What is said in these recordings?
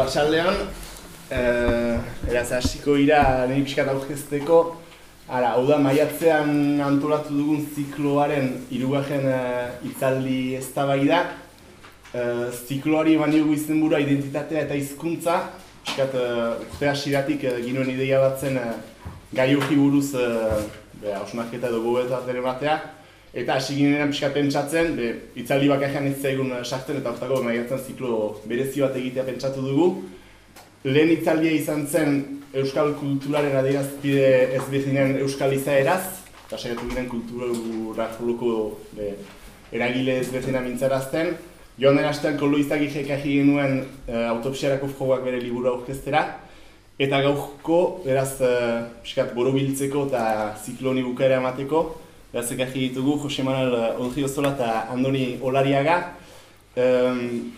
Oartxaldean, eh, eraz hasiko ira nire pixkat aurkezteko, Ara, hau da, maiatzean antolatu dugun zikloaren irugarren uh, itzaldi eztabaida. Uh, zikloari eman dugu izenburua identitatea eta hizkuntza. Piskat, uh, urte hasiratik uh, ginuen ideia batzen uh, gai hori buruz uh, hausnarketa edo gobetu bat batea. Eta hasi ginean pixkat pentsatzen, be, itzaldi bakarrian ez zaigun uh, sartzen eta hortako maiatzen ziklo berezi bat egitea pentsatu dugu. Lehen itzaldia izan zen Euskal kulturaren adierazpide ezberdinen Euskal izaeraz, eta saiatu ginen kultura joluko eragile ezberdina mintzarazten. Joan den hastean koloizak ikekaji genuen e, autopsiarako frogak bere liburu aurkeztera. Eta gauzko, beraz, e, piskat borobiltzeko eta zikloni bukaera emateko, beraz, ekaji ditugu Jose Manuel Ongi Ozola eta Andoni Olariaga. E,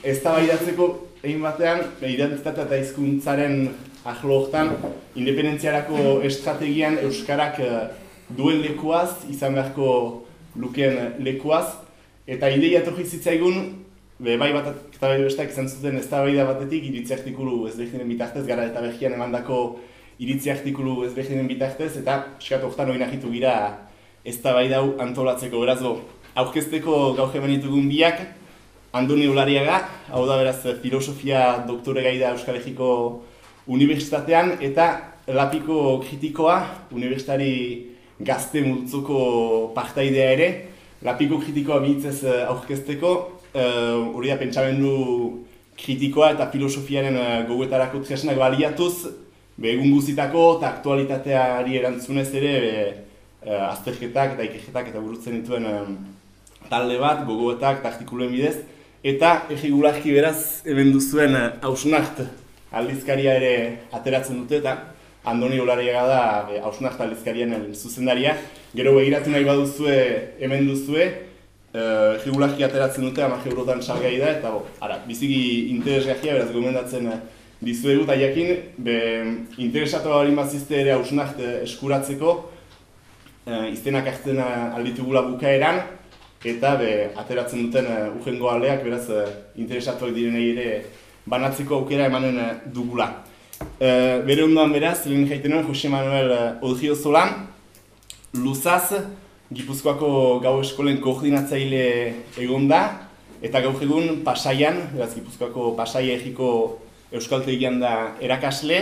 ez da egin batean, identitatea eta hizkuntzaren ahlo hortan, independentziarako estrategian Euskarak uh, duen lekuaz, izan beharko lukeen lekuaz, eta ideia etorri zitzaigun, be, bai bat eta bai bestak izan zuten ez da batetik, iritzi artikulu ez behinen bitartez, gara eta behian emandako iritzi artikulu ez behinen bitartez, eta eskatu hortan hori nahitu gira ez da bai dau antolatzeko berazgo. Aurkezteko gau jemenitugun biak, Andoni Ulariaga, hau da beraz filosofia doktore gai da Euskal Herriko Unibertsitatean, eta lapiko kritikoa, Unibertsitari gazte multzoko partaidea ere, lapiko kritikoa bihitzez eh, aurkezteko, eh, hori uh, da pentsamendu kritikoa eta filosofiaren uh, goguetarako tresnak baliatuz, egun guzitako eta aktualitateari erantzunez ere be, uh, azterketak eta ikeketak eta burutzen dituen talde bat, gogoetak eta artikuluen bidez, Eta egigularki beraz, hemen duzuen eh, hausnacht aldizkaria ere ateratzen dute eta Andoni Olariaga da hausnacht aldizkarien zuzendaria. Gero begiratu nahi baduzue hemen duzue, egigularki ateratzen dute ama eurotan salgai da eta bo, ara, biziki interesgahia beraz gomendatzen eh, dizuegu eta jakin, be, interesatu hori mazizte ere hausnacht eh, eskuratzeko, iztenak hartzen alditugula bukaeran, eta be, ateratzen duten uh, urrengo aleak beraz uh, interesatuak direnei ere banatzeko aukera emanen uh, dugula. Uh, bere ondoan beraz, lehen jaiten Jose Manuel Odrio Zolan, Luzaz, Gipuzkoako gau eskolen koordinatzaile egon da, eta gaur egun pasaian, beraz Gipuzkoako pasaia egiko euskaltegian da erakasle,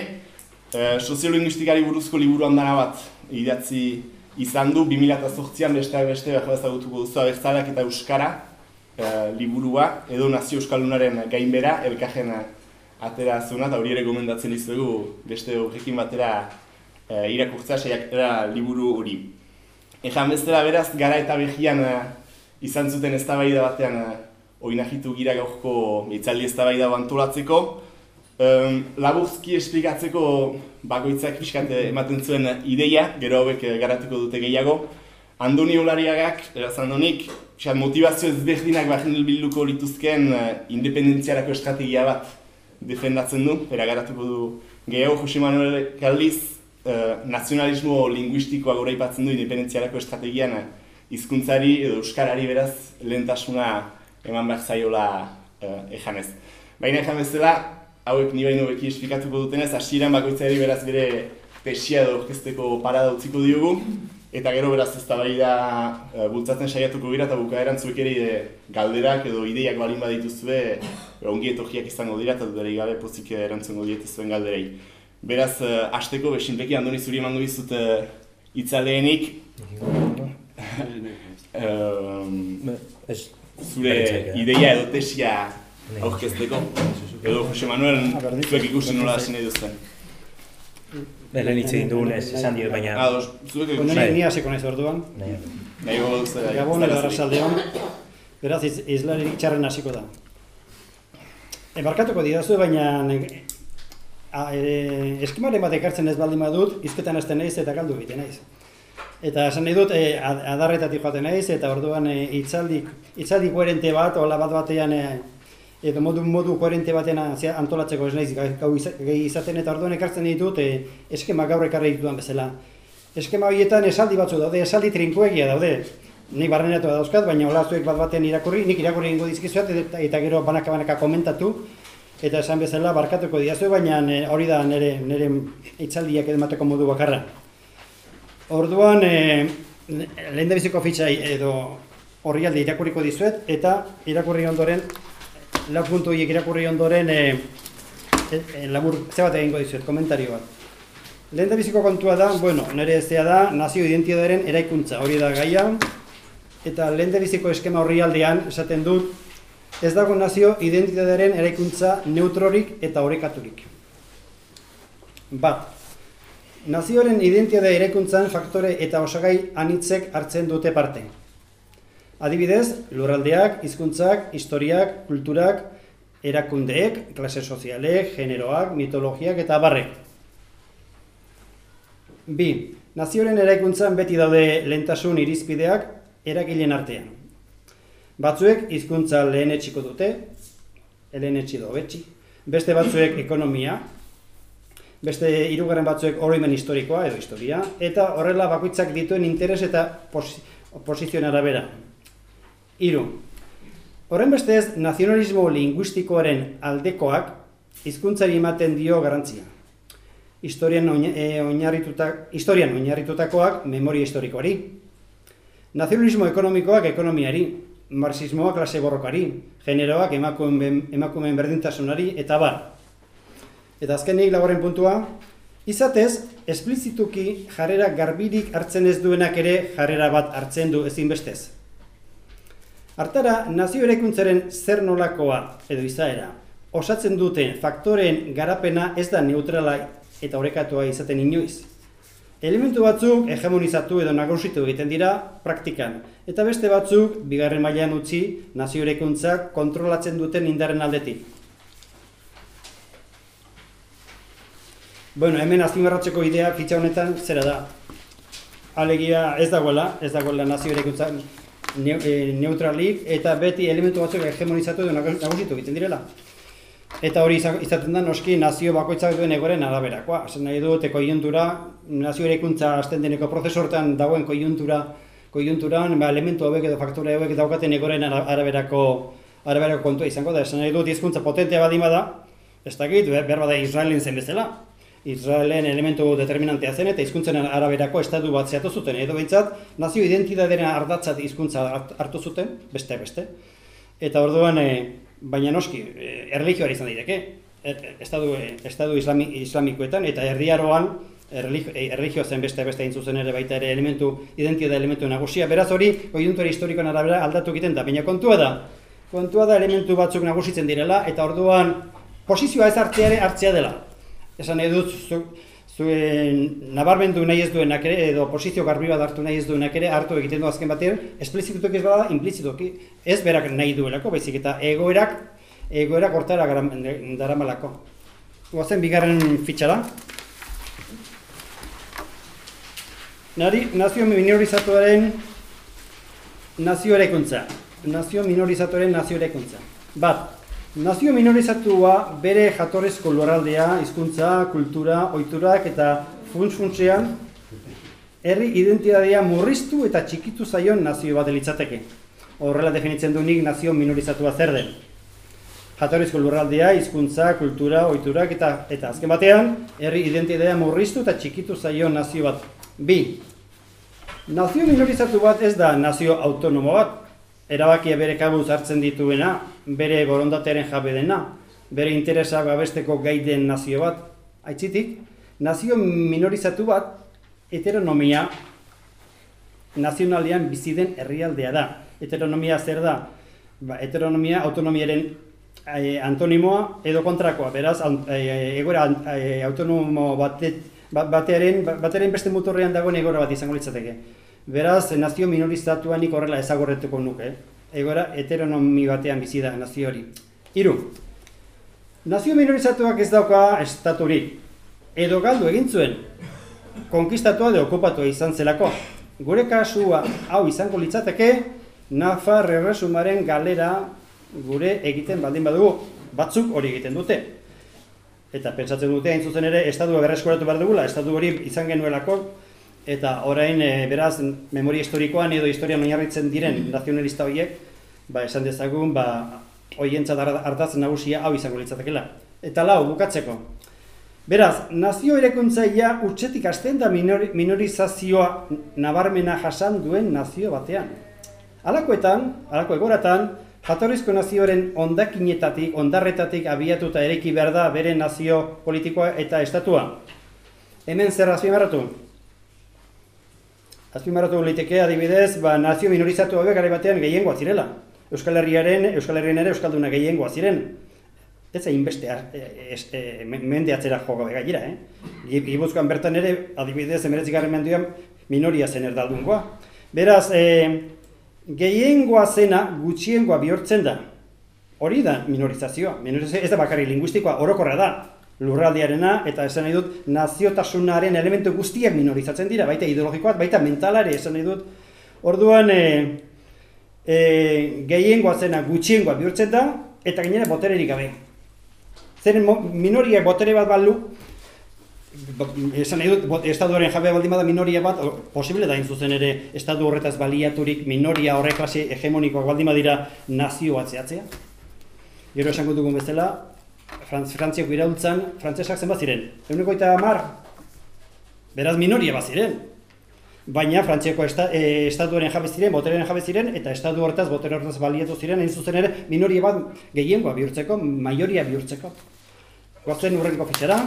uh, soziolinguistikari buruzko liburu handana bat idatzi izan du 2008an beste beste behar ezagutuko duzu abertzalak eta euskara e, liburua edo nazio euskaldunaren gainbera elkajen atera zuna eta hori ere gomendatzen dizuegu beste horrekin batera e, irakurtzea saiakera liburu hori. Ejan bezala beraz gara eta behian e, izan zuten eztabaida batean e, oinahitu gira gaurko itzaldi eztabaida antolatzeko. Um, laburzki esplikatzeko bakoitzak pixkate ematen zuen ideia, gero hauek eh, garatuko dute gehiago. Andoni Olariagak, eraz Andonik, motivazio ezberdinak bajen bilduko lituzken uh, independentziarako estrategia bat defendatzen du, era garatuko du gehiago Jose Manuel Kaldiz, uh, nazionalismo linguistikoa gora ipatzen du independentziarako estrategian hizkuntzari edo euskarari beraz lehentasuna eman behar zaiola uh, ejanez. Baina ejan bezala, hauek ni baino beki esplikatuko dutenez, hasieran bakoitzari beraz bere pesia edo orkesteko parada utziko diogu, eta gero beraz ez bai da e, bultzatzen saiatuko gira eta bukaeran zuek ere e, galderak edo ideiak balin badituzue e, ongi etorriak izango dira eta dudari gabe pozik erantzungo diet zuen galderei. Beraz, e, hasteko besinpeki andoni zuri emango dizut e, itzaleenik. zure ideia edo tesia aurkezteko. Edo Jose Manuel, zuek ikusten nola hasi nahi duzten. Belen hitz egin dugun ez, esan dio, baina... Ah, dos, zuek ikusten. Bueno, ni hasiko naiz orduan. Nahi gogo duzte. Gabon edo arrasaldeon. Beraz, izlari txarren hasiko da. Ebarkatuko didazu, baina a, e, eskimaren bat ekartzen ez baldin badut, izketan ezten naiz eta galdu egiten naiz. Eta esan nahi dut, e, adarretatik joaten naiz, eta orduan e, itzaldi, itzaldi koherente bat, hola bat batean e, edo modu modu koherente batean antolatzeko ez naiz gau izaten eta orduan ekartzen ditut e, eskema gaur ekarri ditudan bezala. Eskema horietan esaldi batzu daude, esaldi trinkoegia daude. Ni barrenatu dauzkat, baina hola bat batean irakurri, nik irakurri ingo dizkizuat eta, eta gero banaka banaka komentatu. eta esan bezala barkatuko diazu, baina eh, hori da nire, nire itzaldiak emateko modu bakarra. Orduan, e, lehen da biziko fitxai edo horri alde irakurriko dizuet, eta irakurri ondoren, lau puntu horiek irakurri ondoren, e, e, labur, ze bat egingo dizuet, komentario bat. Lehen biziko kontua da, bueno, nire ezea da, nazio identitatearen eraikuntza, hori da gaia, eta lehen biziko eskema horri aldean, esaten dut, ez dago nazio identitatearen eraikuntza neutrorik eta orekaturik. Bat, nazioaren identitatea eraikuntzan faktore eta osagai anitzek hartzen dute parte. Adibidez, lurraldeak, hizkuntzak, historiak, kulturak, erakundeek, klase sozialek, generoak, mitologiak eta barrek. Bi, nazioaren eraikuntzan beti daude lentasun irizpideak eragilen artean. Batzuek hizkuntza lehen etxiko dute, lehen etxi do betxi. Beste batzuek ekonomia, beste hirugarren batzuek oroimen historikoa edo historia, eta horrela bakoitzak dituen interes eta posizioen arabera. Hiru. Horren bestez, nazionalismo linguistikoaren aldekoak hizkuntzari ematen dio garantzia. Historian, eh, oinarrituta, historian oinarritutakoak memoria historikoari. Nazionalismo ekonomikoak ekonomiari, marxismoa klase borrokari, generoak emakumeen, emakumeen berdintasunari, eta bar. Eta azkenik lagoren puntua, izatez, esplizituki jarrera garbirik hartzen ez duenak ere jarrera bat hartzen du ezinbestez. Hartara, nazio erekuntzaren zer nolakoa edo izaera, osatzen duten faktoren garapena ez da neutrala eta orekatua izaten inoiz. Elementu batzuk hegemonizatu edo nagusitu egiten dira praktikan, eta beste batzuk bigarren mailan utzi naziorekuntzak kontrolatzen duten indarren aldetik. Bueno, hemen azpimarratzeko idea fitxa honetan zera da. Alegia ez dagoela, ez dagoela nazioerekuntza eh, neutralik eta beti elementu batzuk hegemonizatu edo nagusitu egiten direla. Eta hori izaten da noski nazio bakoitzak duen egoren araberakoa. Esan nahi dut, koiuntura, nazio erekuntza azten deneko prozesortan dagoen koiuntura, koiunturan, ba, elementu hauek edo faktore hauek daukaten egoren araberako, araberako kontua izango da. Esan nahi dut, hizkuntza potentea badima da, ez dakit, behar bada Israelen zen bezala. Israelen elementu determinantea zen eta hizkuntzen araberako estatu bat zehatu zuten. Edo behintzat, nazio identitatearen ardatzat hizkuntza hartu zuten, beste beste. Eta orduan, e, baina noski, eh, erlijioa izan daiteke, er, estadu, estadu islami, islamikoetan, eta erdiaroan, erlijioa zen beste beste egin zuzen ere baita ere elementu, identia da elementu nagusia. Beraz hori, koiuntuari historikoan arabera aldatu egiten da, baina kontua da, kontua da elementu batzuk nagusitzen direla, eta orduan posizioa ez hartzea hartzea dela. Esan nahi dut, zuen nabarmendu nahi ez duenak ere, edo posizio garbi bat hartu nahi ez duenak ere, hartu egiten du azken batean, esplizitutok ez bada, implizituki, ez berak nahi duelako, baizik eta egoerak, egoerak hortara daramalako. Guazen, bigarren fitxara. Nari, nazio minorizatuaren nazio erekuntza. Nazio minorizatuaren nazio erekuntza. Bat, Nazio minorizatua bere jatorrezko loraldea, hizkuntza, kultura, ohiturak eta funts-funtsean herri identitatea murriztu eta txikitu zaion nazio bat litzateke. Horrela definitzen du nik nazio minorizatua zer den. Jatorrizko lurraldea, hizkuntza, kultura, ohiturak eta eta azken batean herri identitatea murriztu eta txikitu zaion nazio bat. Bi. Nazio minorizatu bat ez da nazio autonomo bat, erabakia bere kabuz hartzen dituena, bere borondatearen jabe dena, bere interesak babesteko gai den nazio bat, aitzitik, nazio minorizatu bat, heteronomia nazionalian bizi den herrialdea da. Heteronomia zer da? Ba, heteronomia autonomiaren e, antonimoa edo kontrakoa, beraz, e, egoera e, autonomo batet, ba, batearen, batearen beste motorrean dagoen egora bat izango litzateke. Beraz, nazio minorizatuanik horrela ezagorretuko nuke. Egora, heteronomi batean bizi da nazio hori. Hiru. Nazio minorizatuak ez dauka estaturik. Edo galdu egin zuen. Konkistatua de okupatua izan zelako. Gure kasua hau izango litzateke, Nafar erresumaren galera gure egiten baldin badugu. Batzuk hori egiten dute. Eta pentsatzen dute hain zuzen ere, estadua berreskuratu behar dugula, estatu hori izan genuelako, eta orain e, beraz memoria historikoan edo historian oinarritzen diren nazionalista horiek ba esan dezagun ba hoientzat ar- ardatz nagusia hau izango litzatekeela. Eta lau, bukatzeko. Beraz, nazio erekundzaia utxetik hasten da minori, minorizazioa nabarmena jasan duen nazio batean. Halakoetan, halako egoratan, jatorrizko nazioaren ondakinetatik, ondarretatik abiatuta ereki behar da bere nazio politikoa eta estatua. Hemen zer azpimarratu? Azpimarratu liteke adibidez, ba, nazio minorizatu hauek garai batean gehiengoa zirela. Euskal Herriaren, Euskal Herrian ere Euskalduna gehiengoa ziren. Ez egin beste e, e, mende atzera jogo gainera, eh? Gi- Gipuzkoan bertan ere, adibidez, emeretzigarren menduan minoria zen erdaldungoa. Beraz, e, gehiengoa zena gutxiengoa bihurtzen da. Hori da minorizazioa. Minorizazioa ez da bakarrik linguistikoa, orokorra da. Lurraldiarena eta esan nahi dut naziotasunaren elementu guztiak minorizatzen dira, baita ideologikoak, baita mentalare esan nahi dut. Orduan, e, e, gehiengoa zena gutxiengoa bihurtzen da, eta gainera botererik gabe. Zeren mo- minoria botere bat balu, esan nahi dut, estatuaren jabe baldin bada minoria bat, posible da zuzen ere, estatu horretaz baliaturik minoria horrek klase hegemonikoak baldin badira nazio bat zehatzea. Gero esango dugun bezala, Frantz, Frantziako iraultzan, frantzesak zenbat ziren? Euneko eta hamar, beraz minoria bat ziren. Baina Frantziako esta, e, estatuaren jabe ziren, boteraren jabe ziren, eta estatu hortaz, botere hortaz baliatu ziren, hain zuzen ere, minoria bat gehiengoa bihurtzeko, maioria bihurtzeko. Goazen urrenko fitxera.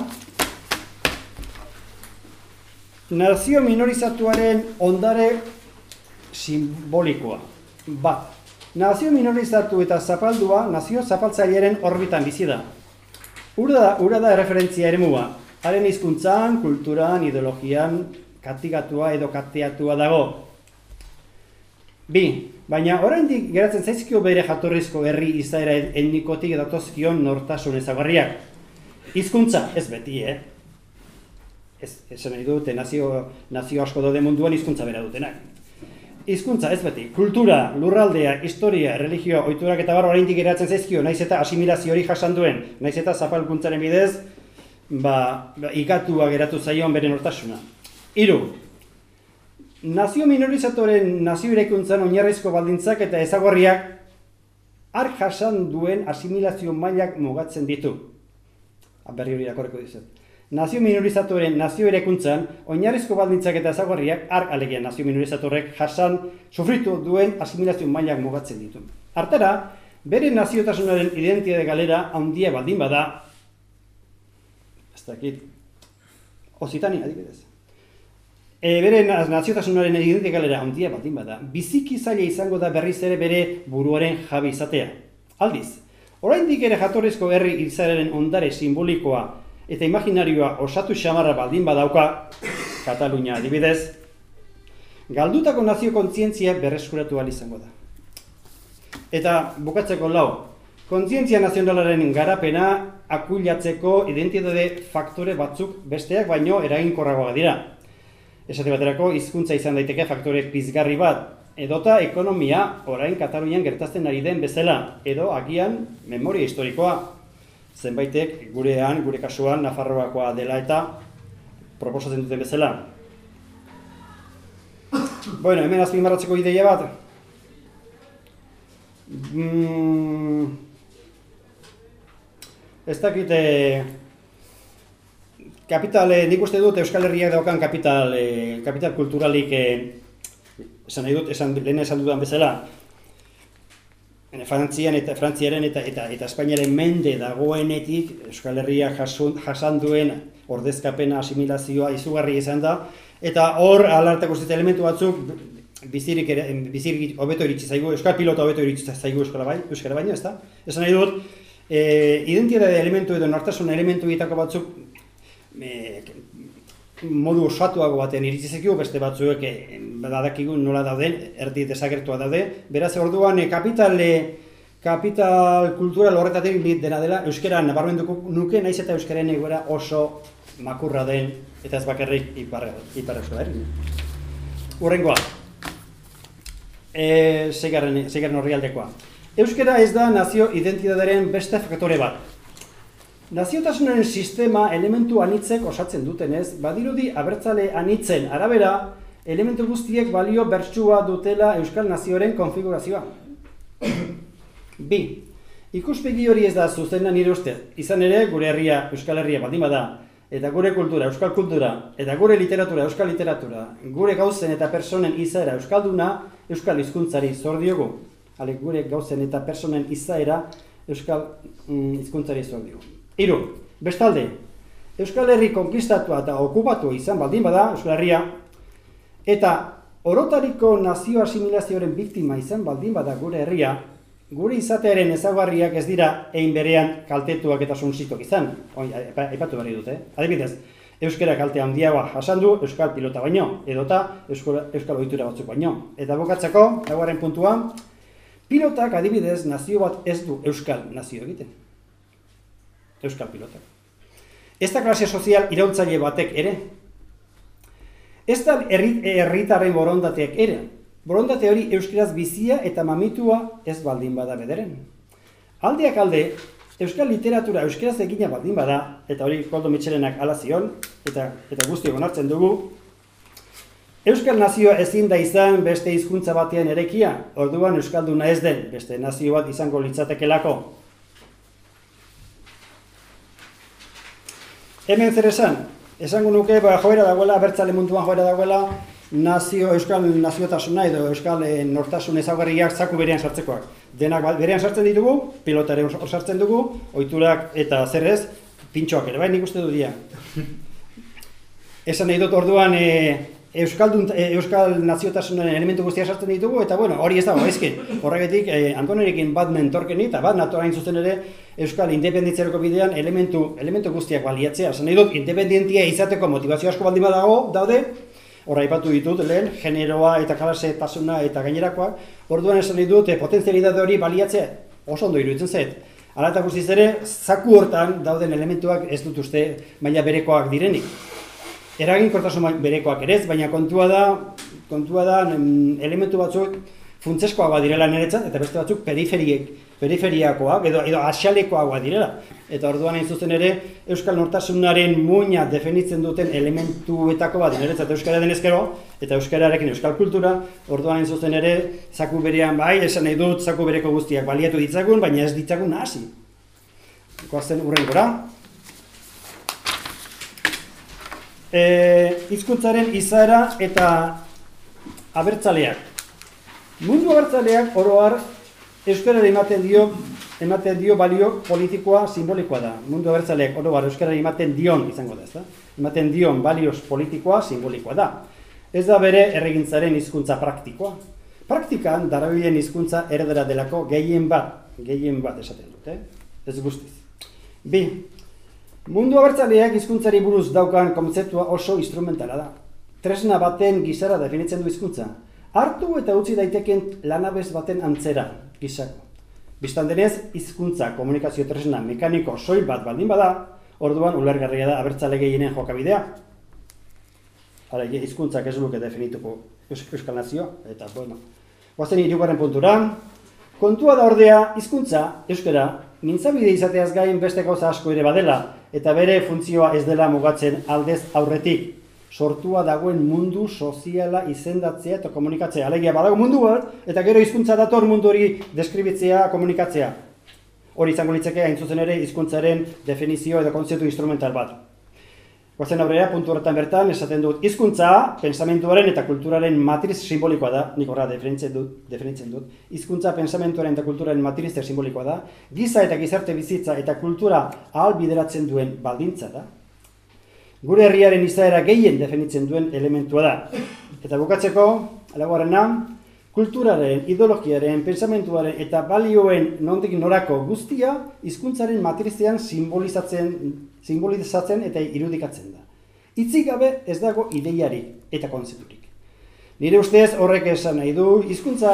Nazio minorizatuaren ondare simbolikoa. Bat. Nazio minorizatu eta zapaldua nazio zapaltzailearen orbitan bizi da. Ura da, ura da erreferentzia eremua. Haren hizkuntzan, kulturan, ideologian, katigatua edo kateatua dago. Bi, baina oraindik geratzen zaizkio bere jatorrizko herri izaera etnikotik datozkion nortasun ezagarriak. Hizkuntza, ez beti, eh? Ez, esan nahi dute, nazio, nazio asko daude munduan hizkuntza bera dutenak. Hizkuntza ez beti, kultura, lurraldea, historia, religioa, ohiturak eta barro oraindik geratzen zaizkio, naiz eta asimilazio hori jasan duen, naiz eta zapalkuntzaren bidez, ba, ba ikatua geratu zaion bere nortasuna. Hiru. Nazio minorizatoren nazio eraikuntzan oinarrizko baldintzak eta ezagorriak ark jasan duen asimilazio mailak mugatzen ditu. Berri hori irakorreko dizut. Nazio minorizatoren nazio erekuntzan, oinarrizko baldintzak eta ezagorriak ark alegia nazio minorizatorrek jasan sufritu duen asimilazio mailak mugatzen ditu. Artara, bere naziotasunaren identitate galera handia baldin bada, ez dakit, Ositania adibidez. E, bere naz- naziotasunaren identitate galera handia baldin bada, biziki zaila izango da berriz ere bere buruaren jabe izatea. Aldiz, oraindik ere jatorrizko herri izaeraren ondare simbolikoa eta imaginarioa osatu xamarra baldin badauka, Katalunia adibidez, galdutako nazio kontzientzia berreskuratu izango da. Eta bukatzeko lau, kontzientzia nazionalaren garapena akuilatzeko identitate faktore batzuk besteak baino eraginkorragoak dira. Esate baterako hizkuntza izan daiteke faktore pizgarri bat, edota ekonomia orain Katalunian gertazten ari den bezala, edo agian memoria historikoa. Zenbaitek gurean, gure kasuan, Nafarroakoa dela eta proposatzen duten bezala. Bueno, hemen azpimarratzeko ideia bat. Mm, ez dakit, eh, kapital, eh, nik uste dut Euskal Herriak daukan kapital, eh, kapital kulturalik, eh, esan nahi dut, esan, lehen esan dudan bezala, Frantzian eta Frantziaren eta eta eta Espainiaren mende dagoenetik Euskal Herria jasun, jasan duen ordezkapena asimilazioa izugarri izan da. Eta hor alartako zitza elementu batzuk bizirik ere bizirik hobeto iritsi zaigu euskal pilota hobeto iritsi zaigu euskara bai euskara baino ezta? Esan nahi dut eh identitate elementu edo nortasun elementu bitako batzuk e, modu osatuago baten iritsi zakigu beste batzuek e, badakigu nola dauden erdi desagertua daude beraz orduan e, kapital e, kapital kultural horretatik dena dela euskara nabarmenduko nuke naiz eta euskaren egoera oso makurra den eta ez bakarrik ipar ipar. Urrengoa. Eh, seigarren seigarren orrialdekoa. Euskara ez da nazio identitatearen beste faktore bat. Naziotasunaren sistema elementu anitzek osatzen dutenez, badirudi abertzale anitzen arabera elementu guztiek balio bertsua dutela euskal nazioaren konfigurazioa. Bi, Ikuspegi hori ez da zuzena nire uste. Izan ere, gure herria, Euskal Herria baldin bada, eta gure kultura, euskal kultura, eta gure literatura, euskal literatura, gure gauzen eta personen izaera euskalduna, euskal hizkuntzari zor diogu. Ale, gure gauzen eta personen izaera euskal mm, hizkuntzari zor diogu. Hiru, bestalde, Euskal Herri konkistatua eta okupatu izan baldin bada, Euskal Herria, eta orotariko nazio asimilazioaren biktima izan baldin bada gure herria, gure izatearen ezagarriak ez dira egin berean kaltetuak eta suntsitok izan. Oi, aipatu berri dute, eh? Adibidez, euskara kalte handiagoa jasan du euskal pilota baino, edota euskal, euskal ohitura batzuk baino. Eta bukatzeko, laugarren puntua, pilotak adibidez nazio bat ez du euskal nazio egiten. Euskal pilotak. Ez da klase sozial irautzaile batek ere. Ez da herritarren borondateak ere. Borondate hori euskaraz bizia eta mamitua ez baldin bada bederen. Aldeak alde, euskal literatura euskaraz egina baldin bada, eta hori Koldo Mitxelenak alazion, eta, eta guzti onartzen dugu, Euskal nazioa ezin da izan beste hizkuntza batean erekia, orduan Euskalduna ez den beste nazio bat izango litzatekelako. Hemen zer esan, esango nuke ba, joera dagoela, bertzale munduan joera dagoela, nazio, euskal naziotasuna edo euskal e, nortasun ezagarriak zaku berean sartzekoak. Denak ba, berean sartzen ditugu, pilotare hor sartzen dugu, ohiturak eta zer ez, pintxoak ere, bai nik uste du dia. Esan nahi dut orduan, e, Euskaldun, e, Euskal naziotasunaren elementu guztiak sartzen ditugu, eta bueno, hori ez dago, ezki. Horregetik, e, Antonerekin bat mentorken eta bat nato hain zuzen ere, Euskal independentzeroko bidean elementu, elementu guztiak baliatzea. Zan nahi dut, independentia izateko motivazio asko baldin badago, daude, horra ipatu ditut, lehen, generoa eta kalase tasuna eta gainerakoa, orduan esan nahi dut, e, potenzialidade hori baliatzea, oso ondo iruditzen zait. Hala eta guztiz ere, zaku hortan dauden elementuak ez dut uste maila berekoak direnik eraginkortasun berekoak ere ez, baina kontua da, kontua da elementu batzuk funtzeskoagoa direla niretzat eta beste batzuk periferiek, periferiakoak edo edo asialekoagoa direla. Eta orduan hain zuzen ere euskal nortasunaren muina definitzen duten elementuetako bat niretzat euskara denezkero eta euskararekin euskal kultura, orduan hain zuzen ere zaku berean bai, esan nahi dut zaku bereko guztiak baliatu ditzagun, baina ez ditzagun hasi. Goazen urrengora. E, izkuntzaren izaera eta abertzaleak. Mundu abertzaleak oroar euskarari ematen dio ematen dio balio politikoa simbolikoa da. Mundu abertzaleak oroar euskarari ematen dion izango da, ezta? Ematen dion balioz politikoa simbolikoa da. Ez da bere erregintzaren hizkuntza praktikoa. Praktikan darabilen hizkuntza erdera delako gehien bat, gehien bat esaten dute, ez guztiz. Bi, Mundu abertzaleak hizkuntzari buruz daukan kontzeptua oso instrumentala da. Tresna baten gizara definitzen du hizkuntza. Hartu eta utzi daiteken lanabez baten antzera gizako. Bistan denez, hizkuntza komunikazio tresna mekaniko soil bat baldin bada, orduan ulergarria da abertzale gehienen jokabidea. Hala, hizkuntzak ez luke definituko euskal nazio, eta bueno. Guazen irugarren puntura, kontua da ordea hizkuntza euskara mintzabide izateaz gain beste gauza asko ere badela, eta bere funtzioa ez dela mugatzen aldez aurretik. Sortua dagoen mundu soziala izendatzea eta komunikatzea. Alegia badago mundu bat, eta gero hizkuntza dator mundu hori deskribitzea, komunikatzea. Hori izango litzeke hain zuzen ere hizkuntzaren definizio edo kontzeptu instrumental bat. Guazen aurrera, puntu horretan bertan, esaten dut, hizkuntza pensamentuaren eta kulturaren matriz simbolikoa da, nik horra definitzen dut, definitzen dut. Hizkuntza pensamentuaren eta kulturaren matriz simbolikoa da, giza eta gizarte bizitza eta kultura ahal bideratzen duen baldintza da. Gure herriaren izaera gehien definitzen duen elementua da. Eta bukatzeko, alagoarena, kulturaren, ideologiaren, pensamentuaren eta balioen nondik norako guztia hizkuntzaren matrizean simbolizatzen, simbolizatzen eta irudikatzen da. Itzik gabe ez dago ideiari eta konzepturik. Nire ustez horrek esan nahi du hizkuntza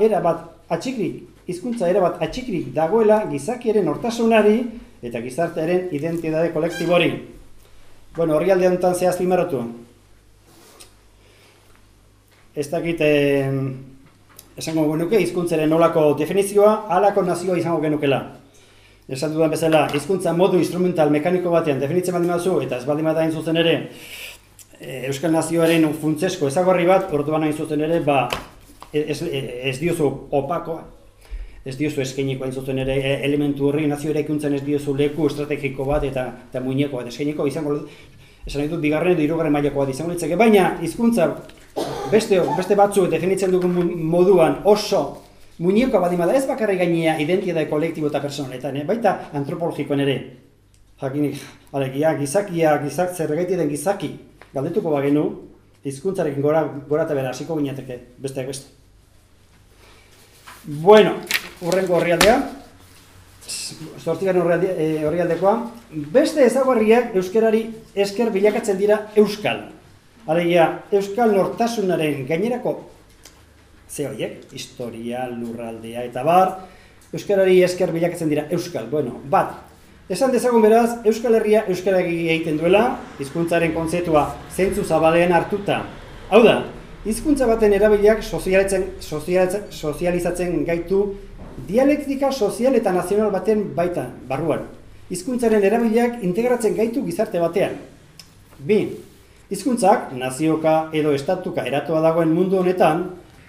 era bat atxikrik, hizkuntza era bat atxikrik dagoela gizakiaren hortasunari eta gizartearen identitate kolektibori. Bueno, horri alde honetan zehazpi Ez dakit, esango genuke hizkuntzaren nolako definizioa halako nazioa izango genukela. Esan dudan bezala, hizkuntza modu instrumental mekaniko batean definitzen baldin baduzu eta ez baldin bada hain zuzen ere e, euskal nazioaren funtzesko ezagorri bat, orduan hain zuzen ere, ba ez, ez diozu opakoa. ez diozu eskainiko hain zuzen ere e, elementu horri nazio eraikuntzen ez diozu leku estrategiko bat eta eta muñeko bat eskainiko izango esan ditut bigarren edo hirugarren mailako bat izango litzake. Baina hizkuntza beste beste batzu definitzen dugun moduan oso muñeko badima da ez bakarrik gainea identitate kolektibo eta personaletan eh? baita antropologikoen ere. Jakinik alegia gizakia gizak zergaiti den gizaki galdetuko bagenu hizkuntzarekin gora gora ta bera hasiko ginateke besteak beste. Bueno, urrengo horrialdea, zortzigarren horrialdekoa, e, beste ezaguarriak euskerari esker bilakatzen dira euskal. Alegia, euskal nortasunaren gainerako ze horiek, historia, lurraldea eta bar, euskarari esker bilakatzen dira euskal. Bueno, bat, esan dezagun beraz, euskal herria euskaragi egiten duela, hizkuntzaren kontzeptua zentzu zabalean hartuta. Hau da, hizkuntza baten erabileak sozializatzen, sozializatzen gaitu dialektika sozial eta nazional baten baita, barruan. Hizkuntzaren erabileak integratzen gaitu gizarte batean. Bi, hizkuntzak nazioka edo estatuka eratua dagoen mundu honetan,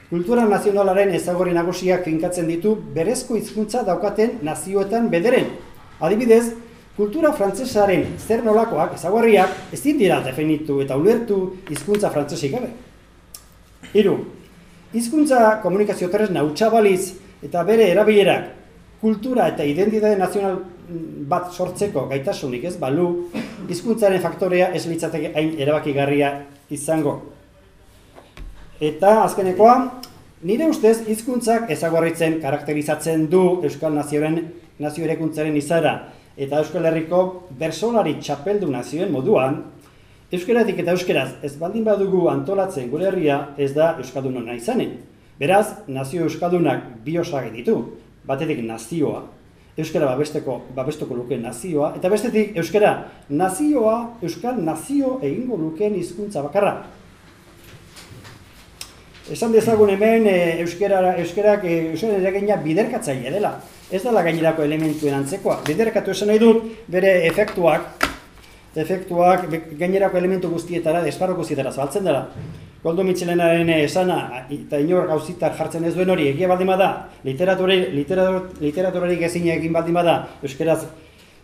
kultura nazionalaren ezagori nagusiak finkatzen ditu berezko hizkuntza daukaten nazioetan bederen. Adibidez, kultura frantsesaren zer nolakoak ezagorriak ez dira definitu eta ulertu hizkuntza frantsesik gabe. Hiru, hizkuntza komunikazio tresna baliz eta bere erabilerak kultura eta identitate nazional bat sortzeko gaitasunik ez balu, hizkuntzaren faktorea ez litzateke hain erabakigarria izango. Eta azkenekoa, nire ustez hizkuntzak ezagorritzen karakterizatzen du Euskal Nazioaren nazio erekuntzaren izara eta Euskal Herriko bersolari txapeldu nazioen moduan, Euskaratik eta euskeraz ez baldin badugu antolatzen gure herria ez da euskaldunona izanen. Beraz, nazio euskaldunak bi osage ditu, batetik nazioa, euskara babesteko babesteko luke nazioa eta bestetik euskara nazioa euskal nazio egingo lukeen hizkuntza bakarra. Esan dezagun hemen e, euskara euskerak e, euskara eragina biderkatzaile dela. Ez dela gainerako elementuen antzekoa. Biderkatu esan nahi dut bere efektuak efektuak gainerako elementu guztietara, esparro guztietara zabaltzen dela. Goldo Mitxelenaren esana, eta inor gauzitar jartzen ez duen hori, egia baldin bada, literaturari, literaturari gezina egin baldin bada, euskeraz,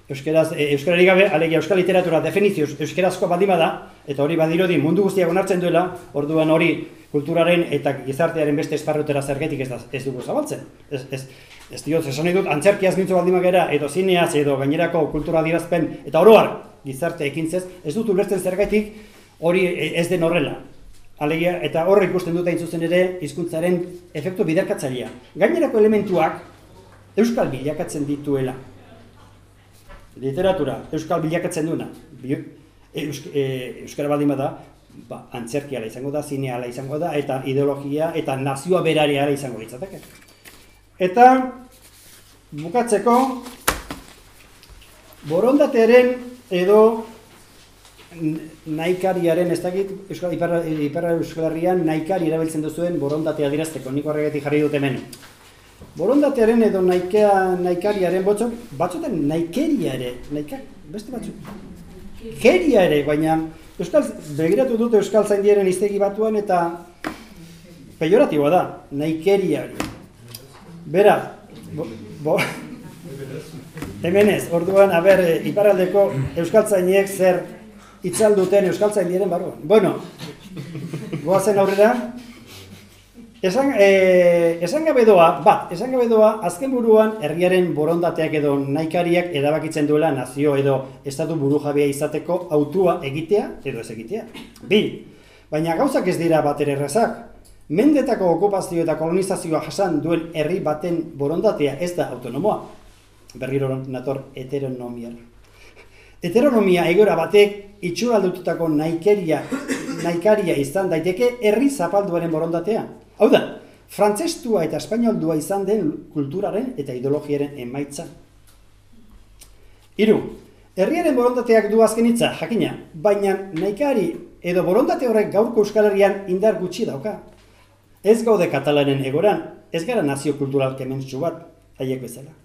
euskeraz, e, euskarari gabe, alegia euskal literatura definizioz euskerazko baldin bada, eta hori badirodi mundu guztiak onartzen duela, orduan hori kulturaren eta gizartearen beste esparrotera zergetik ez, da, ez dugu zabaltzen. Ez, ez, ez diot, esan nahi dut, antzerkiaz mintzu baldin bagera, edo zineaz, edo gainerako kultura dirazpen, eta oroar, gizarte ekintzez, ez dut ulertzen zergaitik hori ez den horrela. Alegia, eta horre ikusten dut hain zuzen ere hizkuntzaren efektu biderkatzailea. Gainerako elementuak euskal bilakatzen dituela. Literatura, euskal bilakatzen duena. Eusk, e, euskara baldin bada, ba, antzerkiala izango da, zineala izango da, eta ideologia eta nazioa berariala izango ditzateke. Eta bukatzeko, borondatearen edo naikariaren, ez dakit, Euskal Iparra, Euskal Herrian naikari erabiltzen duzuen borondatea dirazteko, niko horregatik jarri dut hemen. Borondatearen edo naikea, naikariaren botzok, batzutan naikeria ere, naika, beste batzuk, keria ere, baina Euskal, begiratu dute Euskal Zaindiaren iztegi batuan eta pejoratiboa da, naikeria ere. Bera, bo, bo, Hemen ez, orduan, haber, e, iparaldeko euskaltzainek zer itzalduten euskaltzain diren barruan. Bueno, goazen aurrera. Esan, e, esan gabe doa, bat, esan gabe doa, azken buruan herriaren borondateak edo naikariak erabakitzen duela nazio edo estatu buru jabea izateko autua egitea edo ez egitea. Bi, baina gauzak ez dira bat errezak. Mendetako okupazio eta kolonizazioa jasan duen herri baten borondatea ez da autonomoa berriro nator heteronomia. Heteronomia egora batek itxuraldututako naikeria, naikaria izan daiteke herri zapalduaren borondatea. Hau da, frantzestua eta espainoldua izan den kulturaren eta ideologiaren emaitza. Hiru, herriaren borondateak du azken hitza, jakina, baina naikari edo borondate horrek gaurko Euskal Herrian indar gutxi dauka. Ez gaude katalanen egoran, ez gara nazio kultural kementsu bat, haiek bezala.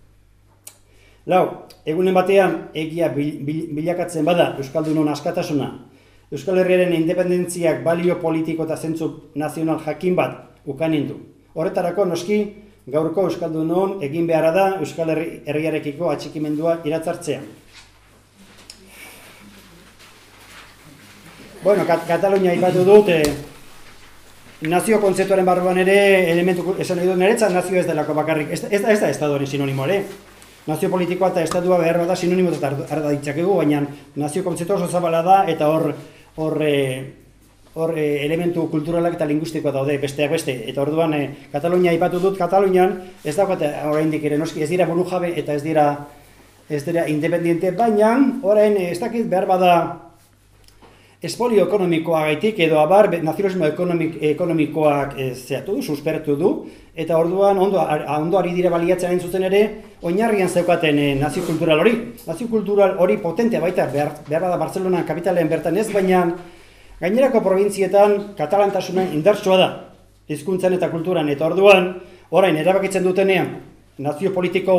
Lau, egunen batean egia bilakatzen bada Euskaldunon askatasuna, Euskal Herriaren independentziak balio politiko eta zentzu nazional jakin bat ukanen du. Horretarako noski gaurko Euskaldunon egin beharra da Euskal Herri, Herriarekiko atxikimendua iratzartzea. Bueno, Kat Katalunia ipatu dut, eh, nazio kontzeptuaren barruan ere elementu esan nahi dut niretzat nazio ez delako bakarrik, ez, ez, ez da estadoaren sinonimo ere. Nazio politikoa eta estatua behar da sinonimo eta arda ditzakegu, baina nazio kontzeptu oso zabala da eta hor hor eh, hor eh, elementu kulturalak eta linguistikoa daude besteak beste. Eta orduan eh, Katalunia aipatu dut Katalunian ez daukate oraindik ere noski ez dira burujabe eta ez dira ez dira independiente baina orain ez dakit behar bada espolio ekonomikoa gaitik edo abar nazionalismo ekonomik, ekonomikoak e, zehatu du, suspertu du, eta orduan ondo, ondo ari dire baliatzen zuzen ere, oinarrian zeukaten e, nazio kultural hori. Nazio kultural hori potente baita, behar, behar bada Barcelona kapitalen bertan ez, baina gainerako provintzietan katalantasuna indartsua da, hizkuntzan eta kulturan, eta orduan, orain erabakitzen dutenean, nazio politiko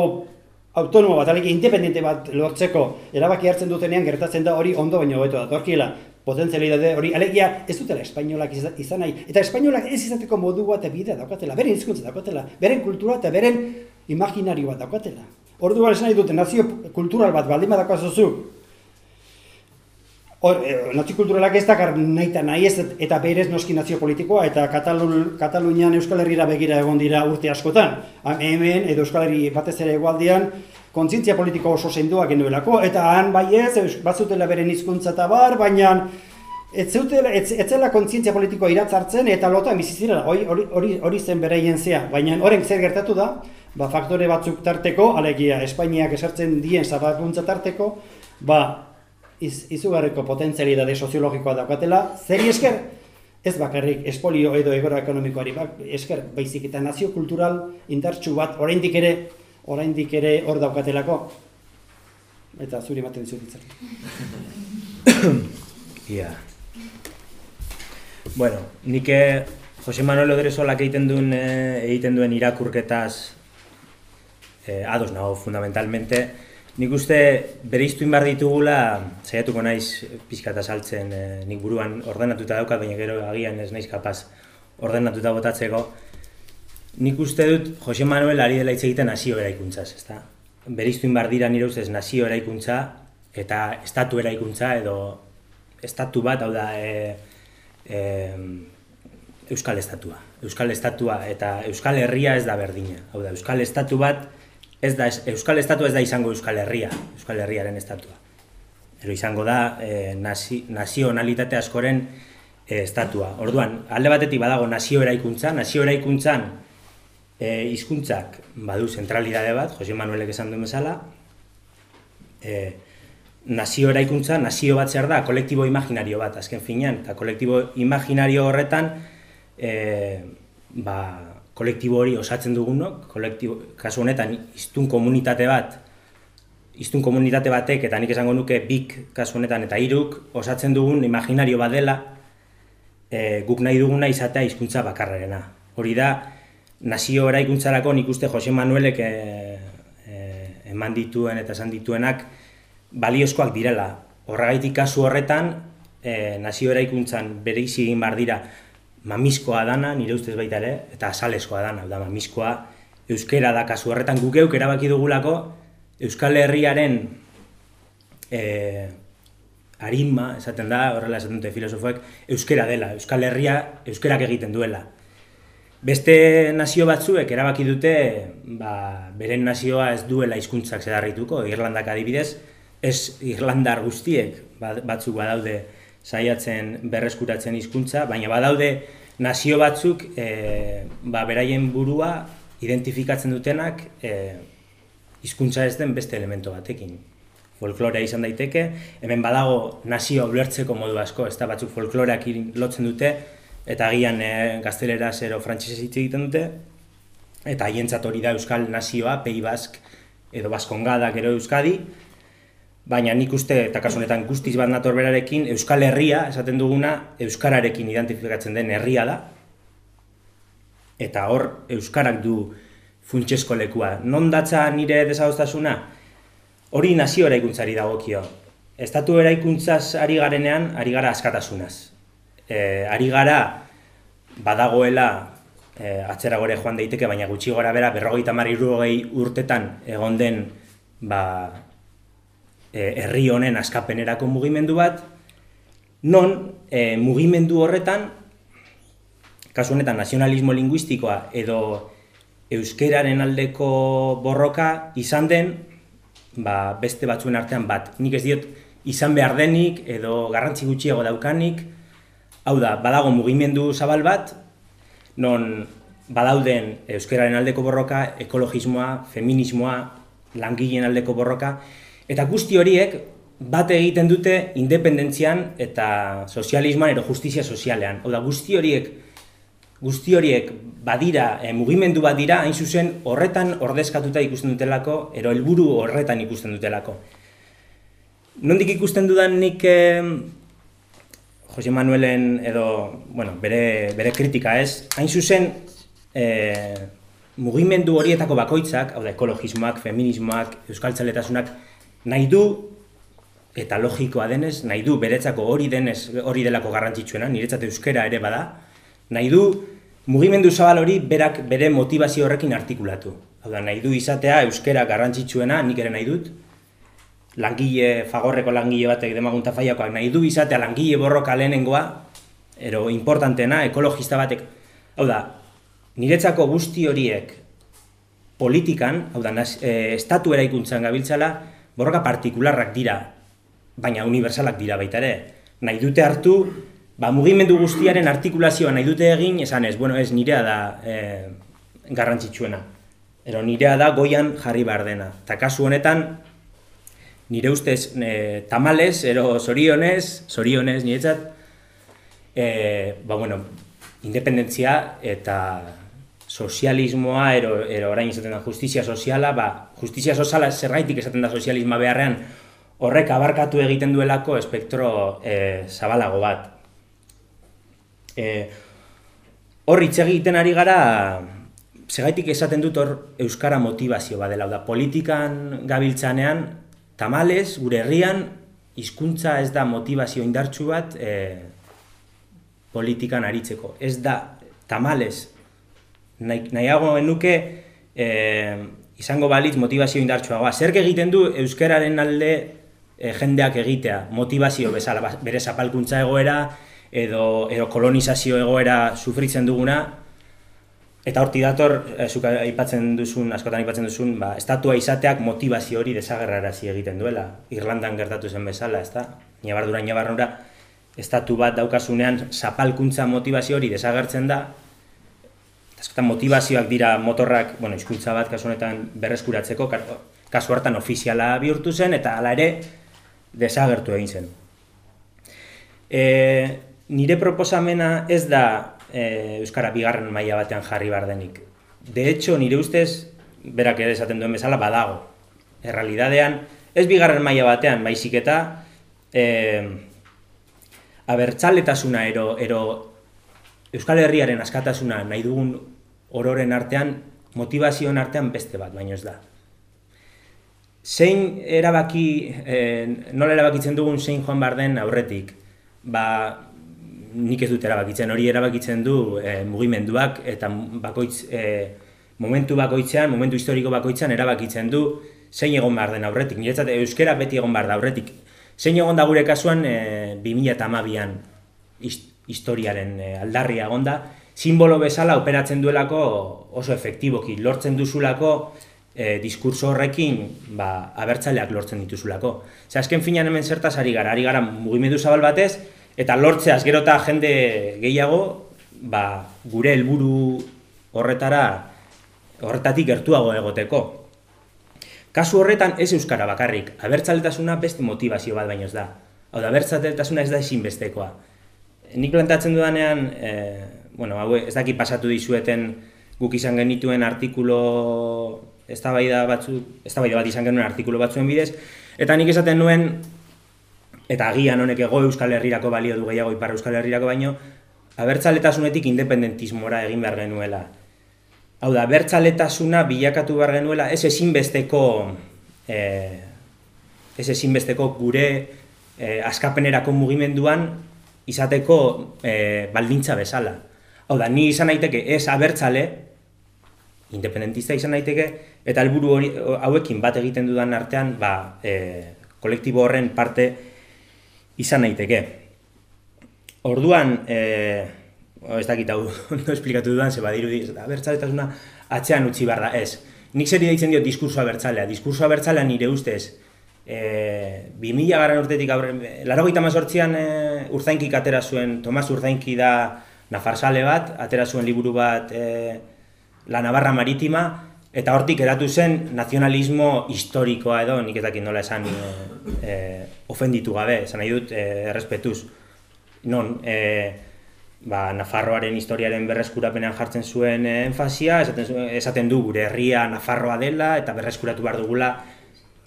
autonomo bat, alegi independente bat lortzeko erabaki hartzen dutenean gertatzen da hori ondo baino hobeto datorkiela potentzialidade hori alegia ez dutela espainolak izan nahi. Eta espainolak ez izateko modu bat bidea daukatela beren hizkuntza daukatela beren kultura eta beren imaginario bat daukatela. Orduan esan nahi dute nazio kultural bat baldin badaukazuzu Hor, e, nazio kulturalak ez dakar nahi eta nahi ez, eta berez noski nazio politikoa, eta Katalun, Katalunian Euskal Herriera begira egon dira urte askotan. Hemen, edo Euskal Herri batez ere egualdian, kontzientzia politiko oso zenduak genuelako, eta han bai ez, batzutela beren hizkuntza eta bar, baina ez ez, ez zela kontzientzia politikoa iratzartzen, eta lotan bizitzira, hori, hori, hori zen bereien zea. Baina horren zer gertatu da, ba, faktore batzuk tarteko, alegia, Espainiak esartzen dien zabakuntza tarteko, ba, iz, izugarriko potentzialidade soziologikoa daukatela, zeri esker, ez bakarrik espolio edo egora ekonomikoari, bak, esker baizik eta nazio kultural indartsu bat oraindik ere oraindik ere hor daukatelako. Eta zuri ematen zuritzen. Ia. Bueno, nik eh, Jose Manuel Odresolak egiten duen, eh, egiten duen irakurketaz eh, ados nago fundamentalmente, Nik uste bere iztuin bar ditugula, saiatuko naiz pixka eta saltzen, e, nik buruan ordenatuta daukat, baina gero agian ez naiz kapaz ordenatuta botatzeko. Nik uste dut Jose Manuel ari dela hitz egiten nazio eraikuntzaz, ezta? Bere iztuin bar dira nire ustez nazio eraikuntza eta estatu eraikuntza edo estatu bat, hau da, e, e, Euskal Estatua. Euskal Estatua eta Euskal Herria ez da berdina. Hau da, Euskal Estatu bat ez da, Euskal Estatu ez da izango Euskal Herria, Euskal Herriaren estatua. Ero izango da e, nazi, nazionalitate askoren e, estatua. Orduan, alde batetik badago nazio eraikuntza, nazio eraikuntzan e, hizkuntzak badu zentralidade bat, Jose Manuelek esan duen bezala, e, nazio eraikuntza, nazio bat zer da, kolektibo imaginario bat, azken finean, eta kolektibo imaginario horretan, e, ba, kolektibo hori osatzen dugunok, kolektibo, kasu honetan, iztun komunitate bat, iztun komunitate batek, eta nik esango nuke bik kasu honetan, eta hiruk osatzen dugun imaginario badela, e, guk nahi duguna izatea hizkuntza bakarrarena. Hori da, nazio eraikuntzarako nik uste Jose Manuelek e, e, eman dituen eta esan dituenak baliozkoak direla. Horregaitik kasu horretan, e, nazio eraikuntzan bere egin bar dira, mamiskoa dana, nire ustez baita ere, eta asaleskoa dana, da mamiskoa euskera da kasu horretan guk euk erabaki dugulako Euskal Herriaren e, aritma, esaten da, horrela esaten dute filosofoek, euskera dela, Euskal Herria euskerak egiten duela. Beste nazio batzuek erabaki dute, ba, beren nazioa ez duela hizkuntzak zedarrituko, Irlandak adibidez, ez Irlandar guztiek ba, batzuk badaude saiatzen berreskuratzen hizkuntza, baina badaude nazio batzuk e, ba, beraien burua identifikatzen dutenak e, hizkuntza ez den beste elemento batekin. Folklorea izan daiteke, hemen badago nazio ulertzeko modu asko, ez da batzuk folkloreak lotzen dute, eta agian e, gaztelera zero frantzese hitz egiten dute, eta haientzat hori da Euskal Nazioa, Pei Bask edo Baskongadak gero Euskadi, baina nik uste, eta kasu honetan guztiz bat nator berarekin, Euskal Herria, esaten duguna, Euskararekin identifikatzen den herria da, eta hor Euskarak du funtsesko lekua. Non datza nire desagostasuna? Hori nazio eraikuntzari dagokio. Estatu eraikuntzaz ari garenean, ari gara askatasunaz. E, ari gara badagoela e, atzera gore joan daiteke, baina gutxi gora bera, berrogeita mar urtetan egon den ba, herri honen askapenerako mugimendu bat, non e, mugimendu horretan, kasu honetan nazionalismo linguistikoa edo euskeraren aldeko borroka izan den, ba, beste batzuen artean bat. Nik ez diot izan behar denik edo garrantzi gutxiago daukanik, hau da, badago mugimendu zabal bat, non badauden euskeraren aldeko borroka, ekologismoa, feminismoa, langileen aldeko borroka, Eta guzti horiek bat egiten dute independentzian eta sozialismoan edo justizia sozialean. Oda guzti horiek guzti horiek badira, e, mugimendu bat dira, hain zuzen horretan ordezkatuta ikusten dutelako, ero helburu horretan ikusten dutelako. Nondik ikusten dudan nik e, Jose Manuelen edo, bueno, bere, bere kritika ez, hain zuzen e, mugimendu horietako bakoitzak, hau da, ekologismoak, feminismoak, euskaltzaletasunak, nahi du, eta logikoa denez, nahi du beretzako hori denez, hori delako garrantzitsuena, niretzat euskera ere bada, nahi du mugimendu zabal hori berak bere motivazio horrekin artikulatu. Hau da, nahi du izatea euskera garrantzitsuena, nik ere nahi dut, langile, fagorreko langile batek demagunta faiakoak, nahi du izatea langile borroka lehenengoa, ero importantena, ekologista batek, hau da, niretzako guzti horiek politikan, hau da, e, estatu eraikuntzan gabiltzala, borroka partikularrak dira, baina universalak dira baita ere. Nahi dute hartu, ba, mugimendu guztiaren artikulazioa nahi dute egin, esan ez, bueno, ez nirea da e, garrantzitsuena. Ero nirea da goian jarri behar dena. Ta kasu honetan, nire ustez e, tamales, ero zorionez, zorionez niretzat, e, ba, bueno, independentzia eta sozialismoa ero, ero orain izaten da justizia soziala, ba, justizia soziala zerraitik esaten da sozialisma beharrean horrek abarkatu egiten duelako espektro e, zabalago bat. E, hor hitz egiten ari gara, segaitik esaten dut hor euskara motivazio badela, da politikan gabiltzanean, tamales, gure herrian, hizkuntza ez da motivazio indartsu bat e, politikan aritzeko. Ez da tamales nahiago genuke e, izango balitz motivazio indartsuagoa. Zer egiten du euskararen alde e, jendeak egitea, motivazio bezala, ba, bere zapalkuntza egoera edo, edo kolonizazio egoera sufritzen duguna, Eta horti dator, e, zuk aipatzen duzun, askotan aipatzen duzun, ba, estatua izateak motivazio hori desagerrarazi egiten duela. Irlandan gertatu zen bezala, ez da? Nabardura, nabarnura, estatu bat daukasunean zapalkuntza motivazio hori desagertzen da, askotan motivazioak dira motorrak, bueno, hizkuntza bat kasu honetan berreskuratzeko, kasu hartan ofiziala bihurtu zen eta hala ere desagertu egin zen. E, nire proposamena ez da e, euskara bigarren maila batean jarri bar denik. De hecho, nire ustez berak ere esaten duen bezala badago. Errealidadean ez bigarren maila batean, baizik eta e, abertzaletasuna ero, ero Euskal Herriaren askatasuna nahi dugun ororen artean, motivazioen artean beste bat, baino ez da. Zein erabaki, e, nola erabakitzen dugun zein joan bar den aurretik, ba, nik ez dut erabakitzen, hori erabakitzen du e, mugimenduak eta bakoitz, e, momentu bakoitzean, momentu historiko bakoitzean erabakitzen du zein egon behar den aurretik. Niretzat, euskera beti egon behar da aurretik. Zein egon da gure kasuan e, 2008an historiaren e, aldarria egon da, simbolo bezala operatzen duelako oso efektiboki, lortzen duzulako e, diskurso horrekin ba, abertzaleak lortzen dituzulako. Zer, azken finan hemen zertaz ari gara, ari gara mugimendu zabal batez, eta lortzeaz gero eta jende gehiago ba, gure helburu horretara horretatik gertuago egoteko. Kasu horretan ez euskara bakarrik, abertzaletasuna beste motivazio bat baino ez da. Hau da, abertzaletasuna ez da ezinbestekoa. Nik plantatzen dudanean, e, bueno, hau ez daki pasatu dizueten guk izan genituen artikulo eztabaida batzu, eztabaida bat izan genuen artikulo batzuen bidez eta nik esaten nuen eta agian honek ego Euskal Herrirako balio du gehiago ipar Euskal Herrirako baino abertzaletasunetik independentismora egin behar genuela. Hau da, abertzaletasuna bilakatu behar genuela ez ezinbesteko eh, ez ezinbesteko gure eh, askapenerako mugimenduan izateko eh, baldintza bezala. Hau da, ni izan naiteke ez abertzale, independentista izan naiteke, eta helburu hori hauekin bat egiten dudan artean, ba, e, kolektibo horren parte izan naiteke. Orduan, e, ez dakit hau ondo esplikatu dudan, ze badirudi, abertzaletasuna atzean utzi behar da, ez. Nik zer deitzen dio diskurso abertzalea. Diskurso abertzalea nire ustez, e, 2000 garan urtetik laro gita mazortzian e, urzainkik atera zuen, Tomas Urzainki da nafarsale bat, atera zuen liburu bat e, La Navarra Maritima, eta hortik eratu zen nazionalismo historikoa edo, nik ez dakit nola esan e, e, ofenditu gabe, esan nahi dut, errespetuz. Non, e, ba, Nafarroaren historiaren berreskurapenean jartzen zuen enfasia, esaten, esaten du gure herria Nafarroa dela eta berreskuratu behar dugula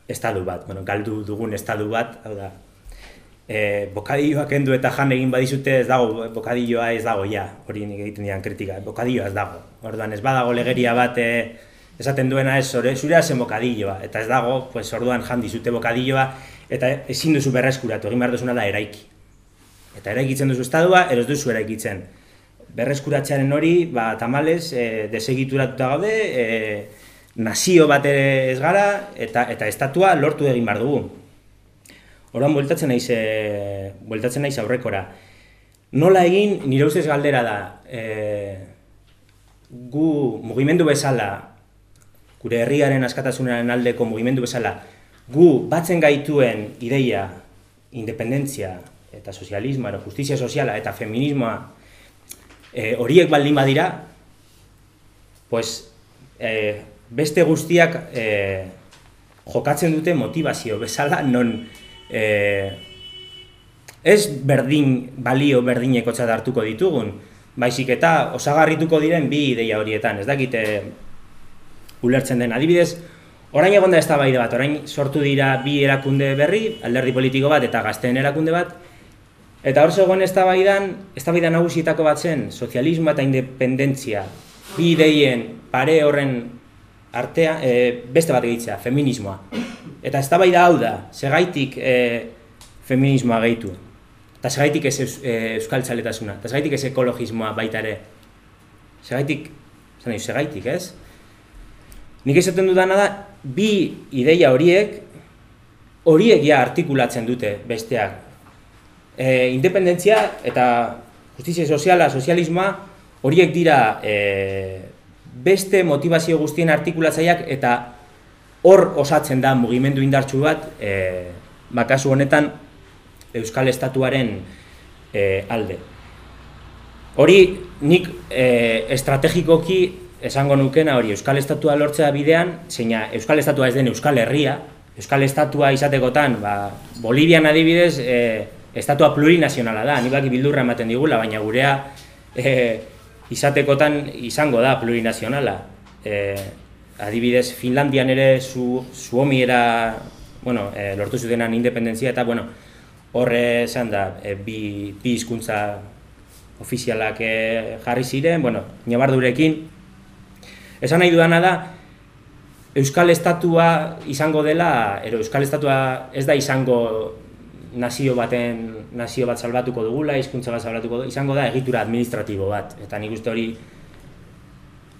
estadu bat, bueno, galdu dugun estadu bat, hau da, e, bokadilloak endu eta jan egin badizute ez dago, bokadilloa ez dago ja, hori nik egiten dian kritika, bokadilloa ez dago. Orduan ez badago legeria bat e, esaten duena ez zure, zure zen bokadilloa, eta ez dago, pues, orduan jan dizute bokadilloa, eta ezin duzu berreskuratu, egin behar duzuna da eraiki. Eta eraikitzen duzu estadua, eroz duzu eraikitzen. Berreskuratzearen hori, ba, tamales, e, desegituratuta gaude, e, nazio bat ere ez gara eta eta estatua lortu egin bar dugu. Orduan bueltatzen naiz e, bueltatzen naiz aurrekora. Nola egin nire ustez galdera da. E, gu mugimendu bezala gure herriaren askatasunaren aldeko mugimendu bezala gu batzen gaituen ideia independentzia eta sozialismo, justizia soziala eta feminismoa e, horiek baldin badira, pues, e, beste guztiak e, jokatzen dute motivazio bezala non e, ez berdin balio berdineko hartuko ditugun, baizik eta osagarrituko diren bi ideia horietan, ez dakite ulertzen den. Adibidez, orain egon da ez da bat, orain sortu dira bi erakunde berri, alderdi politiko bat eta gazteen erakunde bat, eta hor zegoen ez da baidan, ez da baidan nagusietako bat zen, sozialismo eta independentzia, bi ideien pare horren artea, e, beste bat egitzea, feminismoa. Eta ez da hau da, segaitik e, feminismoa gehitu. Eta segaitik ez e, euskal txaletasuna, eta segaitik ez ekologismoa baita ere. Segaitik, zan segaitik ez? Nik esaten dudana da, bi ideia horiek, horiek ja artikulatzen dute besteak. E, independentzia eta justizia soziala, sozialismoa, horiek dira e, beste motivazio guztien artikulatzaileak eta hor osatzen da mugimendu indartsu bat, e, bakasu honetan Euskal Estatuaren e, alde. Hori nik e, estrategikoki esango nukena hori Euskal Estatua lortzea bidean, zeina Euskal Estatua ez den Euskal Herria, Euskal Estatua izatekotan, ba, Bolivian adibidez, e, estatua plurinazionala da, nik bildurra ematen digula, baina gurea e, izatekotan izango da plurinazionala. E, adibidez, Finlandian ere zu, suomi era, bueno, e, lortu zutenan independentzia eta, bueno, horre esan da, e, bi, bi izkuntza ofizialak e, jarri ziren, bueno, nabardurekin. Esan nahi dudana da, Euskal Estatua izango dela, ero Euskal Estatua ez da izango nazio baten nazio bat salbatuko dugula, hizkuntza bat salbatuko izango da egitura administratibo bat. Eta nik uste hori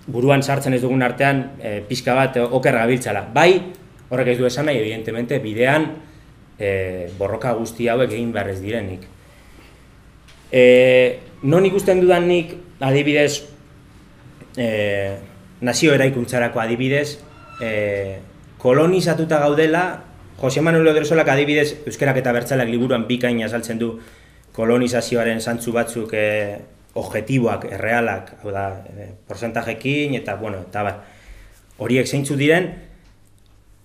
buruan sartzen ez dugun artean e, pixka bat oker gabiltzala. Bai, horrek ez du esan nahi, evidentemente, bidean e, borroka guzti hauek egin beharrez direnik. E, non ikusten dudan nik, adibidez, e, nazio eraikuntzarako adibidez, e, kolonizatuta gaudela Jose Manuel Odresolak adibidez Euskerak eta Bertzalak liburuan bikain azaltzen du kolonizazioaren zantzu batzuk eh, objektiboak, errealak, hau da, eh, porcentajekin eta, bueno, eta bat, horiek zeintzu diren,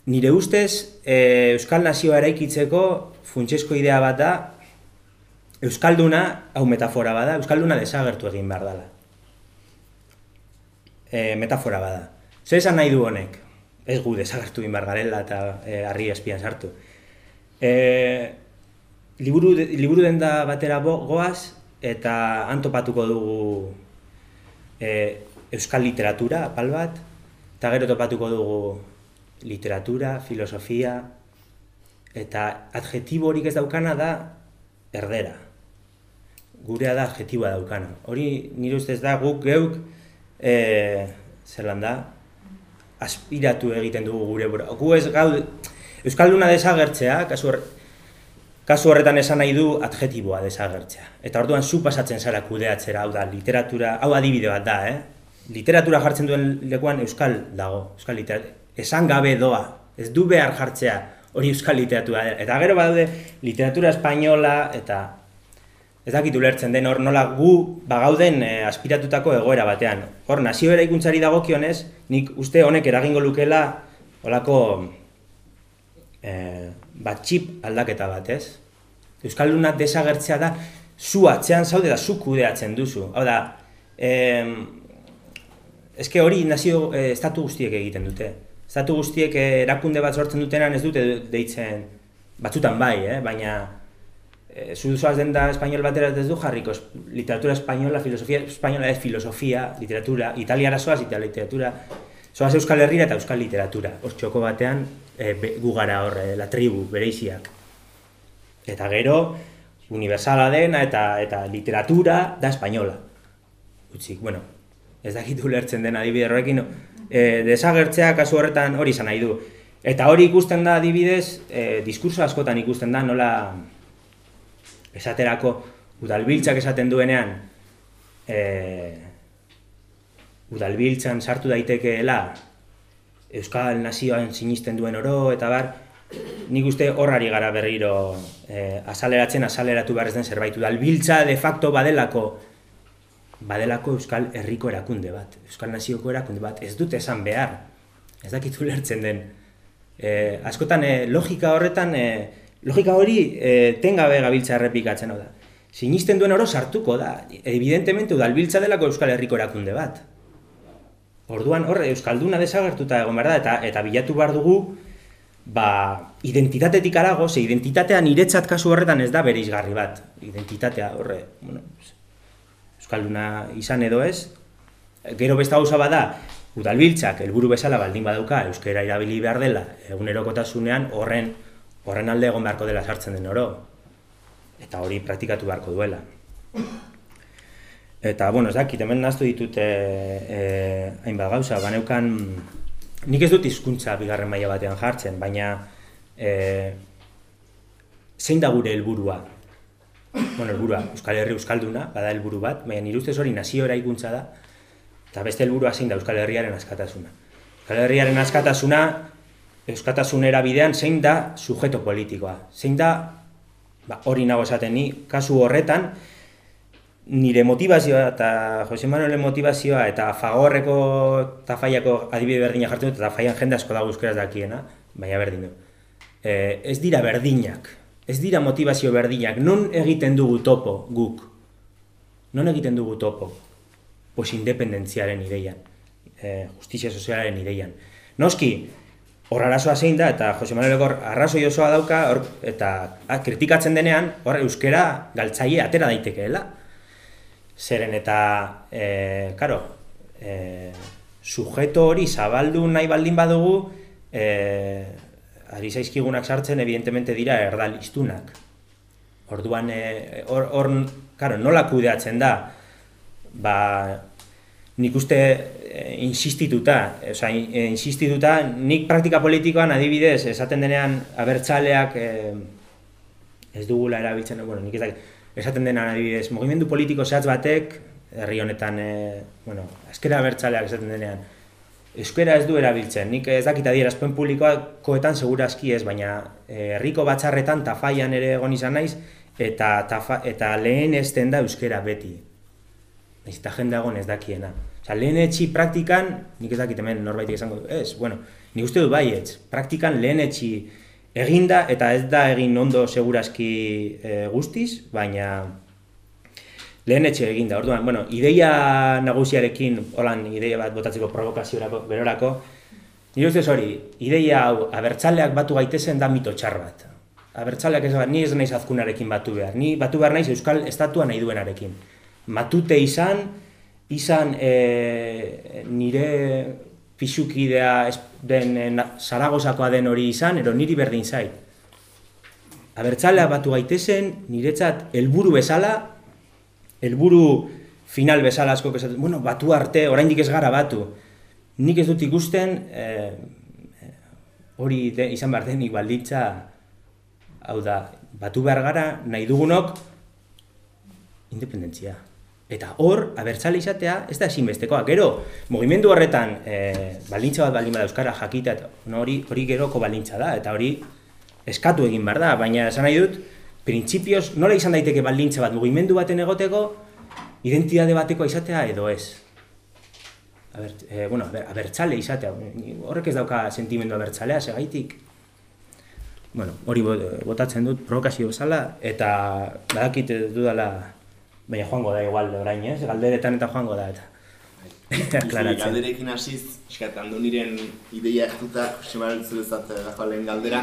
nire ustez eh, Euskal Nazioa eraikitzeko funtsesko idea bat da, Euskalduna, hau metafora bada, Euskalduna desagertu egin behar dela. E, metafora bada. Zer esan nahi du honek? ez gu desagertu inbar garela eta e, harri espian sartu. E, liburu, liburu denda batera goaz eta antopatuko dugu e, euskal literatura, apal bat, eta gero topatuko dugu literatura, filosofia, eta adjetibo horik ez daukana da erdera. gurea da adjetiboa daukana. Hori nire ustez da guk geuk e, zelan da aspiratu egiten dugu gure bura. Gu ez gaude, Euskalduna desagertzea, kasu, kasu horretan esan nahi du adjetiboa desagertzea. Eta orduan zu pasatzen zara kudeatzera, hau da, literatura, hau adibide bat da, eh? Literatura jartzen duen lekuan Euskal dago, Euskal literatura. Esan gabe doa, ez du behar jartzea hori Euskal literatura. Eta gero badaude literatura espainola eta ez dakit ulertzen den hor nola gu bagauden e, aspiratutako egoera batean. Hor, nazio eraikuntzari dagokionez, nik uste honek eragingo lukela olako e, bat txip aldaketa bat, ez? Euskalduna desagertzea da, zu atzean zaude da zu kudeatzen duzu. Hau da, e, eske hori nazio e, estatu guztiek egiten dute. Estatu guztiek erakunde bat sortzen dutenan ez dute deitzen, batzutan bai, eh? baina e, zu zoaz den da espainol batera ez du jarriko, literatura espainola, filosofia espainola ez filosofia, literatura, italiara zoaz, eta literatura, zoaz euskal herrira eta euskal literatura. Hor txoko batean, e, be, gu gara hor, e, la tribu, bereiziak. Eta gero, universala dena eta eta literatura da espainola. Utzik, bueno, ez dakit ulertzen den adibide horrekin, e, desagertzea kasu horretan hori izan nahi du. Eta hori ikusten da adibidez, e, diskurso askotan ikusten da nola esaterako udalbiltzak esaten duenean e, udalbiltzan sartu daitekeela Euskal Nazioan sinisten duen oro eta bar, nik uste horrari gara berriro e, azaleratzen, azaleratu behar ez den zerbait. Udalbiltza de facto badelako badelako Euskal Herriko erakunde bat, Euskal Nazioko erakunde bat, ez dute esan behar, ez dakitu lertzen den. E, askotan, e, logika horretan, e, logika hori e, tengabe gabiltza errepikatzen da. Sinisten duen oro sartuko da, evidentemente udalbiltza delako Euskal Herriko erakunde bat. Orduan, horre, Euskalduna desagertuta egon behar da, eta, eta bilatu behar dugu, ba, identitatetik arago, ze identitatea niretzat kasu horretan ez da bere izgarri bat. Identitatea, horre, bueno, euskalduna izan edo ez, gero besta gauza bada, udalbiltzak helburu bezala baldin badauka euskera irabili behar dela egunerokotasunean horren horren alde egon beharko dela sartzen den oro eta hori praktikatu beharko duela. Eta, bueno, ez dakit, hemen naztu ditut e, e, hainbat gauza, baneukan, nik ez dut hizkuntza bigarren maila batean jartzen, baina e, zein da gure helburua bueno, elburua, Euskal Herri Euskalduna, bada helburu bat, baina nire ustez hori nazio eraikuntza da, eta beste helburua zein da Euskal Herriaren askatasuna. Euskal Herriaren askatasuna, Euskatasunera bidean zein da sujeto politikoa. Zein da, ba, hori nago esaten ni, kasu horretan, nire motivazioa eta Jose Manuelen motivazioa eta fagorreko eta faiako adibide berdina jartzen dut, eta faian jende asko dago euskaraz dakiena, baina berdin du. E, ez dira berdinak, ez dira motivazio berdinak, non egiten dugu topo guk? Non egiten dugu topo? Pues independentziaren ideian, eh, justizia sozialaren ideian. Noski, hor arazoa zein da, eta Jose Manuel Egor arrazoi osoa dauka, or, eta a, ah, kritikatzen denean, hor euskera galtzaile atera daitekeela. Zeren eta, e, karo, e, sujeto hori zabaldu nahi baldin badugu, e, ari zaizkigunak sartzen, evidentemente dira erdal iztunak. Orduan, hor, or, or, nola kudeatzen da, ba, nik uste e, insistituta, oza, e, insistituta, nik praktika politikoan adibidez, esaten denean abertzaleak e, ez dugula erabiltzen, bueno, nik ez dakit, esaten denean adibidez, mugimendu politiko zehatz batek, herri honetan, e, bueno, azkera abertzaleak esaten denean, euskera ez du erabiltzen. Nik ez dakit adierazpen publikoakoetan segurazki ez, baina eh, herriko batzarretan tafaian ere egon izan naiz eta tafa, eta lehen ezten da euskera beti. Ez eta jende egon ez dakiena. Osa, lehen etxi praktikan, nik ez dakit hemen norbaitik esango du, ez, bueno, nik uste du bai ez, praktikan lehen etxi eginda eta ez da egin ondo segurazki e, guztiz, baina lehen etxe eginda. Orduan, bueno, ideia nagusiarekin, holan ideia bat botatzeko provokaziorako, berorako, nire ustez hori, ideia hau, abertzaleak batu gaitezen da mito txar bat. Abertzaleak ez bat, ni ez naiz azkunarekin batu behar, ni batu behar naiz Euskal Estatua nahi duenarekin. Matute izan, izan e, nire fixukidea den e, Zaragozakoa den hori izan, ero niri berdin zait. Abertzaleak batu gaitezen, niretzat helburu bezala, helburu final bezala asko esaten, bueno, batu arte, oraindik ez gara batu. Nik ez dut ikusten, eh, hori de, izan behar denik balditza, hau da, batu behar gara, nahi dugunok, independentzia. Eta hor, abertzale izatea, ez da ezinbestekoa. Gero, mugimendu horretan, e, baldintza bat baldin bada euskara jakita, no, hori, hori geroko baldintza da, eta hori eskatu egin behar da, baina esan nahi dut, printzipioz, nola izan daiteke baldintza bat mugimendu baten egoteko, identitate bateko izatea edo ez. Aber, e, bueno, aber, abertzale izatea, horrek ez dauka sentimendu abertzalea, segaitik. Bueno, hori botatzen dut, provokazio bezala, eta badakit dudala, baina joango da igual orain, ez? Galderetan eta joango da, eta. Aklaratzen. Galderekin hasiz, eskat, handu niren ideia ertuta, Jose Zurezat, lehen galdera,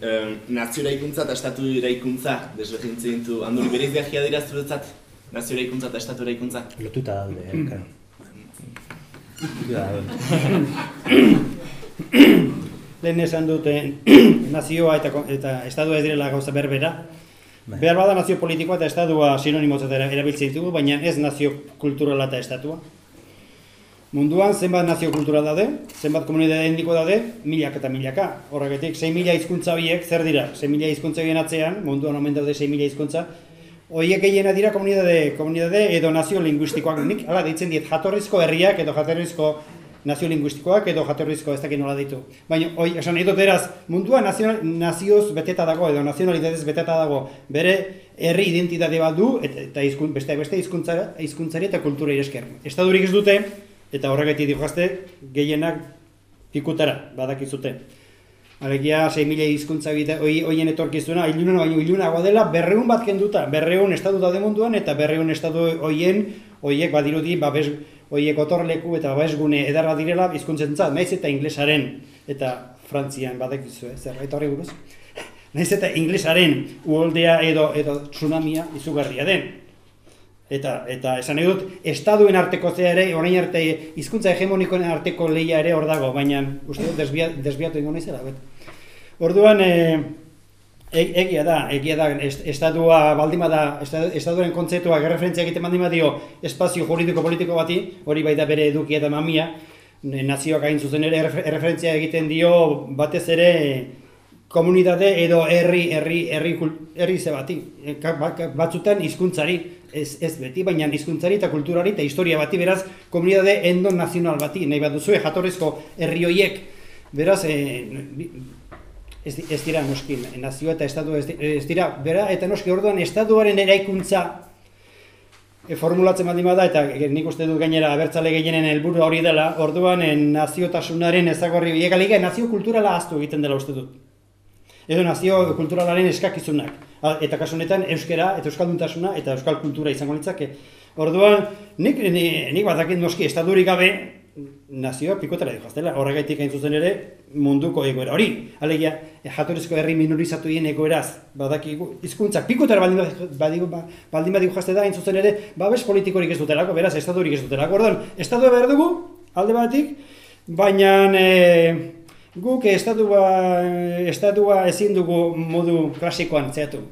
eh, nazio eraikuntza eta estatu eraikuntza desberdintzen ditu, handu bereiz gajia dira zuretzat, nazio eraikuntza eta estatu eraikuntza? Lotuta daude, eh, karo. Lehen esan dute nazioa eta, eta estadua ez direla gauza berbera. Bai. Behar bada nazio politikoa eta estadua sinonimotzat erabiltzen ditugu, baina ez nazio kulturala eta estatua. Munduan zenbat nazio kultural daude, zenbat komunidade indiko daude, milak eta milaka. Horregatik, 6 mila hizkuntza biek, zer dira? 6 mila hizkuntza bien atzean, munduan omen daude 6 mila hizkuntza. Hoiek gehiena dira komunidade, komunidade edo nazio linguistikoak. Nik, hala, deitzen diet, jatorrizko herriak edo jatorrizko nazio linguistikoak edo jatorrizko ez dakit nola ditu. Baina, oi, esan nahi dut eraz, mundua nazio, nazioz beteta dago edo nazionalitatez beteta dago bere herri identitate bat du eta, eta izkun, beste beste hizkuntzari eta kultura iresker. Estadurik ez dute, eta horregatik dihazte gehienak ikutara badakizute. Alegia 6.000 hizkuntza bide hoien etorkizuna iluna baino ilunagoa dela berreun bat kenduta, berreun estatu daude munduan eta berreun estatu hoien hoiek badirudi babes hoiek otorleku eta babesgune edarra direla hizkuntzentzat, naiz eta inglesaren eta frantzian badakizu, eh, zerbait horri buruz. Naiz eta inglesaren uoldea edo edo tsunamia izugarria den. Eta, eta esan nahi dut, estaduen arteko zea ere, orain arte, hizkuntza hegemonikoen arteko leia ere hor dago, baina uste dut desbia, desbiatu ingo naizela, bet. Orduan, e, egia da, egia da, estadua baldima da, estaduaren kontzeptua referentzia egiten baldima dio espazio juridiko politiko bati, hori bai da bere edukia eta mamia, nazioak hain zuzen ere erreferentzia egiten dio batez ere komunitate edo herri herri herri herri ze bati. Ba, batzutan hizkuntzari ez, ez beti baina hizkuntzari eta kulturari eta historia bati beraz komunitate endo nazional bati. Nahi bat duzu jatorrizko herri hoiek beraz e, ez, ez dira noski nazio eta estatu ez, ez dira bera eta noski orduan estatuaren eraikuntza e, formulatzen baldin bada eta nik uste dut gainera abertzale gehienen helburu hori dela orduan en naziotasunaren ezagorri biek nazio kulturala ahaztu egiten dela uste dut edo nazio kulturalaren eskakizunak. Eta kasu honetan euskera eta euskalduntasuna eta euskal kultura izango litzake. Orduan, nik, nik, nik badakin noski estadurik gabe nazioa pikotara dihaztela. Horregaitik hain zuzen ere munduko egoera. Hori, alegia, jatorrizko herri minorizatu hien egoeraz, badakigu, izkuntzak pikotara baldin badigu, ba, baldin badigu jazte da, hain zuzen ere, babes politikorik ez dutelako, beraz, estadurik ez dutelako. Orduan, estadua behar dugu, alde batik, baina... E, Guk estatua, estatua ezin dugu modu klasikoan zeatu.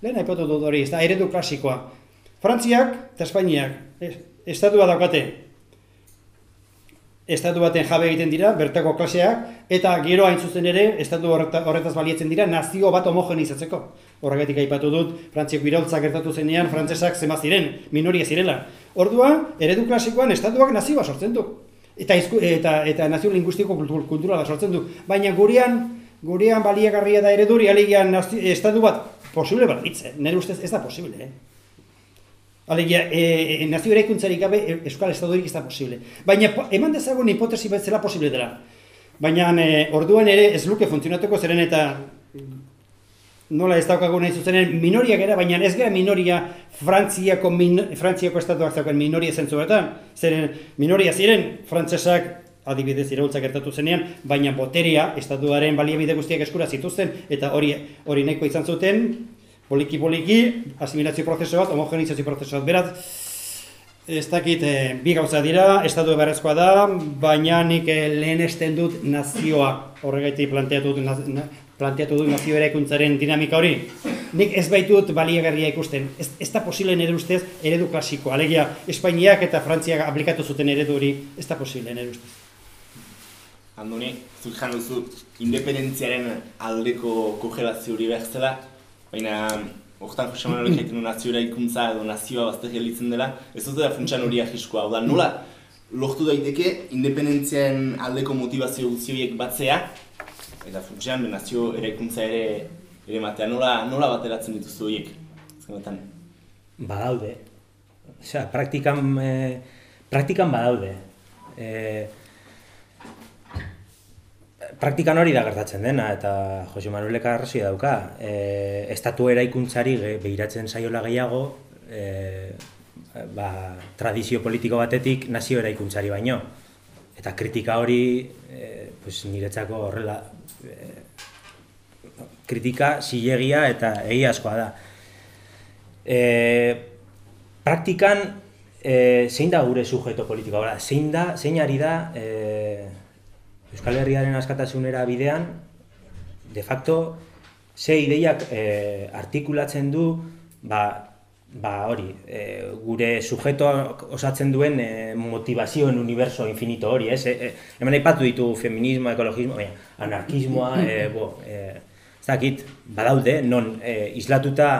Lehen aipatu dut hori, ez da, eredu klasikoa. Frantziak eta Espainiak, estatua daukate. Estatu baten jabe egiten dira, bertako klaseak, eta gero hain zuzen ere, estatu horretaz balietzen dira, nazio bat homogenizatzeko. Horregatik aipatu dut, Frantziak biraultzak gertatu zenean, frantzesak zema ziren, minoria zirela. Ordua, eredu klasikoan, estatuak nazioa sortzen du eta izku, eta eta nazio linguistiko kultur, kultura sortzen du. Baina gurean gurean baliagarria da ereduri alegian estatu bat posible balitz, eh? nire ustez ez da posible. Eh? Alegia, e, e, nazio eraikuntzarik gabe e, euskal estadurik ez da posible. Baina eman dezagun hipotesi bat zela posible dela. Baina e, orduan ere ez luke funtzionatuko zeren eta nola ez daukagu nahi zuzenen minoriak era, baina ez gara minoria Frantziako, min, Frantziako estatuak zauken minoria zentzu zeren minoria ziren frantzesak adibidez iraultza gertatu zenean, baina boteria estatuaren baliabide guztiak eskura zituzten, eta hori hori nahiko izan zuten, poliki-poliki, asimilazio prozesu bat, homogenizazio prozesu bat, beraz, ez dakit, e, bi gauza dira, estatu ebarrezkoa da, baina nik e, lehen esten dut nazioa horregaitik planteatu dut planteatu du nazio eraikuntzaren dinamika hori. nik ez baitut baliagarria ikusten. Ez, ez da posible nire ustez eredu klasiko. Alegia, Espainiak eta Frantziak aplikatu zuten eredu hori, ez da posible nire ustez. Andoni, zuk jan duzu, independentziaren aldeko kogelazio hori behar baina hortan Jose Manuel egiten nazioa ikuntza edo nazioa bazte gelitzen dela, ez dut da funtsan hori ahiskoa. Hau da, nola lortu daiteke independentziaren aldeko motivazio guztioiek batzea, eta funtsan nazio eraikuntza ere ere matea, nola, nola bateratzen dituzu horiek? Zenetan. Badaude. Osea, praktikan, eh, praktikan badaude. Eh, praktikan hori da gertatzen dena, eta Jose Manuel arrazoi dauka. E, estatu eraikuntzari behiratzen saiola gehiago, e, ba, tradizio politiko batetik nazio eraikuntzari baino. Eta kritika hori, e, pues, niretzako horrela, e, kritika zilegia eta egi askoa da. E, praktikan, e, zein da gure sujeto politikoa? Zein da, zein ari da, e, Euskal Herriaren askatasunera bidean, de facto, ze ideiak e, artikulatzen du, ba, ba hori, e, gure sujeto osatzen duen e, motivazioen universo infinito hori, ez? E, hemen aipatu ditu feminismo, ekologismo, baina, anarkismoa, e, bo, e, ez dakit, badaude, non e, islatuta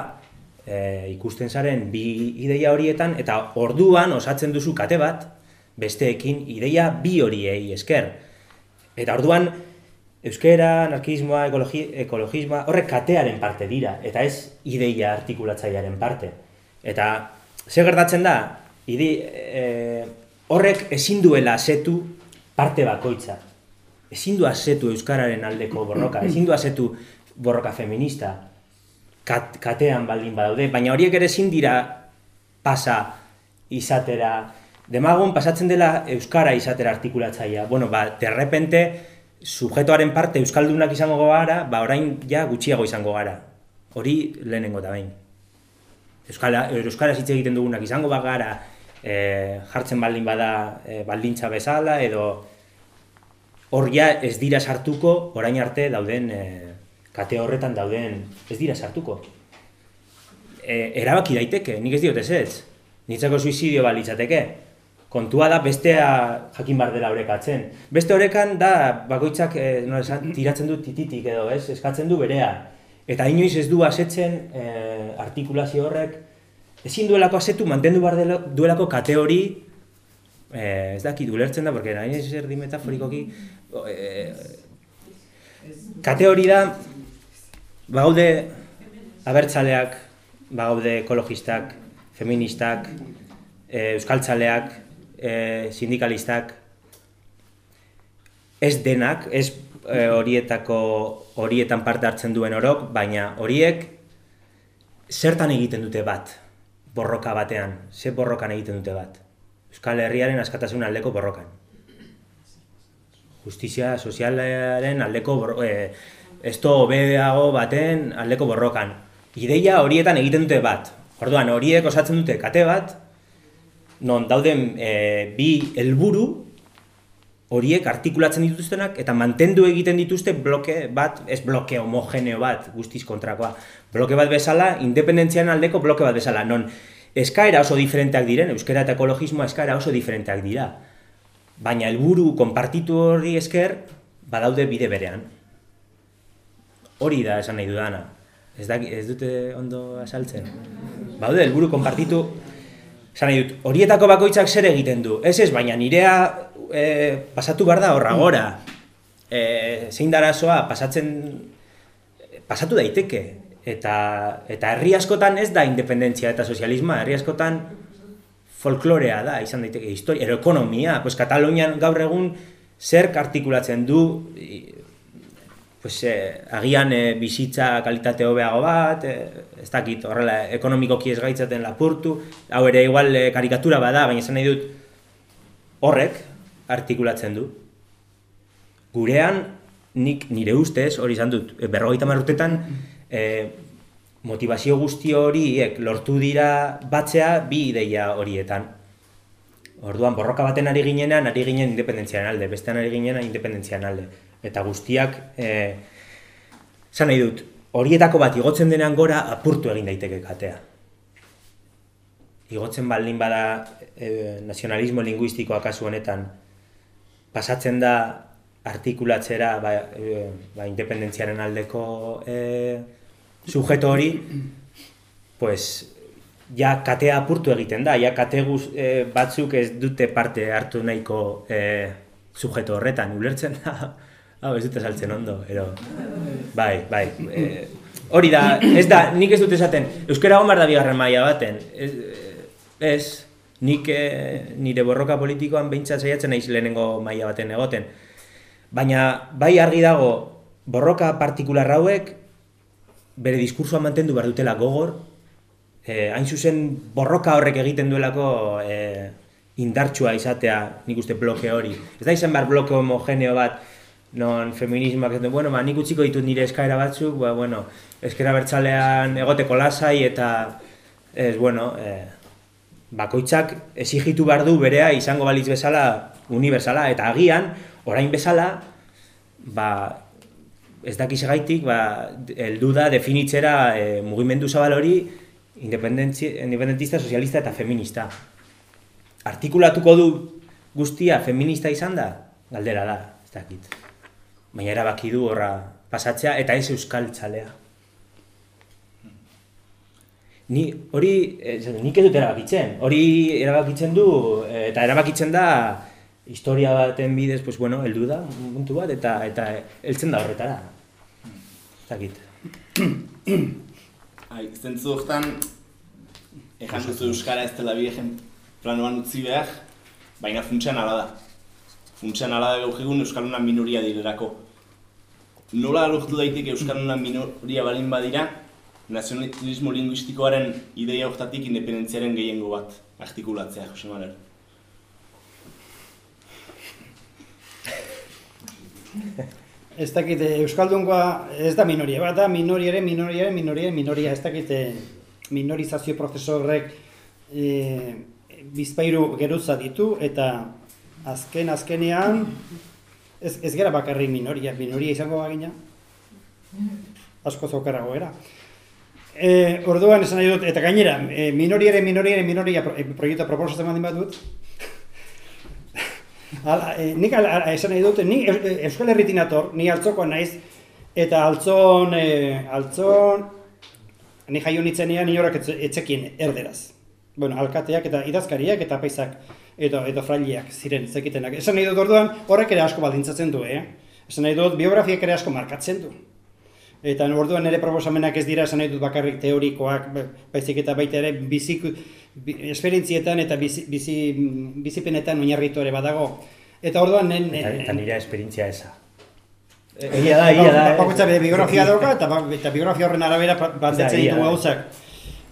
e, ikusten zaren bi ideia horietan, eta orduan osatzen duzu kate bat, besteekin ideia bi horiei esker. Eta orduan, euskera, anarkismoa, ekologi, ekologismoa, horrek katearen parte dira, eta ez ideia artikulatzailearen parte. Eta, ze gertatzen da, ide, e, horrek ezin duela asetu parte bakoitza. Ezin du asetu euskararen aldeko borroka, ezin du asetu borroka feminista, kat, katean baldin badaude, baina horiek ere ezin dira pasa izatera, demagun pasatzen dela euskara izatera artikulatzaia. Bueno, ba, derrepente, sujetoaren parte euskaldunak izango gara, ba, orain ja gutxiago izango gara. Hori lehenengo da behin. Euskara, euskara hitz egiten dugunak izango ba gara, e, jartzen baldin bada e, baldintza bezala, edo hor ja ez dira sartuko, orain arte dauden, e, kate horretan dauden, ez dira sartuko. E, erabaki daiteke, nik ez diot ez ez. Nitzako suizidio balitzateke kontua da bestea jakin bar dela orekatzen. Beste orekan da bakoitzak e, esan, tiratzen du tititik edo, ez? Eskatzen du berea. Eta inoiz ez du asetzen e, artikulazio horrek ezin duelako asetu mantendu bar dela, duelako kate hori e, ez dakit ulertzen da porque nahi ez erdi metaforikoki e, kate hori da bagaude abertzaleak bagaude ekologistak feministak e, euskaltzaleak e, sindikalistak ez denak, ez e, horietako horietan parte hartzen duen orok, baina horiek zertan egiten dute bat borroka batean, ze borrokan egiten dute bat. Euskal Herriaren askatasun aldeko borrokan. Justizia sozialaren aldeko borrokan. E, esto obedeago baten aldeko borrokan. Ideia horietan egiten dute bat. Orduan, horiek osatzen dute kate bat, non dauden e, bi helburu horiek artikulatzen dituztenak eta mantendu egiten dituzte bloke bat, ez bloke homogeneo bat, guztiz kontrakoa. Bloke bat bezala, independentzian aldeko bloke bat bezala, non eskaera oso diferenteak diren, euskera eta ekologismoa eskaera oso diferenteak dira. Baina helburu konpartitu hori esker, badaude bide berean. Hori da esan nahi dudana. Ez, da, ez dute ondo asaltzen. Baude, helburu konpartitu Zan dut, horietako bakoitzak zer egiten du. Ez ez, baina nirea e, pasatu behar da horra gora. E, zein darazoa, pasatzen, pasatu daiteke. Eta, eta herri askotan ez da independentzia eta sozialisma, herri askotan folklorea da, izan daiteke, historia, ero ekonomia. Pues Katalunian gaur egun zer artikulatzen du, pues, eh, agian eh, bizitza kalitate hobeago bat, eh, ez dakit, horrela, ekonomikoki ez gaitzaten lapurtu, hau ere igual eh, karikatura bada, baina esan nahi dut, horrek artikulatzen du. Gurean, nik nire ustez, hori izan dut, berrogeita marrutetan, eh, motivazio guzti horiek lortu dira batzea bi ideia horietan. Orduan, borroka baten ari ginenan, ari ginen independentziaren alde, bestean ari ginen independentziaren alde eta guztiak e, zan nahi dut, horietako bat igotzen denean gora apurtu egin daiteke katea. Igotzen baldin bada e, nazionalismo linguistikoa kasu honetan pasatzen da artikulatzera ba, e, ba, independentziaren aldeko e, sujeto hori, pues, ja katea apurtu egiten da, ja kate guz, e, batzuk ez dute parte hartu nahiko e, sujeto horretan, ulertzen da, hau ez dute saltzen ondo, ero, bai, bai, e, hori da, ez da, nik ez dute esaten, euskara gomar da bigarren maila baten, ez, ez nik e, nire borroka politikoan behintzat saiatzen naiz lehenengo maila baten egoten, baina bai argi dago, borroka partikular hauek, bere diskursoa mantendu behar dutela gogor, eh, hain zuzen borroka horrek egiten duelako eh, indartsua izatea nik uste bloke hori. Ez da izan behar bloke homogeneo bat, non feminismoak ez bueno, ba, nik utziko ditut nire eskaera batzuk, ba, bueno, eskera bertzalean egoteko lasai eta, ez, bueno, eh, bakoitzak esigitu behar du berea izango balitz bezala universala, eta agian, orain bezala, ba, ez dakiz gaitik, ba, eldu da definitzera e, mugimendu zabal hori independentista, sozialista eta feminista. Artikulatuko du guztia feminista izan da? Galdera da, ez dakit. Baina erabaki du horra pasatzea eta ez euskal txalea. Ni, hori, nik ez dut erabakitzen. Hori erabakitzen du, eta erabakitzen da, historia baten bidez, pues bueno, heldu da, puntu bat, eta eta heltzen da horretara. Ez dakit. Ai, zentzu hortan, ejan duzu Euskara ez dela biegen planoan utzi behar, baina funtsean ala da. Funtsean ala da gauk egun Euskalduna minoria direlako. Nola lortu daiteke Euskalduna minoria balin badira, nazionalismo linguistikoaren ideia hortatik independentziaren gehiengo bat artikulatzea, Jose Manuel. Ez dakit, eh, Euskaldungoa ez da minoria, bat da minoriaren, minoriaren, minoriaren, minoria, ez dakit eh, minorizazio prozeso horrek e, bizpairu geruza ditu, eta azken, azkenean, ez, ez gara bakarrik minoria, minoria izango bagina, asko zaukarrago era. E, orduan esan nahi dut, eta gainera, e, minoriaren, minoriaren, minoria proiektu proposatzen bat dut, Ala, e, nik ala, esan nahi dute, ni Euskal Herritin ator, ni altzoko naiz, eta altzon, e, altzon, ni jaio nitzenean ni horak etzekin erderaz. Bueno, alkateak eta idazkariak eta paisak edo, edo frailiak ziren zekitenak. Esan nahi dut orduan, horrek ere asko baldintzatzen du, eh? Esan nahi dut, biografiak ere asko markatzen du. Eta orduan nire proposamenak ez dira esan nahi dut bakarrik teorikoak, baizik eta baita ere bizik, esperientzietan eta bizi, bizi, bizipenetan oinarritu ere badago. Eta orduan... Nen, eta, eta nire esperientzia eza. Egia da, egia da. Bakoitza bere biografia dauka eta, ba, eta biografia horren arabera balditzatzen ditu gauzak.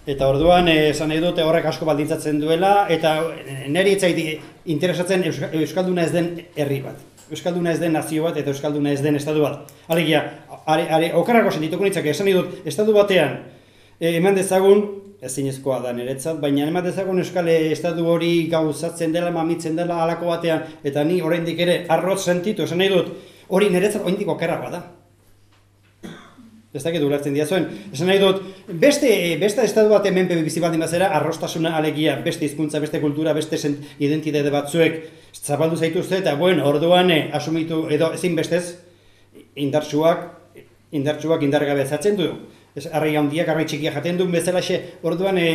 Eta orduan esan nahi dute horrek asko baldintzatzen duela eta niri etzaiti interesatzen Euskalduna ez den herri bat. Euskalduna ez den nazio bat eta Euskalduna ez den estatu bat. Alegia, are, are, okarrako sentituko nitzak, esan nahi dut, estatu batean eman dezagun ezinezkoa da niretzat, baina eman dezagun euskal estatu hori gauzatzen dela, mamitzen dela alako batean, eta ni oraindik ere arroz sentitu, esan nahi dut, hori niretzat oraindik okerragoa da. Ez dakit ulertzen dira zuen. Esan nahi dut, beste, beste estatu bat hemen bizi baldin bazera, arrostasuna alegia, beste hizkuntza, beste kultura, beste identitate batzuek zabaldu zaituzte, eta bueno, orduan eh, asumitu, edo ezin bestez, indartsuak, indartsuak indargabe zatzen du ez arrai handiak arrai txikia jaten duen bezalaxe orduan e,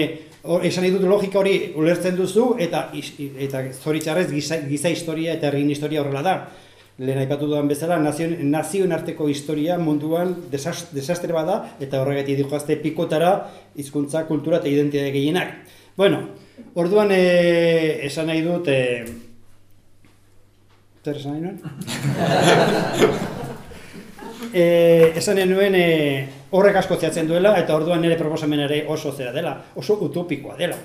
esan ditut logika hori ulertzen duzu eta eta zoritzarrez giza, giza historia eta herrin historia horrela da lehen aipatu duan bezala nazioen, nazioen arteko historia munduan desastre bada eta horregatik dijoazte pikotara hizkuntza kultura eta identitate gehienak bueno orduan e, esan nahi dut e, Zer esan nahi nuen? e, esan nuen e, horrek asko zehatzen duela eta orduan nire proposamen ere oso zera dela, oso utopikoa dela.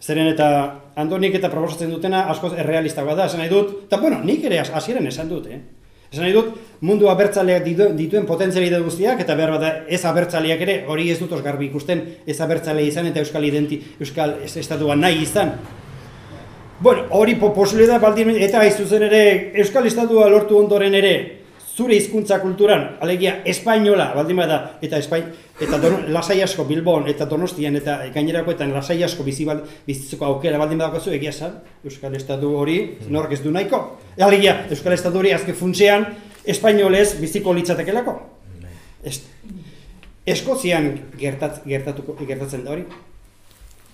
Zeren eta Andonik eta proposatzen dutena askoz errealista da, esan nahi dut, eta bueno, nik ere hasieran esan dut, eh? Esan nahi dut, mundu abertzaleak dituen potentziali guztiak, eta behar bada ez abertzaleak ere, hori ez dut garbi ikusten, ez abertzale izan eta euskal identi, euskal estatua nahi izan. Bueno, hori posibilitatea baldin, eta haizu zen ere, euskal estatua lortu ondoren ere, zure hizkuntza kulturan, alegia espainola baldin bada eta espain eta don, lasai asko Bilbon eta Donostian eta gainerakoetan lasai asko bizi bizitzeko aukera baldin badakozu egia esan Euskal Estatu hori nork ez du nahiko. Alegia Euskal Estatu hori azke funtsean espainolez biziko litzatekelako. Es, Eskozian gertat, gertatuko, gertatzen da hori.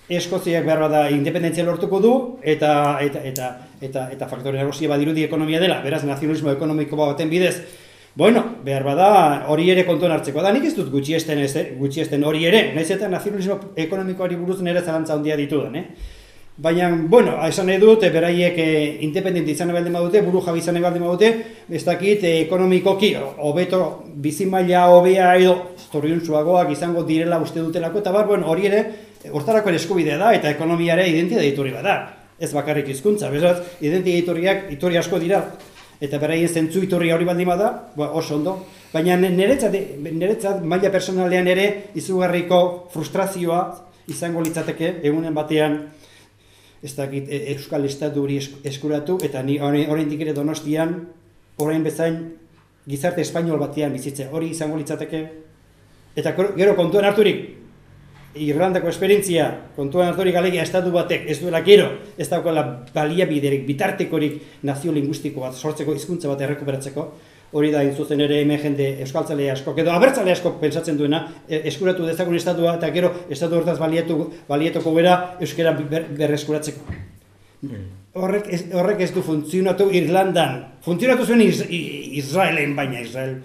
Eskoziak behar bada independentzia lortuko du eta eta eta eta eta faktore nagusia badirudi ekonomia dela, beraz nazionalismo ekonomiko baten bidez. Bueno, behar bada hori ere kontuan hartzeko da. Nik ez dut gutxiesten ez, eh? gutxiesten hori ere. Naiz eta nazionalismo ekonomikoari buruz nere zalantza handia ditudan, eh? Baina, bueno, esan nahi dut, beraiek e, independent izan baldin badute, buru jabi izan baldin badute, ez dakit e, ekonomikoki, hobeto bizimaila hobea edo zoriontsuagoak izango direla uste dutelako, eta bar, bueno, hori ere, hortarako eskubidea da eta ekonomiare identitate iturri bada. Ez bakarrik hizkuntza, beraz, identitate iturriak iturri asko dira. Eta beraien zentzu iturri hori baldin bada, ba, oso ondo. Baina niretzat, niretzat maila personalean ere izugarriko frustrazioa izango litzateke egunen batean. Ez dakit e, Euskal Estatu hori eskuratu eta ni oraindik ere Donostian orain bezain gizarte espainol batean bizitze hori izango litzateke. Eta gero kontuan harturik Irlandako esperientzia, kontuan harturik alegia estatu batek ez duela gero, ez daukala baliabiderik, bitartekorik nazio linguistiko bat sortzeko hizkuntza bat errekuperatzeko, hori da zuzen ere hemen jende euskaltzale asko, edo abertzale asko pentsatzen duena, e, eskuratu dezagun estatua eta gero estatu hortaz balietu, balietoko bera euskera ber, berreskuratzeko. Hmm. Horrek ez, horrek ez du funtzionatu Irlandan, funtzionatu zuen Israelen, baina Israel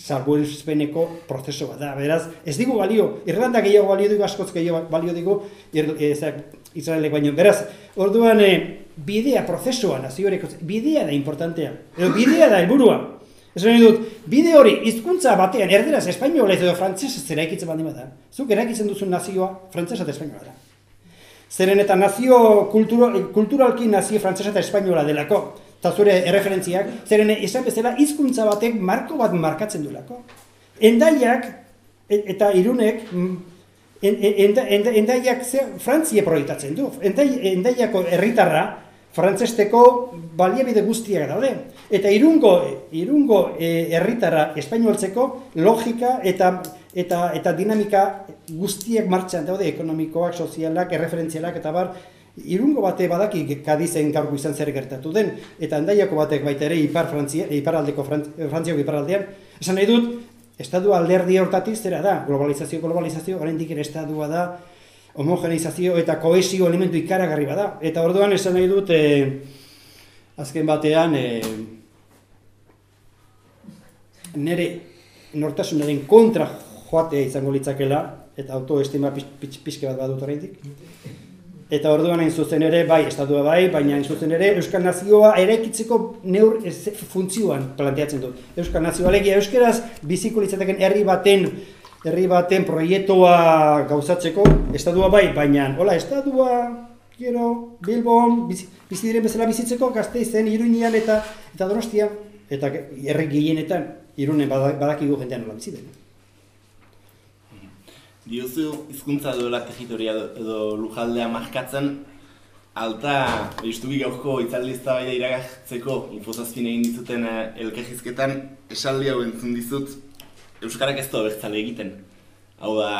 salbuespeneko prozesu bat da. Beraz, ez digu balio, Irlanda gehiago balio digu, askoz gehiago balio digu, ezak, Israelek baino. Beraz, orduan, e, bidea, prozesua, nazio bidea da importantea. Edo bidea da helburua. Ez hori dut, bide hori, hizkuntza batean, erderaz, espainolez edo frantzesez zera ikitzen baldin da. Zuk eraikitzen duzun nazioa, frantzesa eta espainola da. Zeren eta nazio, kulturalki nazio frantzesa eta espainola delako eta zure erreferentziak, zeren esan bezala hizkuntza batek marko bat markatzen duelako. Endaiak e, eta irunek mm, endaiak Frantzia proiektatzen du. endaiako herritarra frantzesteko baliabide guztiak daude. Eta irungo, irungo e, herritarra espainoltzeko logika eta, eta, eta dinamika guztiak martxan daude, ekonomikoak, sozialak, erreferentzialak eta bar, Irungo bate badaki Kadizen gaurko izan zer gertatu den, eta handaiako batek baita ere ipar Frantzia, iparaldeko Frantziako iparaldean, esan nahi dut, estatu alderdi hortatik zera da, globalizazio, globalizazio, oraindik ere estadua da, homogeneizazio eta koesio elementu ikaragarri bada. Eta orduan esan nahi dut, e, azken batean, e, nire nortasunaren kontra joatea izango litzakela, eta autoestima pixke bat badut oraindik. Eta orduan hain zuzen ere, bai, estatua bai, baina hain zuzen ere, Euskal Nazioa eraikitzeko neur funtzioan planteatzen dut. Euskal Nazioa legia Euskaraz biziko litzateken herri baten herri baten proiektua gauzatzeko, estatua bai, baina, hola, estatua, gero, Bilbon, bizi, bizi diren bezala bizitzeko, gazteizen, Iruñean eta eta Donostia, eta herri gehienetan, Irunen badakigu jendean nola bizi diozu hizkuntza duela territoria edo lujaldea markatzen, alta, estubi gauzko itzaldizta baida iragartzeko infozazpin egin dizuten uh, elkehizketan, esaldi hau entzun dizut, Euskarak ez du abertzale egiten. Hau da,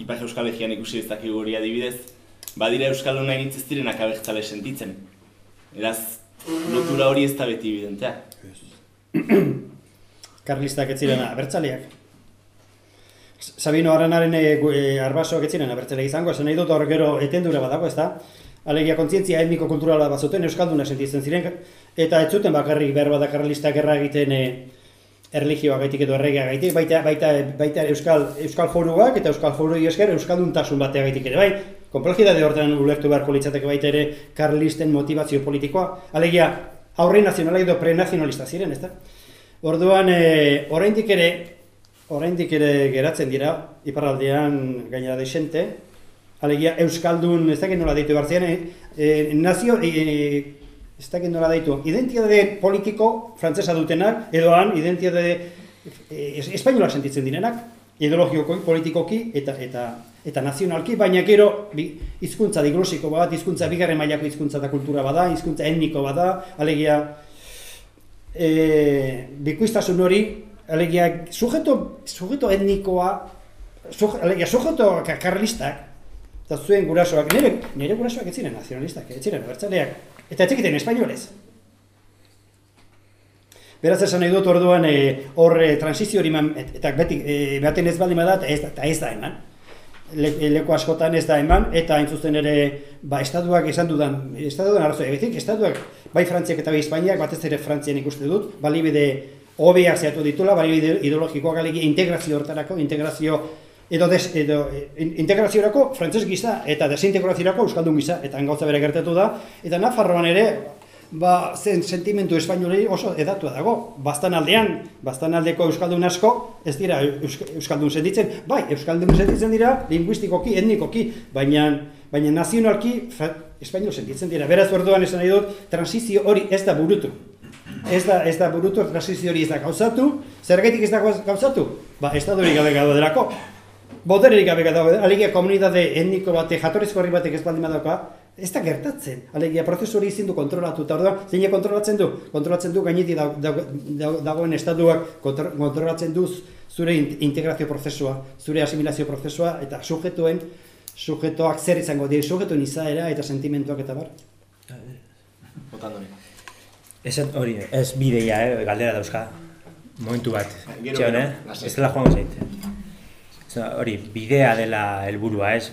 Ipar Euskal Egean ikusi ez dakik hori adibidez, badira Euskal Hona initzez direnak abertzale sentitzen. Eraz, lotura hori ez da beti evidentea. Karlistak ez ziren abertzaleak. Sabino Aranaren e, e, arbasoak etziren abertzele izango, esan nahi dut hor gero etendura badago, ez da? Alegia kontzientzia etniko kulturala bat zuten, Euskalduna sentitzen ziren, eta ez zuten bakarrik behar badak erra egiten e, erligioa gaitik edo erregia gaitik, baita, baita, baita Euskal, Euskal Foruak eta Euskal Foru esker Euskalduntasun batea gaitik ere, bai? Komplejidade horretan ulertu beharko litzateke baita ere karlisten motivazio politikoa, alegia aurre nazionala edo pre-nazionalista ziren, ez da? Orduan, e, oraindik ere, oraindik ere geratzen dira iparraldean gainera desente. Alegia euskaldun ez dakit nola deitu bartzean, e, nazio e, ez dakit nola deitu. Identitate politiko frantsesa dutenak edo han identitate e, espainolak sentitzen direnak, ideologioko politikoki eta eta eta nazionalki, baina gero hizkuntza diglosiko bat, hizkuntza bigarren mailako hizkuntza da kultura bada, hizkuntza etniko bada, alegia e, bikuiztasun hori, alegia, sujeto, sujeto etnikoa, suje, alegia, sujeto karlistak, eta zuen gurasoak, nire, nire gurasoak ez ziren nazionalistak, ez ziren bertzaleak, eta ez egiten espainolez. Beraz esan nahi dut orduan e, hor e, transizio hori eta beti e, baten ez baldin badat, ez, eta ez da eman. Le, leko askotan ez da eman, eta hain zuzen ere, ba, estatuak esan dudan, estatuak arrazoi, egitik, estatuak, bai Frantziak eta bai Espainiak, batez ere Frantzian ikuste dut, balibide hobeak zehatu ditula, balibide ideologikoak alegi integrazio hortarako, integrazio edo, des, edo integraziorako frantzes gisa eta desintegraziorako euskaldun gisa, eta gauza bere gertatu da, eta Nafarroan ere, ba, zen sentimentu espainolei oso edatua dago. Bastan aldean, bastan aldeko euskaldun asko, ez dira euskaldun sentitzen, bai, euskaldun sentitzen dira, linguistikoki, etnikoki, baina, baina nazionalki espainol sentitzen dira. Beraz orduan esan nahi dut, transizio hori ez da burutu. Ez da, ez da burutu, transizio hori ez da gauzatu, zergetik ez da gauzatu? Ba, ez da dori gabe gado. Botererik gabe gado, aligia komunitate etniko bate, jatorezko horri batek ez baldin badauka, ez da gertatzen. Alegia, prozesu hori izin du kontrolatu, eta orduan, zein kontrolatzen du? Kontrolatzen du gainetik dagoen estatuak kontrolatzen du zure integrazio prozesua, zure asimilazio prozesua, eta sujetuen, sujetoak zer izango dira, sujetuen izaera eta sentimentuak eta bar. Ez hori, ez bideia, eh, galdera dauzka. Momentu bat. Txeon, eh? Ez dela joan zaite. Hori, bidea dela helburua, ez?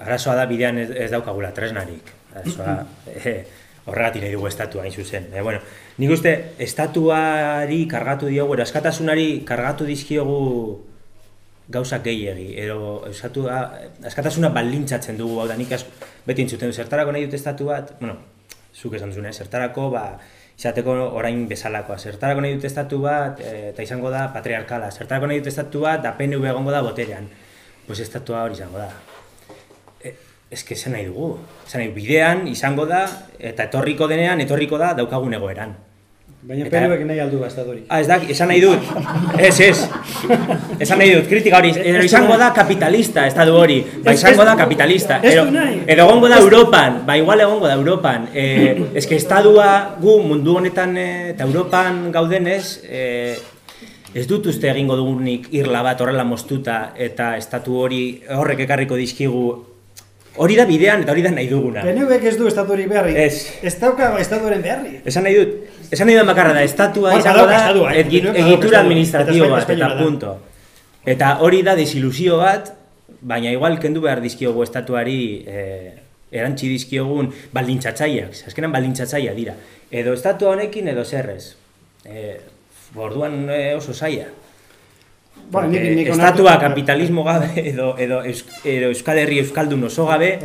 arazoa da bidean ez, ez daukagula tresnarik. Arazoa eh, horregatik nahi dugu estatua hain zuzen. E, bueno, nik uste estatuari kargatu diogu, edo askatasunari kargatu dizkiogu gauzak gehiegi, edo eskatua, askatasuna balintzatzen dugu, hau da nik asko, beti entzuten, zertarako nahi dut estatu bat, bueno, zuk esan duzune, zertarako, ba, izateko orain bezalakoa, zertarako nahi dut estatu bat, eh, eta izango da patriarkala, zertarako nahi dut estatu bat, da PNV egongo da boterean, pues estatua hori izango da, Ez que esan nahi dugu. Esan nahi bidean, izango da, eta etorriko denean, etorriko da, daukagun egoeran. Baina peruek nahi aldu hori. Ah, ez da, esan nahi dut. Ez, ez. Esan nahi dut, kritika hori. Edo izango da kapitalista, du hori. Ba, izango da kapitalista. Edo, edo egongo da Europan, ba, igual egongo da Europan. Eh, que estadua gu mundu honetan eh, eta Europan gaudenez, eh, ez dut uste egingo dugunik irla bat horrela moztuta eta estatu hori horrek ekarriko dizkigu Hori da bidean eta hori da nahi duguna. PNVek ez du estatu hori beharri. Ez. Ez dauka estatuaren beharri. Esan nahi dut. Esan nahi dut makarra da, estatua izango da eh? egitura administratio bat, eta punto. Eta hori da desilusio bat, baina igual kendu behar dizkiogu estatuari eh, erantzi dizkiogun baldintzatzaileak. Azkenan baldintzatzaileak dira. Edo estatua honekin edo zerrez. Eh, orduan eh, oso zaila. Bueno, nik, nik estatua kapitalismo gabe edo, edo, edo Euskal Herri Euskaldun oso gabe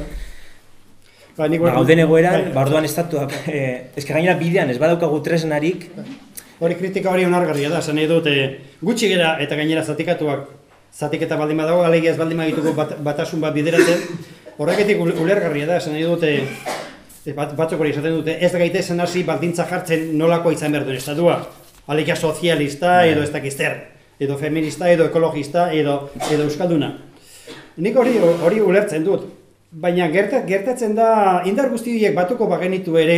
ba, nik ba, gauden egoeran, ba, orduan estatuak eh, eske gainera bidean ez badaukagu tresnarik. Hori kritika hori onargarria da, zen dut eh, gutxi gera eta gainera zatikatuak zatiketa baldin badago, alegia ez baldin badituko bat, batasun bat bideratzen. Horreketik ulergarria da, zen dut eh, bat, batzok hori esaten dute ez gaitezen hasi baldintza jartzen nolako izan behar duen estatua. Alegia sozialista bai. edo ez dakizter edo feminista, edo ekologista, edo, edo euskalduna. Nik hori hori ulertzen dut, baina gerta, gertatzen da indar guzti horiek batuko bagenitu ere,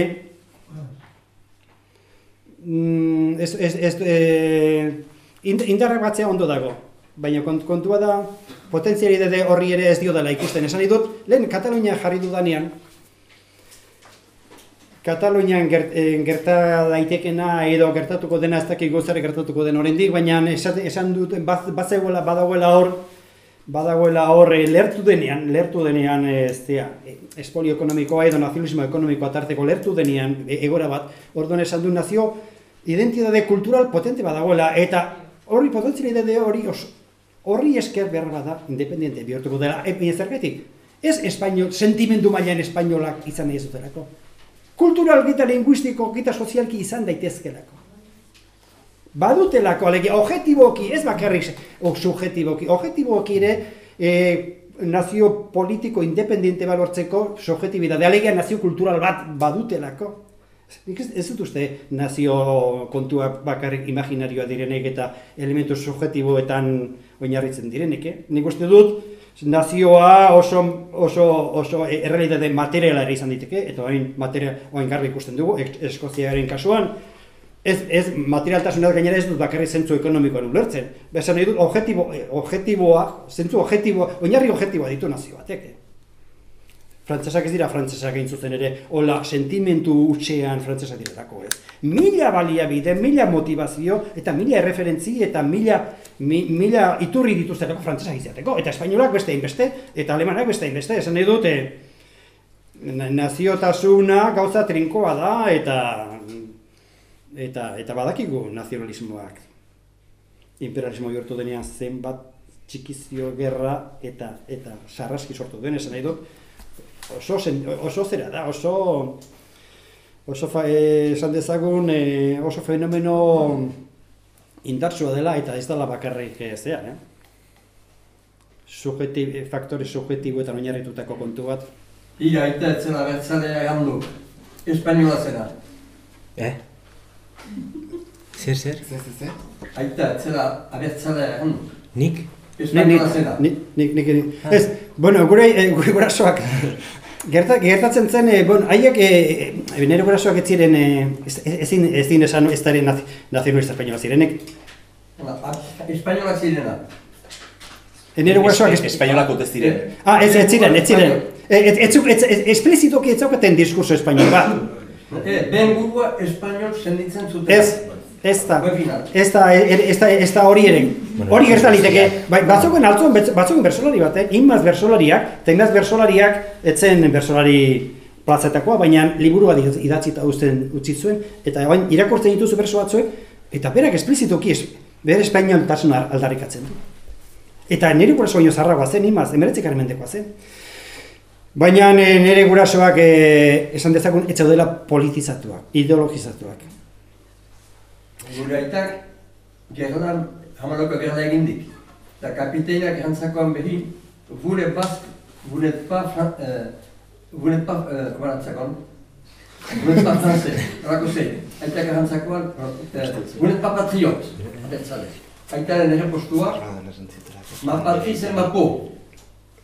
mm, ez, ez, ez, e, indarra batzea ondo dago, baina kontua da potentziari dede horri ere ez dio dela ikusten. Esan dut, lehen Katalunia jarri dudanean, Katalunian eh, gerta daitekena edo gertatuko dena ez dakik gozare gertatuko den oraindik, baina esan dut bazegoela badagoela hor badagoela hor eh, lertu denean, lertu denean eh, ez dira, espolio ekonomikoa edo nazionalismo ekonomikoa tarteko lertu denean egora bat, orduan esan du nazio identitate kultural potente badagoela eta hori potentzialitate hori horri esker behar bada independiente bihurtuko dela, zergatik. Ez espainol, sentimendu mailan espainolak izan nahi zuterako kultural gita linguistiko gita sozialki izan daitezkelako. Badutelako, alegi, objetiboki, ez bakarrik subjetiboki, objetiboki ere e, nazio politiko independiente balortzeko subjetibidade, alegia nazio kultural bat badutelako. Nik ez, dut uste nazio kontua bakarrik imaginarioa direnek eta elementu subjetiboetan oinarritzen direnek, eh? Nik uste dut, nazioa oso oso oso errealitate materiala ere izan diteke eta orain materia orain garbi ikusten dugu Eskoziaren kasuan Ez, ez materialtasuna gainera ez dut bakarri zentzu ekonomikoan ulertzen. Besan nahi dut objektibo, eh, objektiboa, zentzu objektiboa, oinarri objektiboa ditu nazio batek. Frantzesak ez dira frantzesak egin zuzen ere, hola sentimentu utxean frantzesak direlako ez. Mila baliabide, mila motivazio, eta mila erreferentzi, eta mila, mi, mila iturri dituztetako frantzesak izateko. Eta espainolak beste hainbeste, eta alemanak beste hainbeste. Esan nahi dut, na- naziotasuna gauza trinkoa da, eta eta eta badakigu nazionalismoak imperialismo bihurtu denean zenbat txikizio gerra eta eta sarraski sortu duen esan nahi dut oso zen, oso zera da oso oso fa, eh, esan dezagun eh, oso fenomeno indartsua dela eta ez dela bakarrik eh, zea eh? Subjetib, faktore subjektiboetan oinarritutako kontu bat Ira, aita etzen abertzalea gandu. Espainola zena. Eh? Zer, zer? Ze, ze, ze? Aita etzela abertzalea gandu. Nik? Zena. Nik, nik, nik, nik. Ez, bueno, gure, eh, gure gurasoak, gerta, gertatzen zen, eh, bueno, haiek, eh, nire gurasoak ez ziren, eh, ez, ezin, ezin esan ez daren nazi, nazionalista espainola zirenek. Espainola zirena. Nire gurasoak, ez, Espainolak ote ziren. ah, ez, ez ziren, ez ziren. Ez, ez, ez, ez, ez, esplizitoki ez zaukaten diskurso espainol bat. Eh, ben gurua espainol senditzen zuten. Ez, ez da, ez da, ez da, ez da hori ere. Hori gerta liteke, bai, batzoken altzuen, batzoken bersolari bat, eh? inmaz bersolariak, tenaz bersolariak, etzen bersolari plazetakoa, baina liburu bat idatzi- idatzita uzten utzi zuen, eta bain, irakurtzen dituzu berso batzuek, eta berak esplizitoki es, bere espainian tasuna aldarrikatzen du. Eta nire guraso baino zarragoa zen, imaz, emeretzik armendekoa zen. Baina nire gurasoak eh, esan dezagun ez zaudela politizatuak, ideologizatuak. Gure aitak, gerran, hamaloko gerra egindik. Eta kapiteinak erantzakoan behi, gure bask, gure pa, fran- eh, gure pa, eh, komanantzakon, gure pa franze, horako ze, aitak erantzakoan, eh, gure pa patriot, abertzale. Aitaren ere postua, ma patri zen ma po.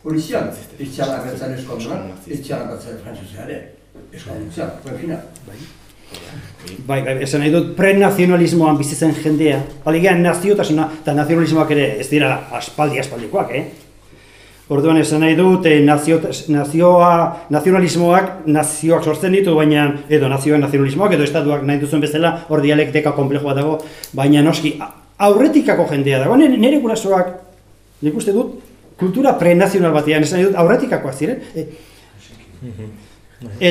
Hori zian, itxara abertzale eskonduan, itxara abertzale frantzeseare, eskondutzean, buen final. Bai, bai, esan nahi dut prenazionalismoan bizi zen jendea. Alegia naziotasuna eta nazionalismoak ere ez dira aspaldi aspaldikoak, eh? Orduan esan nahi dut eh, nazio, nazioa, nazionalismoak nazioak sortzen ditu, baina edo nazioen nazionalismoak edo estatuak nahi duzuen bezala hor dialekteka konplexua dago, baina noski aurretikako jendea dago. Nire, nire gurasoak nik uste dut kultura prenazional batean esan nahi dut aurretikakoak ziren. E,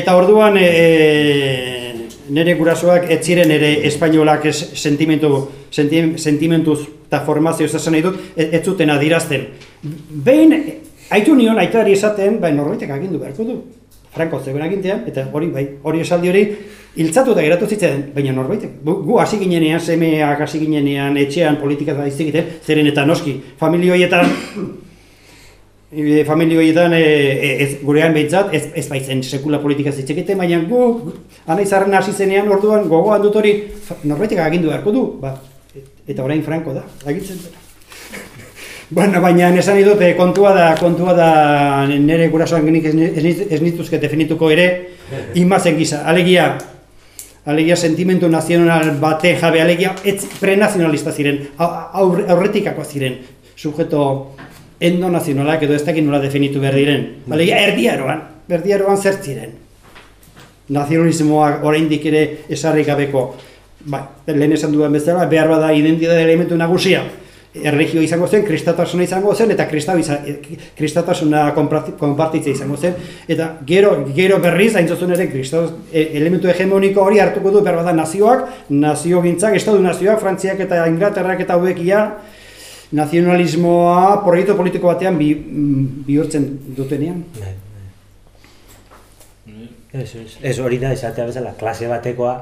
Eta orduan e, e, nire gurasoak ez ziren ere espainolak ez sentimentu, senti, sentimentuz eta formazio esan nahi dut, ez, ez zuten adirazten. Behin, haitu nion aitari esaten, bai norbaitek agindu beharko du. Franco zegoen agintean, eta hori bai, hori esaldi hori hiltzatu eta geratu zitzen, baina norbaitek. Gu, hasi ginenean, semeak hasi ginenean, etxean politika da egiten, zeren eta noski, familioietan E, familioietan e, e, ez, gurean behintzat ez, ez baitzen sekula politika zitzekete, baina gu anaizarren hasi zenean orduan gogoan dut hori norbaitek agindu beharko du, ba, eta orain franko da, agintzen dut. bueno, baina esan nahi dut, eh, kontua da, kontua da nire gurasoan nik ez, ez, ez nituzke definituko ere, inmazen gisa, alegia, alegia sentimentu nazional bate jabe, alegia ez prenazionalista ziren, au- aur, aurretikakoa ziren, sujeto endonazionalak edo ez dakit nola definitu behar diren. Alegia, erdiaroan, erdiaroan zer ziren. Nazionalismoak oraindik ere esarri gabeko, ba, lehen esan duen bezala, behar bada identitate elementu nagusia, erregio izango zen, kristatasuna izango zen, eta kristau iza- eh, kristatasuna konparti- konpartitzea izango zen, eta gero, gero berriz, hain zuzen ere, kristau e- elementu hegemoniko hori hartuko du behar bada nazioak, nazio gintzak, estadu nazioak, Frantziak eta Inglaterrak eta hauekia, nazionalismoa proiektu politiko batean bi, mm, bihurtzen dutenean. Ez, ez. Ez hori da izatea bezala, klase batekoa,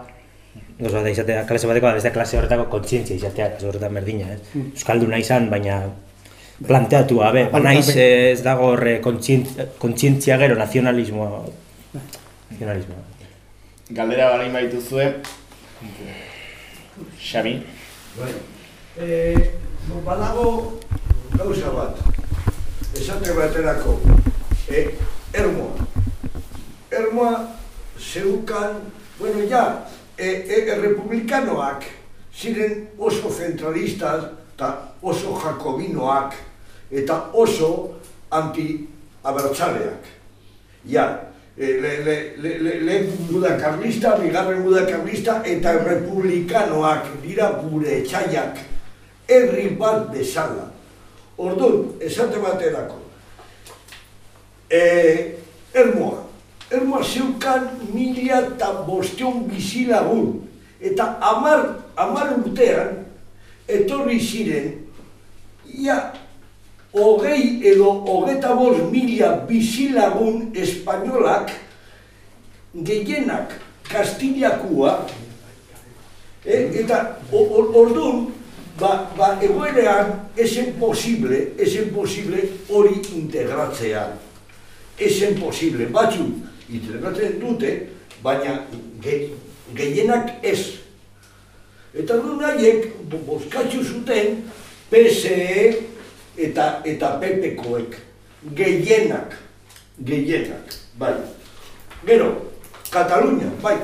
Oso, da izatea, klase batekoa, beste klase horretako kontzientzia izatea, kasu horretan berdina, ez? Euskalduna izan, baina planteatu gabe, ba naiz eh, ez dago horre kontzientzia, kontzientzia gero nazionalismoa. Nazionalismoa. Galdera balain baituzue. Xabi. Bai. Eh, badago gauza bat. Esate baterako. Eh, ermoa. Ermoa zeukan, bueno, ja, e, e, errepublikanoak ziren oso zentralistas eta oso jakobinoak eta oso anti-abertzaleak. Ja, e, le, le, le, le, le muda karlista, bigarren karlista eta republikanoak dira gure etxaiak herri bat bezala. Orduan, esate baterako, e, ermoa, ermoa zeukan mila eta bosteon bizilagun, eta amar, amar urtean, etorri ziren, ia, hogei edo hogeta bost mila bizilagun espainolak, gehienak Kastilakoa, e, eta orduan, ba, ba egoerean esen posible, esen posible hori integratzea. Esen posible, batzu integratzen dute, baina ge, gehienak ez. Eta du nahiek, boskatzu zuten, PSE eta, eta PPkoek. Gehienak, gehienak, bai. Gero, Katalunia, bai,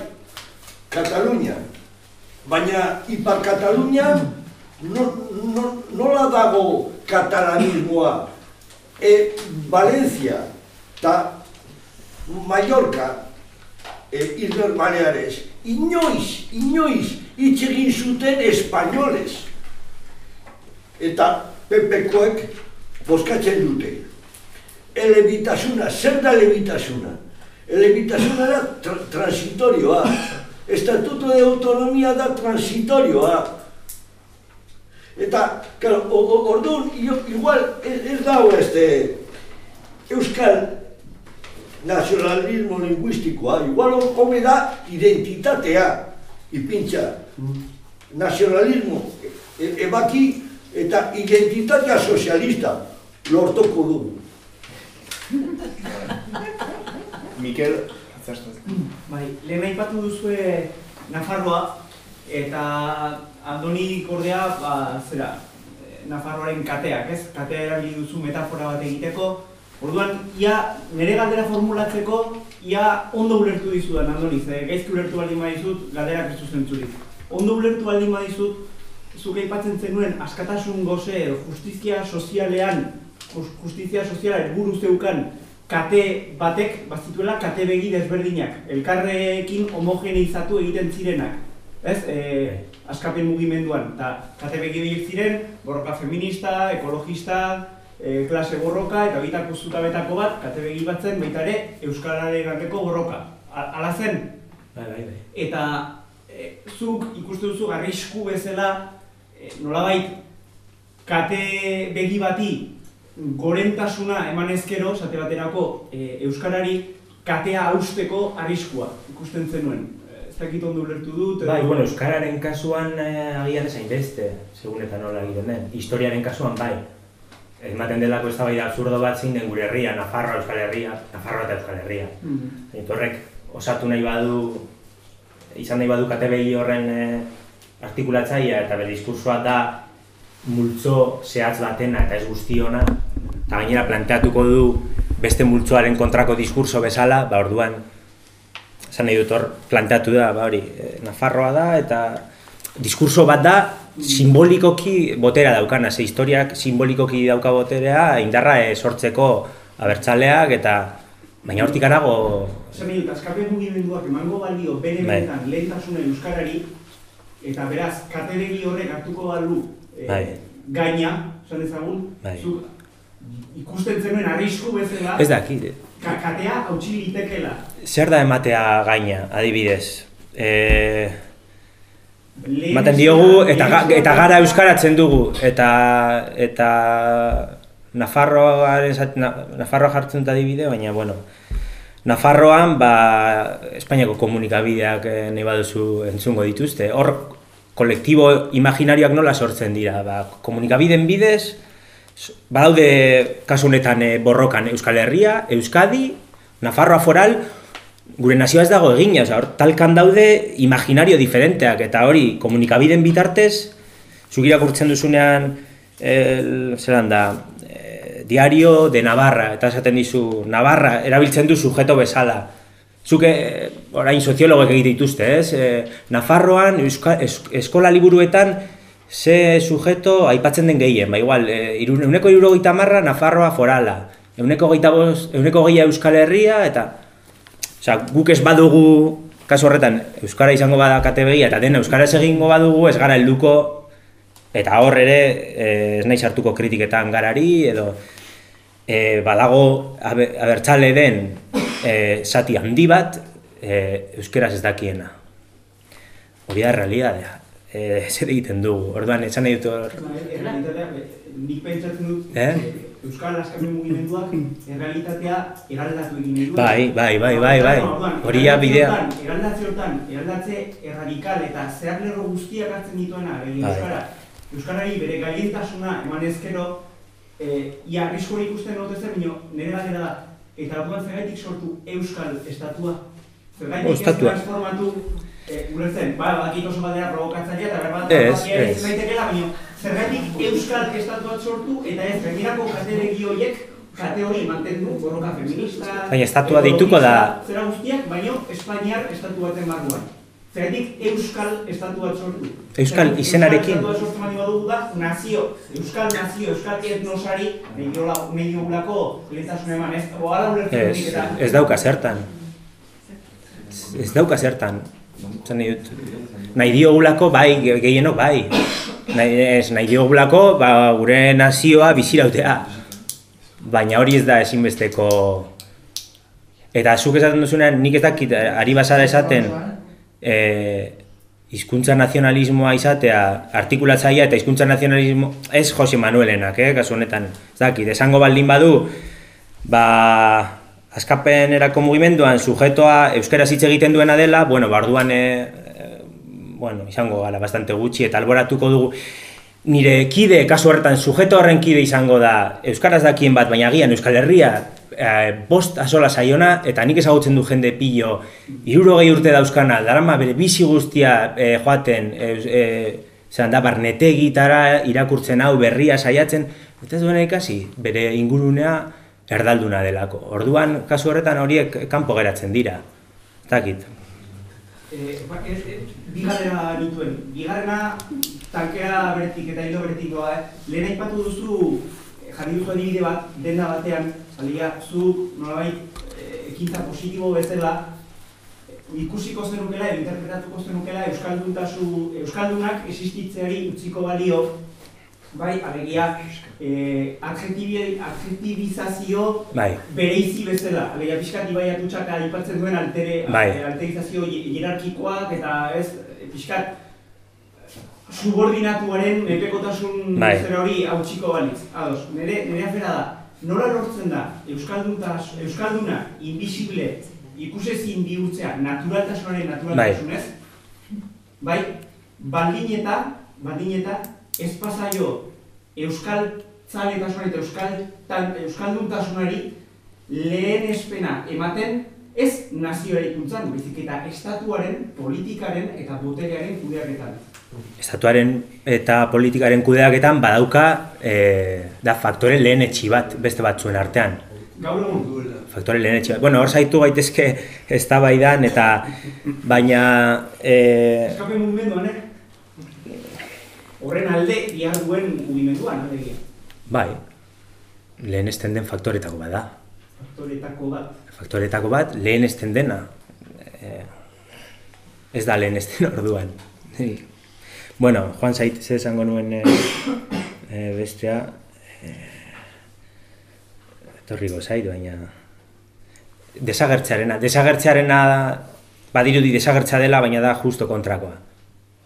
Katalunia. Baina Ipar Katalunia, no, no, nola dago katalanismoa? E, Valencia eta Mallorca, e, Isler Baleares, inoiz, inoiz, itxegin zuten espainoles. Eta pepekoek boskatzen dute. Elebitasuna, zer da elebitasuna? Elebitasuna da tra transitorioa. Estatuto de autonomia da transitorioa. Eta, claro, orduan, igual, ez, ez dago este euskal nazionalismo linguistikoa, igual hori da identitatea, ipintza, nazionalismo e, ebaki eta identitatea sozialista lortoko du. Mikel, Bai, lehen aipatu duzue Nafarroa, eta Andoni kordea, ba, zera, Nafarroaren kateak, ez? Katea erabili duzu metafora bat egiteko. Orduan, ia nire galdera formulatzeko, ia ondo ulertu dizudan, Andoni, ze gaizki ulertu baldin badizut, galderak ez zuzentzurik. Ondo ulertu baldin badizut, zuk aipatzen zenuen askatasun goze justizia sozialean, justizia soziala helburu zeukan kate batek bazituela kate begi desberdinak, elkarrekin homogeneizatu egiten zirenak. Ez? E, askapen mugimenduan, eta kate begi ziren, borroka feminista, ekologista, e, klase borroka, eta bitako zutabetako bat, kate begi bat zen, baita ere, Euskararen arteko borroka. Hala zen? Bai, bai, bai. Eta e, zuk ikuste duzu garrisku bezala, e, nolabait, kate begi bati gorentasuna eman ezkero, zate baterako, e, Euskarari katea hausteko arriskua ikusten zenuen. Ez dakit ondo ulertu dut. Bai, bueno, Euskararen kasuan eh, agian esain beste, segun eta nola egiten den. Historiaren kasuan bai. Ematen delako ez da absurdo bat zein den gure herria, Nafarroa, Euskal Herria, Nafarroa eta Euskal Herria. Mm -hmm. Eta horrek osatu nahi badu, izan nahi badu KTBI horren eh, artikulatzaia eta bere diskursoa da multzo zehatz batena eta ez guztiona, eta gainera planteatuko du beste multzoaren kontrako diskurso bezala, ba orduan esan nahi dut hor planteatu da, ba hori, eh, Nafarroa da eta diskurso bat da simbolikoki botera daukana, ze historiak simbolikoki dauka boterea indarra sortzeko abertzaleak eta baina hortik arago... Esan nahi dut, azkapen mugimenduak emango balio bere bai. benetan lehentasuna euskarari eta beraz, katebegi horrek hartuko balu e, bai. gaina, esan ezagun, bai. zuk ikusten zenuen arrisku bezala... Ez dakit. Katea hautsi litekela. Zer da ematea gaina, adibidez? E, Ematen diogu eta ga, eta gara euskaratzen dugu eta eta Nafarroa Nafarroa jartzen dut adibide, baina bueno, Nafarroan ba Espainiako komunikabideak eh, nahi baduzu entzungo dituzte. Hor kolektibo imaginarioak nola sortzen dira, ba komunikabideen bidez badaude kasu honetan eh, borrokan Euskal Herria, Euskadi, Nafarroa foral, gure nazioa ez dago egina, oza, hor, talkan daude imaginario diferenteak, eta hori, komunikabiden bitartez, zuk irakurtzen duzunean, el, zelan da, e, diario de Navarra, eta esaten dizu, Navarra, erabiltzen du sujeto bezala, Zuk eh, orain soziologoek egite dituzte, ez? Eh, Nafarroan, euska, es, eskola liburuetan, ze sujeto aipatzen den gehien, ba igual, eh, iru, euneko irurogeita marra Nafarroa forala, euneko geita euneko geia Euskal Herria, eta Osea, guk ez badugu, kasu horretan, Euskara izango bada KTBI, eta den Euskara ez egingo badugu, ez gara helduko eta hor ere, eh, ez nahi sartuko kritiketan garari, edo e, badago abe- abertzale den e, zati handi bat e, euskeraz ez dakiena. Hori da realidadea. E, zer egiten dugu, orduan esan nahi dut hor... Eh, nik pentsatzen dut, Eh? Eh, Euskal Askapen mugimenduak errealitatea eraldatu egin duela. Bai, bai, bai, bai, bai. Hori ja bidea. eraldatze hortan- Eraldatze erradikal eta zehar lerro guztiak hartzen dituena, Bai. Euskara. Euskarari bere gaientasuna eman ezkero, eh, ia arrisko ikusten ote zer, bino, nire galdera da, eta orduan zergaitik sortu Euskal Estatua? Zergaitik ez transformatu, eh, ulertzen, ba, badakit oso badera provokatzailea, eta berbat, Ez, ere ez. zaitekeela, baina zergatik Euskal Estatuak sortu, eta ez gainerako kate begi horiek, kate hori mantendu, borroka feminista... Baina estatua deituko da- Zera guztiak, baina Espainiar estatu baten barruan. Zergatik Euskal Estatu bat sortu. Euskal izenarekin. Euskal Estatu bat sortu da, nazio, Euskal nazio, Euskal etnosari, nahi diola, nahi diogulako lehentasun eman, ez? Oala ulertzen Ez, eta... ez dauka zertan. Ez dauka zertan. Zan nahi diogulako bai, ge- gehienok bai. Nahi, ez, nahi diogulako ba, gure nazioa bizirautea. Baina hori ez da ezinbesteko... Eta zuk esaten duzunean, nik ez dakit, eh, ari basara esaten, eh, hizkuntza nazionalismoa izatea, artikulatzaia eta hizkuntza nazionalismo, ez Jose Manuelenak, eh, kasu honetan, ez dakit, esango baldin badu, ba, askapenerako mugimenduan sujetoa euskaraz hitz egiten duena dela, bueno, barduan, e, bueno, izango gara bastante gutxi eta alboratuko dugu, nire kide, kasu horretan, sujeto horren kide izango da, euskaraz dakien bat, baina agian Euskal Herria, e, bost asola saiona, eta nik ezagutzen du jende pillo, irurogei urte dauzkana, darama bere bizi guztia e, joaten, e, e, zelan da, barnetegitara irakurtzen hau berria saiatzen, eta duena ikasi, bere ingurunea erdalduna delako. Orduan, kasu horretan horiek kanpo geratzen dira. Ez Eh, ba, ez, ez, bigarrena nituen. Bigarrena tankea bertik eta hilo bertik doa, eh? Lehen aipatu duzu, eh, jarri duzu adibide bat, denda batean, alegia, zu nolabait eh, ekintza positibo bezala, eh, ikusiko zenukela, interpretatuko zenukela euskalduntasu, euskaldunak existitzeari utziko balio, bai, alegia, eh, adjetibizazio Bai, bereizi bezala, alegia pixkat ibai atutxak aipatzen duen altere, Bai. eh, alterizazio hi- hierarkikoak eta ez, eh, pixkat subordinatuaren epekotasun Bai. zera hori hautsiko balitz. Ados, nire, nire afera da, nola lortzen da Euskalduntas, Euskalduna invisible ikusezin bihurtzea naturaltasunaren naturaltasunez, bai, baldin eta, baldin eta ez pasaio Euskal zaletasunari eta Euskal, tan, Euskalduntasunari lehen espena ematen ez nazioarikuntzan, baizik eta estatuaren, politikaren eta boterearen kudeaketan. estatuaren eta politikaren kudeaketan badauka e, da faktore lehen etxi bat beste batzuen artean. Gaur egun, Faktore lehen etxi. Bueno, hor zaitu gaitezke eztabaidan eta baina e, eskapen mugimenduan, eh? Horren alde bihar duen mugimenduan, alegia. bai, lehen esten den faktoretako bat da. Faktoretako bat. Faktoretako bat lehen esten dena. E, ez da lehen esten orduan. bueno, Juan Zait, ze esango nuen e, e, bestea, e, etorriko zait, baina desagertzearena, desagertzearena badirudi desagertza dela, baina da justo kontrakoa.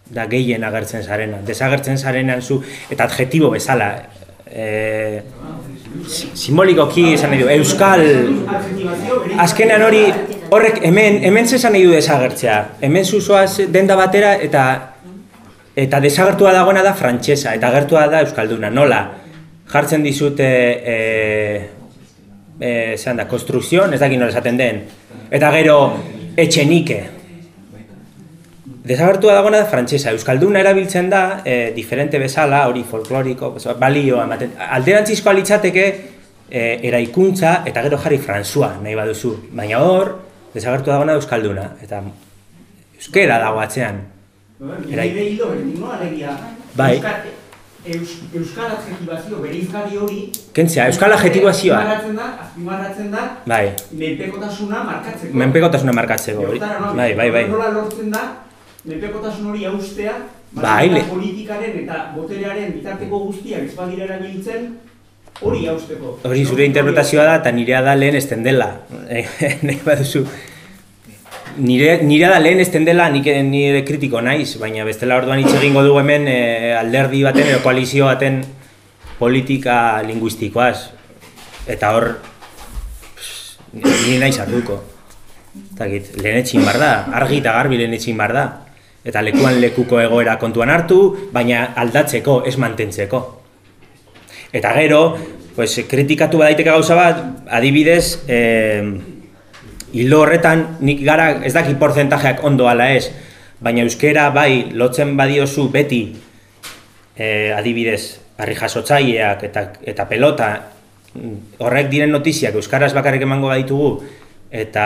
Da gehien agertzen zarena, desagertzen zarenan zu, eta adjetibo bezala, e, si- simbolikoki esan nahi du, euskal, azkenean hori, horrek hemen, hemen zesan nahi du desagertzea, hemen zuzoaz denda batera eta eta desagertua dagoena da frantsesa eta agertua da euskalduna, nola? Jartzen dizute e, e, zean da, konstrukzion, ez dakit nola esaten den, eta gero etxenike. Desagertua dagoena da frantsesa, euskalduna erabiltzen da e, diferente bezala, hori folkloriko, pues, balio ematen. Alderantzizkoa litzateke e, eraikuntza eta gero jarri frantzua nahi baduzu. Baina hor, desagertu dagoena da euskalduna eta euskera dago atzean. Erai- Nire hilo beretik, no? Alegia, Bai. Euskal, eus, euskal adjetibazio bereizgarri hori... Kentzea, euskal adjetibazioa. Azpimarratzen da, azpimarratzen da, Bai, menpekotasuna markatzeko. menpekotasuna markatzeko? Bai, bai, bai. Nola lortzen da, menpekotasun hori haustea, Bai, le- politikaren eta boterearen bitarteko guztiak ez badira erabiltzen, hori hausteko. Hori zure interpretazioa da eta nirea da lehen esten dela. Eh, Nahi baduzu. Nire, nirea da lehen esten dela nik nire kritiko naiz, baina bestela orduan hitz egingo dugu hemen eh, alderdi baten edo koalizio baten politika linguistikoaz. Eta hor, pss, ni naiz hartuko. Zakit, lehen etxin bar da, argi eta garbi lehen etxin bar da. Eta lekuan lekuko egoera kontuan hartu, baina aldatzeko, ez mantentzeko. Eta gero, pues, kritikatu badaiteke gauza bat, adibidez, eh, hilo horretan nik gara ez daki porcentajeak ondo ala ez, baina euskera bai lotzen badiozu beti eh, adibidez, harri jasotzaileak eta, eta pelota horrek diren notiziak euskaraz bakarrik emango baditugu eta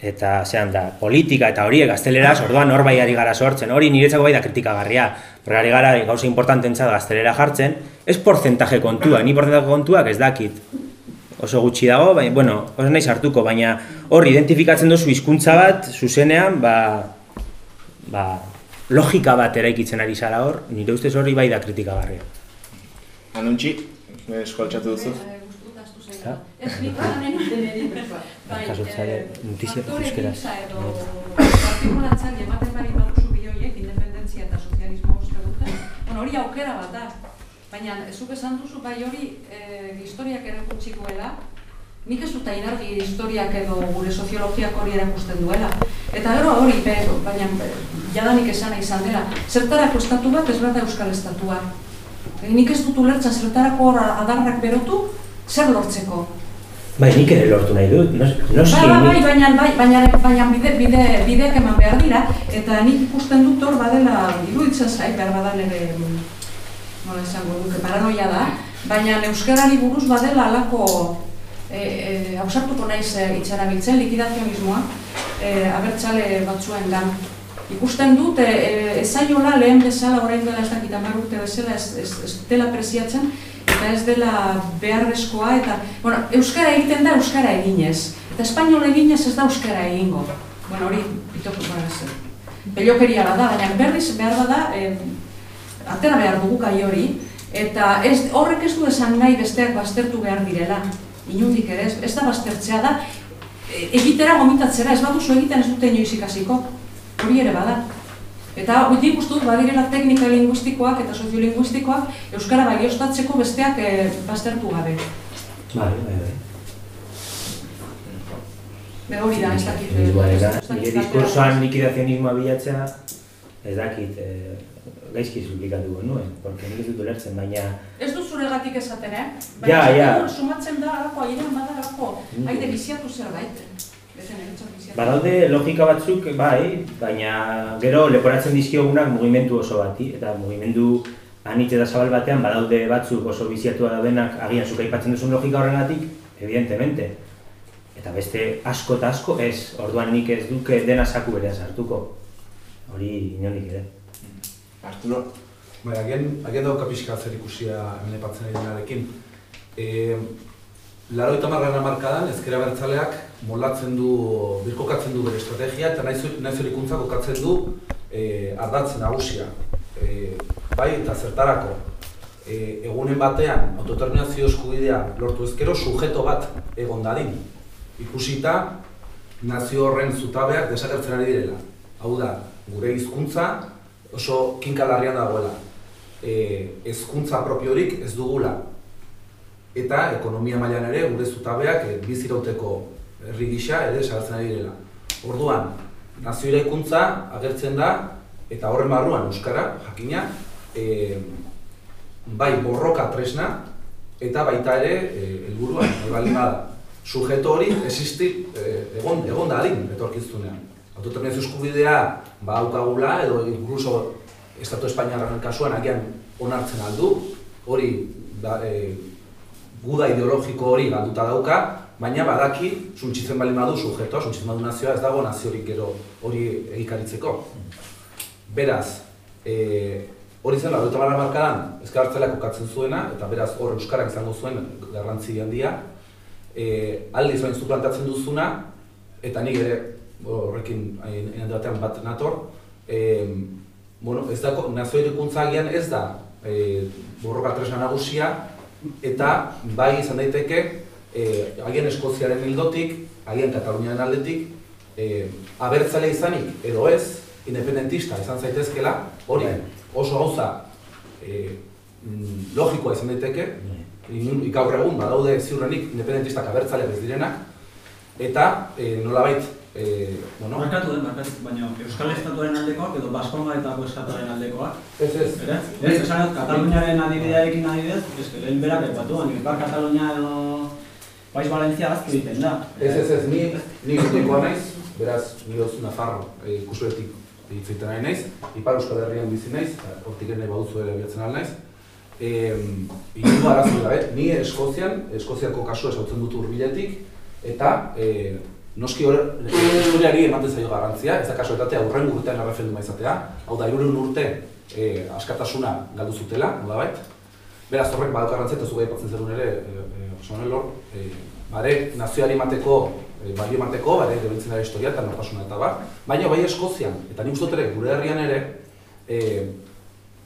eta zean da, politika eta horiek gazteleraz, orduan hor bai ari gara sortzen, hori niretzako bai da kritikagarria, ari gara gauza importantentzat gaztelera jartzen, ez porcentaje kontua, ni porcentaje kontuak ez dakit, oso gutxi dago, baina, bueno, oso naiz hartuko, baina hor identifikatzen duzu hizkuntza bat, zuzenean, ba, ba, logika bat eraikitzen ari zara hor, nire ustez hori bai da kritikagarria. Anuntxi, eskoltxatu duzu. Ezta? Ganen Bai, Jasotzaile eh, notizia edo partikulantzak ematen bari baduzu bioiek independentzia eta sozialismo uste dute. Bueno, hori aukera bat da. Baina, zuk esan duzu bai hori eh, historiak ere gutxikoela, nik ez dut inargi historiak edo gure soziologiak hori erakusten duela. Eta gero hori, be, baina jadanik esan izan dela, zertarako estatu bat ez bada euskal estatua. E, nik ez dut ulertzen zertarako adarrak berotu, zer lortzeko. Bai, nik ere lortu nahi dut, nos, noski, Bai, bai, bai, baina, bai, baina, baina bide, bide, bideak eman behar dira, eta nik ikusten dut hor badela, iruditzen zait, behar badala ere, nola esango duke, paranoia da, baina euskarari buruz badela alako, e, e, hausartuko naiz e, itxarabiltzen, likidazionismoa, e, abertzale batzuen gan. Ikusten dut, e, e, ez zaiola lehen bezala, orain dela ez dakit hamar urte bezala, ez, ez, ez dela preziatzen, eta ez dela beharrezkoa, eta, bueno, euskara egiten da euskara eginez, eta espainol eginez ez da euskara egingo. Bueno, hori, bitoko gara ez. Pelokeria bat da, baina berriz behar bada, e, atera behar dugu gai hori, eta ez, horrek ez du esan nahi besteak baztertu behar direla. Inundik ere, ez, ez da baztertzea da, e, egitera gomitatzera, ez baduzu egiten ez dute inoiz ikasiko. Hori ere bada. Eta uste dut badirela teknika linguistikoak eta soziolinguistikoak euskara baliostatzeko besteak e, baztertu gabe. Bai, bai, bai. Be hori da, ez dakit. eh, nire diskursoan likidazionismoa bilatzea, ez dakit, eh, gaizki suplikatuko nuen, porque nik ez dut ulertzen, baina Ez du zuregatik esaten, eh? Ja, Baina ja. dut, sumatzen da, alako, airean bada alako, Mm. aire biziatu zerbait. Badaude logika batzuk, bai, baina gero leporatzen dizkiogunak mugimendu oso bati, eta mugimendu anitz eta zabal batean badaude batzuk oso biziatua daudenak agian zuk aipatzen duzun logika horregatik, evidentemente. Eta beste asko eta asko ez, orduan nik ez duke dena saku berean sartuko. Hori inonik ere. Arturo, Bai, agian, agian dauka pixka zer ikusia hemen epatzen ari denarekin. E, Laro eta margarren amarkadan, ezkera bertzaleak moldatzen du, birkokatzen du bere estrategia eta nahiz hori ikuntza kokatzen du e, ardatz nagusia. E, bai eta zertarako. E, egunen batean autodeterminazio eskubidea lortu ezkero sujeto bat egon dadin. Ikusita nazio horren zutabeak desagertzen ari direla. Hau da, gure hizkuntza oso kinkalarrian dagoela. E, hezkuntza propiorik ez dugula. Eta ekonomia mailan ere gure zutabeak e, bizirauteko herri gisa ere desagertzen ari direla. Orduan, nazio eraikuntza agertzen da eta horren barruan euskara jakina e, bai borroka tresna eta baita ere e, helburua nahi baldin bada. Sujeto hori existi e, egon egon dadin etorkizunean. Autodeterminazio eskubidea badaukagula edo incluso Estatu Espainiarraren kasuan agian onartzen aldu, hori da, e, guda ideologiko hori galduta dauka, baina badaki suntsitzen bali badu sujetoa, suntsitzen badu nazioa, ez dago naziorik gero hori egikaritzeko. Beraz, e, hori zen, laurogeita marra markadan, ezkartzelak kokatzen zuena, eta beraz hor Euskarak izango zuen garrantzi handia, e, aldiz bain plantatzen duzuna, eta nik ere horrekin egin batean bat nator, e, bueno, ez dako, nazio agian ez da e, borroka tresna nagusia, eta bai izan daiteke, e, agian Eskoziaren hildotik, agian Kataluniaren aldetik, e, abertzale izanik edo ez, independentista izan zaitezkela, hori bai. oso gauza e, logikoa izan daiteke, gaur egun badaude ziurrenik independentistak abertzaleak ez direnak, eta e, nolabait Eh, bueno, markatu den, markatu, baina Euskal Estatuaren aldekoak edo Baskongaetako Estatuaren aldekoak. Ez, ez. Ez, ez, esan Kataluniaren adibidearekin adibidez, ez, lehen berak epatu, baina Ipar Katalunia edo Paiz Valentzia aztu egiten da. Ez, ez, ez, ni, ni gutikoa naiz, beraz, ni dozu Nafarro e, eh, kusuetik egiten nahi naiz, Ipar Euskal Herrian bizi naiz, hortik ere baduzu ere abiatzen al naiz. E, Ikutu arazu da, ni Eskozian, Eskoziako kasu esautzen dut urbiletik, eta e, Noski hori ematen zaio garrantzia, ez da kasuetatea urren urtean erreferenduma izatea, hau da, iruren urte e, askatasuna galdu zutela, nola. Beraz, horrek baduk garrantzia, eta zugai patzen zerun ere, e, e, e, bare nazioari emateko, e, balio emateko, bare gebentzen dara historia eta nortasuna eta bat. Baina bai Eskozian, eta nik uste ere, gure herrian ere, e,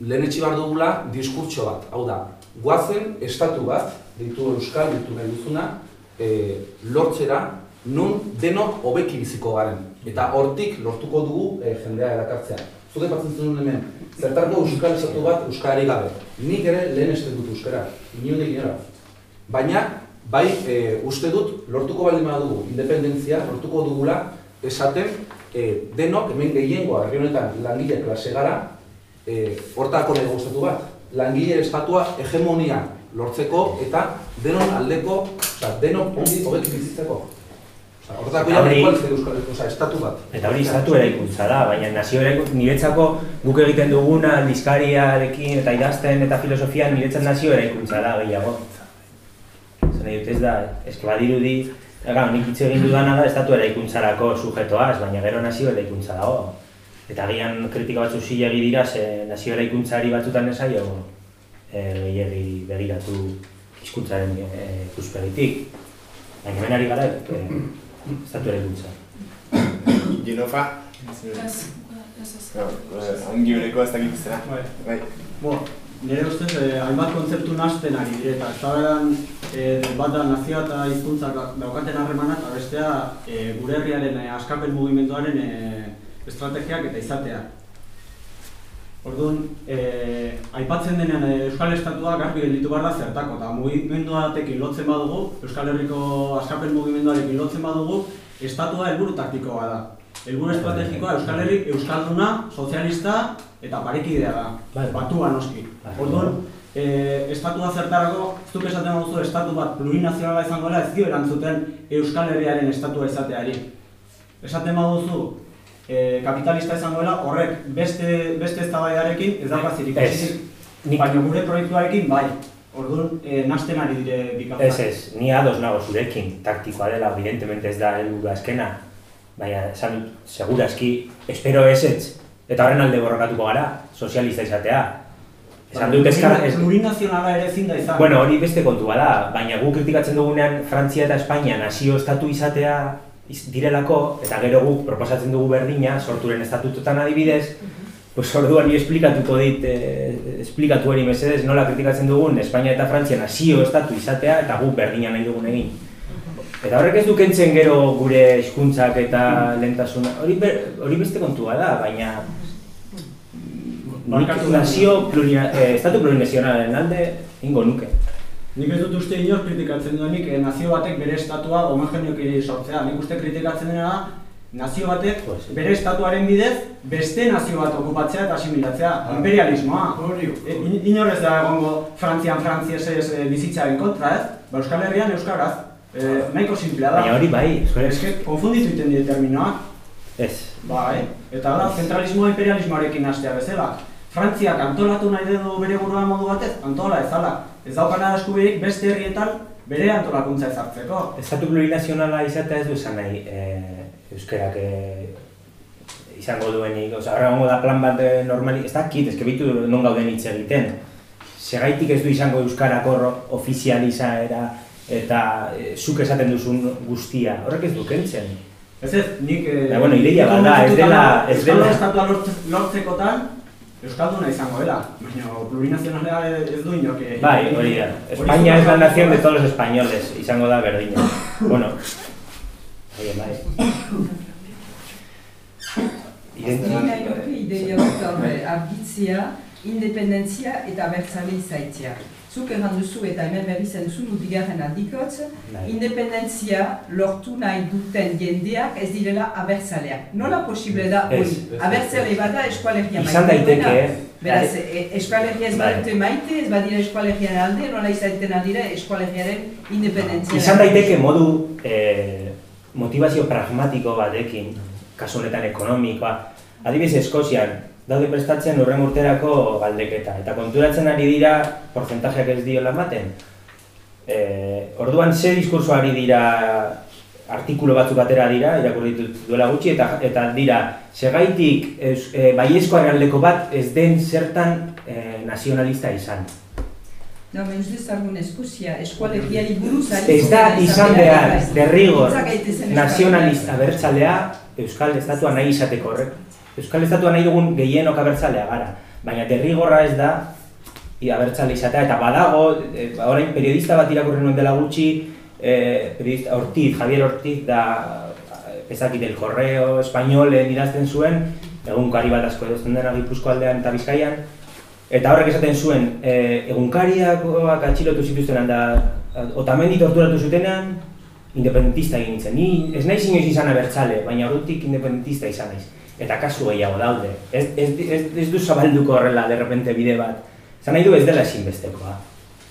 lehen etxi dugula diskurtso bat, hau da, guazen estatu bat, ditu euskal, ditu nahi duzuna, e, lortzera nun denok hobeki biziko garen. Eta hortik lortuko dugu e, jendea erakartzea. Zuke batzen zenun hemen, zertarko euskal esatu bat euskari gabe. Nik ere lehen esten dut euskara, inundik inora. Baina, bai e, uste dut lortuko baldin dugu independentzia, lortuko dugula esaten e, denok hemen gehiengoa herri honetan langile klase gara, e, hortako nahi gustatu bat. Langile estatua hegemonia lortzeko eta denon aldeko, oza, denok hobeki bizitzeko. Hortako ja euskal oza, estatu bat. Eta hori estatu eraikuntza da, baina nazio eraikuntza, niretzako guk egiten duguna, lizkariarekin eta idazten eta filosofian niretzat nazio eraikuntza da gehiago. Zer nahi dut ez da, ez que badirudi, Ega, nik hitz egin dudana da estatu eraikuntzarako sujetoaz, baina gero nazio eraikuntza dago. Eta gian kritika batzu zilegi dira, ze nazio eraikuntzari batzutan esaio e, gehiagi begiratu hizkuntzaren e, ikuspegitik. Baina hemen ari gara, e, Estatu ere dutza. Genofa? Ongi bereko ez dakit izena. Bai. bai. Bo, nire ustez, eh, hainbat kontzeptu nazten ari dire, eta estaberan eh, bat da nazioa eta hizkuntza daukaten harremana, eta bestea eh, gure herriaren eh, askapen mugimenduaren eh, estrategiak eta izatea. Orduan, eh, aipatzen denean eh, Euskal Estatua garbi gelditu behar da zertako, eta mugimenduatekin lotzen badugu, Euskal Herriko askapen mugimenduarekin lotzen badugu, Estatua helburu taktikoa da. Helburu estrategikoa Euskal Herri, Euskalduna, Sozialista eta parekidea da, bai. batua noski. Bai. Orduan, eh, Estatua zertarako, ez duk esaten duzu Estatu bat plurinazionala izango dela, ez dio erantzuten Euskal Herriaren Estatua izateari. Esaten baduzu, e, kapitalista izangoela, horrek beste beste eztabaidarekin ez dago zirik. Baina gure proiektuarekin bai. Orduan, e, nasten ari dire bikafak. Ez ez, ni ados nago zurekin, taktikoa dela, evidentemente ez da helburu azkena. Baina, esan, segurazki, espero ez ez, eta horren alde borrokatuko gara, sozialista izatea. Esan dut ezkara... Ez nazionala ere zinda izan. Bueno, hori beste kontua da, baina gu kritikatzen dugunean Frantzia eta Espainia nazio estatu izatea direlako, eta gero guk proposatzen dugu berdina, sorturen estatutotan adibidez, pues orduan ni esplikatuko dit, eh, esplikatu hori mesedez, nola kritikatzen dugun Espainia eta Frantzia nazio estatu izatea, eta guk berdina nahi dugun egin. Eta horrek ez dukentzen gero gure hizkuntzak eta lentasuna, hori, hori beste kontua da, baina nik nazio plurina, eh, estatu plurinazionalen alde ingo nuke. Nik ez dut uste inoz kritikatzen duenik eh, nazio batek bere estatua homogeneok sortzea. Nik uste kritikatzen dena da, nazio batek bere estatuaren bidez beste nazio bat okupatzea eta asimilatzea. Ah. Imperialismoa. E, inorez da egongo Frantzian, Frantziez ez e, bizitzaren kontra ez? Ba, Euskal Herrian Euskaraz. E, nahiko simplea da. Baina hori bai. Ez que konfunditu iten dira terminoak. Ez. Bai. Eta da, zentralismoa imperialismoarekin hastea bezala. Frantziak antolatu nahi du bere burua modu batez, antola ezala ez daukana eskubiderik beste herrietan bere antolakuntza ezartzeko. Estatu plurinazionala izatea ez du esan nahi e, euskerak e, izango duenik, oza, horra gongo da plan bat e, normali, ez dakit, ez bitu non gauden hitz egiten. Segaitik ez du izango euskarako ofizializaera eta e, zuk esaten duzun guztia, horrek ez du kentzen. Ez ez, nik... Eh, da, bueno, ideia bada, ez dela... Ez dela... Estatua lortzekotan, Euskalduna izango dela, baina plurinazionalea ez du inok... Bai, hori da. Espainia es la nación de todos los españoles, izango da berdina. bueno, bai, bai. Ideia dut argitzia, independentzia eta bertzale izaitzia. Zuk erran duzu eta hemen berri zen duzu nudigarren aldikotz, independentzia lortu nahi duten jendeak ez direla abertzaleak. Nola posible da hori? Abertzale bada eskualegia maite. Izan daiteke, Beraz, e, eskualegia ez badute maite, ez badira eskualegian alde, nola izaiten aldira eskualegiaren independentzia. Izan daiteke modu eh, motivazio pragmatiko batekin, kasu honetan ekonomikoa, adibidez Eskozian, daude prestatzen urren urterako galdeketa. Eta konturatzen ari dira, porcentajeak ez diola ematen. E, orduan, ze diskurso ari dira, artikulo batzuk batera dira, irakurri duela gutxi, eta, eta dira, segaitik e, baiezko arraldeko bat ez den zertan e, nazionalista izan. No, men uste zargun Eskozia, eskualegiari buruz Ez da izan behar, derrigor, nazionalista bertxalea, Euskal Estatua nahi izateko horrek. Euskal Estatua nahi dugun gehienok abertzalea gara, baina derrigorra ez da abertzale izatea, eta badago, e, orain periodista bat irakurri nuen dela gutxi, e, periodista Ortiz, Javier Ortiz, da ezakit del correo espainolen idazten zuen, egunkari bat asko edozten dena Gipuzko aldean eta Bizkaian, eta horrek esaten zuen, e, egunkariakoak atxilotu zituzten da, otamendi torturatu zutenean, independentista egin nintzen. Ni ez naiz inoiz izan abertzale, baina horretik independentista izan naiz eta kasu gehiago daude. Ez, ez, ez, ez du zabalduko horrela, derrepente bide bat. Zan nahi du ez dela ezinbestekoa.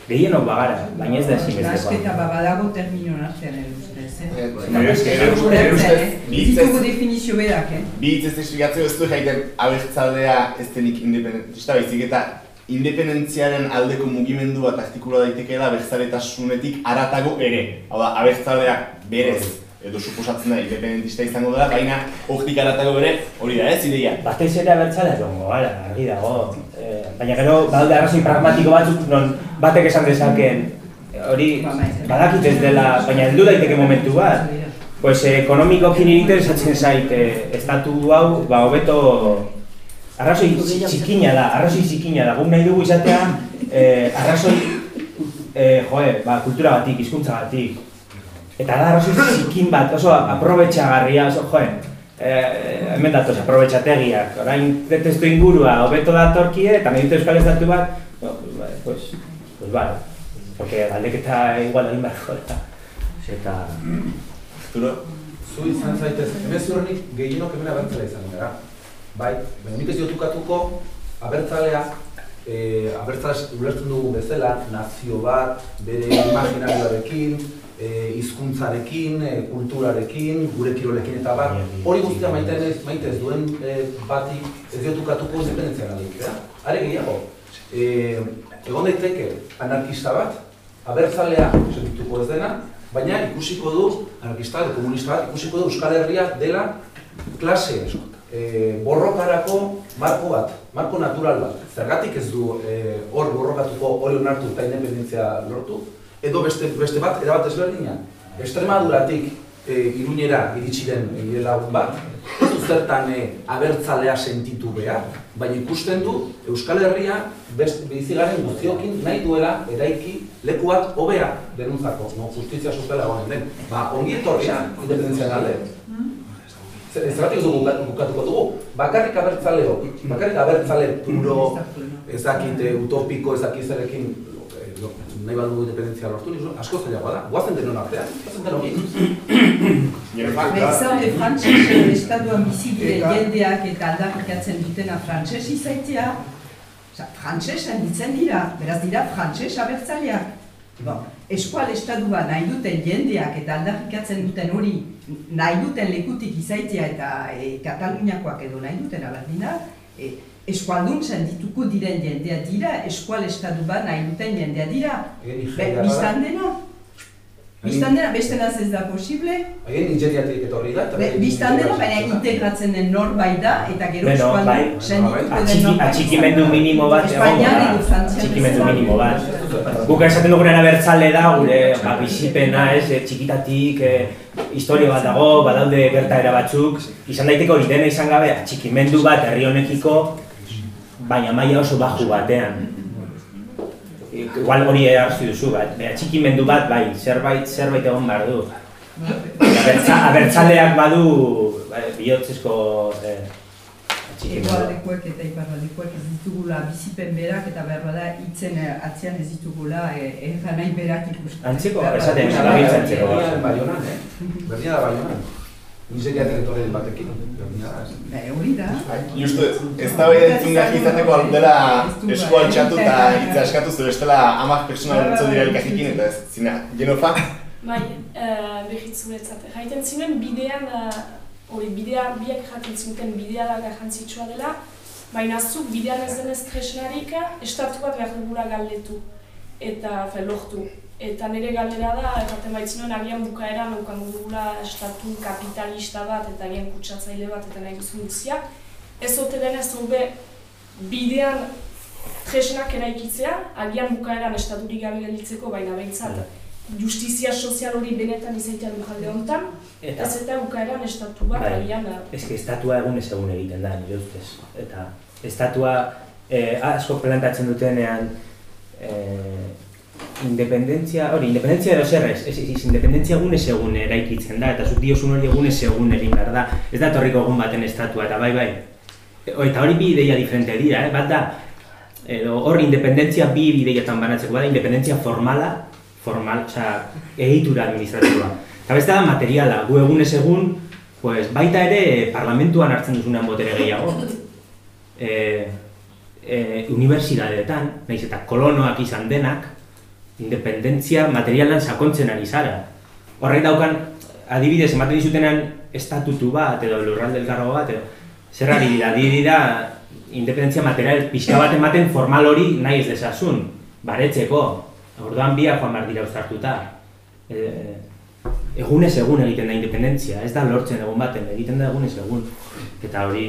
Gehienok bagara, baina ez da ezinbestekoa. Nasketa babadago termino nartzen ere ustez, eh? Bizituko bai, definizio berak, eh? Bi hitz ez esplikatzeo ez du jaiten abertzaldea ez denik independentista baizik eta independentziaren aldeko mugimendu bat artikula daitekeela berzaletasunetik aratago ere. Hau da, abertzaleak berez edo suposatzen da independentista izango dela, baina hortik aratago ere hori da ez ideia. Batez ere abertzalea zongo, gara, argi dago. Eh, baina gero, badalde arrazoi pragmatiko batzuk, non batek esan dezakeen, hori badakit ez dela, baina heldu daiteke momentu bat. Pues eh, ekonomiko kin interesatzen zait, eh, estatu hau, ba, hobeto arrazoi txikina da, arrazoi txikina da, guk nahi dugu izatea, eh, arrazoi, eh, joe, ba, kultura batik, hizkuntza batik, Eta da arrazoi zikin bat, oso aprobetxagarria, oso joen, eh, hemen datoz, aprobetxategiak, orain detestu ingurua, hobeto da torkie, eta dute euskal estatu bat, no, pues, pues, pues, bai, porque galdeketa igual egin behar jota. Eta... Zuro? Zu izan zaitez, hemen zurrenik gehienok hemen abertzalea izan gara. Bai, baina nik ez diotukatuko abertzalea, e, abertzalea ulertzen dugu bezala, nazio bat, bere imaginarioarekin, e, izkuntzarekin, e, kulturarekin, gure kirolekin eta bat, hori guztia maite maite ez duen e, bati ez diotukatuko independentzia galik, Are gehiago, e, egon daiteke anarkista bat, abertzalea sentituko ez dena, baina ikusiko du, anarkista edo komunista bat, ikusiko du Euskal Herria dela klase e, borrokarako marko bat, marko natural bat. Zergatik ez du hor borrokatuko hori onartu eta independentzia lortu, edo beste, beste bat, erabat ezberdina. Estremaduratik e, iruñera iritsi den e, lagun bat, ez zertan e, abertzalea sentitu behar, baina ikusten du Euskal Herria bizigaren guztiokin nahi duela eraiki leku bat hobea denuntzako, no, justizia soziala gonen den. Ba, ongi etorria independentzia galde. Zeratik dugu bukatuko dugu, bakarrik abertzaleo, bakarrik abertzale puro, ezakite utopiko, ezakizerekin nahi bat dugu independentzia lortu, nizu, asko zailagoa da, guazen denon artean, guazen denon egin. Bezaude frantzesen estaduan bizibide jendeak eta aldarrikatzen dutena frantzes izaitea, frantzesen ditzen dira, beraz dira frantzes abertzaleak. Bon, eskual estadua nahi duten jendeak eta aldarrikatzen duten hori nahi duten lekutik izaitea eta e, Kataluniakoak edo nahi duten aberdina, e, eskualdun sendituko diren jendea dira, eskual estatu bat nahi duten jendea dira. Bada. biztan dena, biztan dena, beste naz ez da posible. Nigeriatik etorri da. eta Be, bai, biztan dena, baina integratzen den norbait da, eta gero Beno, bai, eskualdun sendituko den norbait. atxikimendu minimo bat da. Frantzian Atxikimendu minimo bat. Guk esaten dugunen abertzale da, gure ba, bizipena, ez, eh, txikitatik, eh, historia bat dago, badaude gertaera batzuk, izan daiteke hori dena izan gabe, atxikimendu bat herri honekiko, baina maila oso baju batean. Igual hori hartu duzu bat, eh, atxikimendu bat, bai, zerbait, zerbait egon behar du. Abertza, abertzaleak badu bai, bihotzezko eh. Egoaldekuek eta iparraldekuek ez ditugula bizipen berak eta behar bada hitzen eh, atzean ez ditugula eh, erran nahi berak ikusten. Antzeko, esaten, zalabiltzen antzeko. Berdina da Baionan, Nigeriatik etorri batekin. Berdina da. ez? Ba, hori da. Justu, ez da bai entzungarri izateko aldela esku altxatu eta hitza eskatu zu bestela amak pertsona entzun dira elkarrekin eta ez zina. Genofa? Bai, uh, behitz zuretzat. Jaiten zinen bidean, eh, hori bidea, biak jaten zuten bidea da garrantzitsua dela, baina zuk bidean ez denez tresnarik, estatu bat behar dugula galdetu eta fe, lortu. Eta nire galdera da, erraten baitzinen agian bukaeran neukan dugula estatu kapitalista bat eta agian kutsatzaile bat eta nahi duzun guzia. Ez ote denez hobe bidean tresnak eraikitzea, agian bukaeran estaturik gabe gelditzeko, baina behintzat justizia sozial hori benetan izaitea lujalde honetan, Eta- ez eta bukaeran estatu bat Bai. agian eh, Ez que estatua egunez egun egiten da, nire ustez. Eta estatua eh, asko plantatzen dutenean eh, independentzia, hori, independentzia edo zer ez, independentzia egunez egun eraikitzen da, eta zuk diozun hori egunez egun egin behar da. Ez da torriko egun baten estatua, eta bai, bai. Eta hori bi ideia diferente dira, eh? bat da, edo hor independentzia bi bideietan banatzeko, bada independentzia formala, formal, osea, egitura administratiboa. Eta beste da materiala, gu egunez egun, pues, baita ere parlamentuan hartzen duzunean botere gehiago. E, e, unibertsitateetan, nahiz eta kolonoak izan denak, independentzia materialan sakontzen ari zara. Horrek daukan, adibidez, ematen dizutenean estatutu bat, edo lurralde elkargo bat, edo zer ari dira, ari dira independentzia material pixka bat ematen formal hori nahi ez dezasun, baretzeko, orduan biak joan behar dira uztartuta. E, egunez egun egiten da independentzia, ez da lortzen egun baten, egiten da egunez egun. Eta hori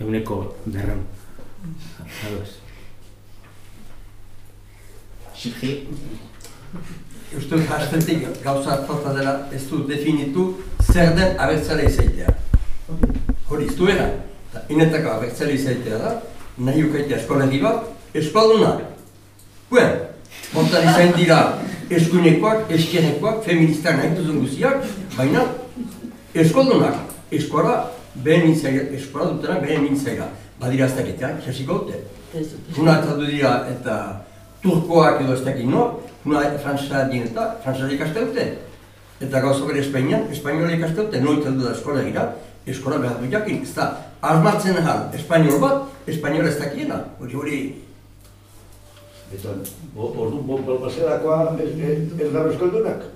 eguneko berren. Ados. Xirri? Uste dut hastentik gauza falta dela ez du definitu zer den abertzale izaitea. Hori, ez duena. Eta Inetako abertzale izaitea da, nahi ukaitea eskolegi bat, eskualduna. Buen, montan izan dira eskuinekoak, eskenekoak, feministak nahi duzun guziak, baina eskoldunak, eskola, behen mintzaira, eskola dutena behen mintzaira. Badira ez dakitea, jasiko dute. Una hartatu dira eta turkoak edo ez dakit nor, una frantzera dineta, frantzera ikaste dute. Eta gauza bere Espainian, espainola ikaste dute, noiz heldu da eskola egira, eskola behar du jakin, ez da, asmatzen ahal, espainol bat, espainola ez dakiena, hori hori, Eta, orduan, bo, bo, bazerakoa ez, da euskaldunak?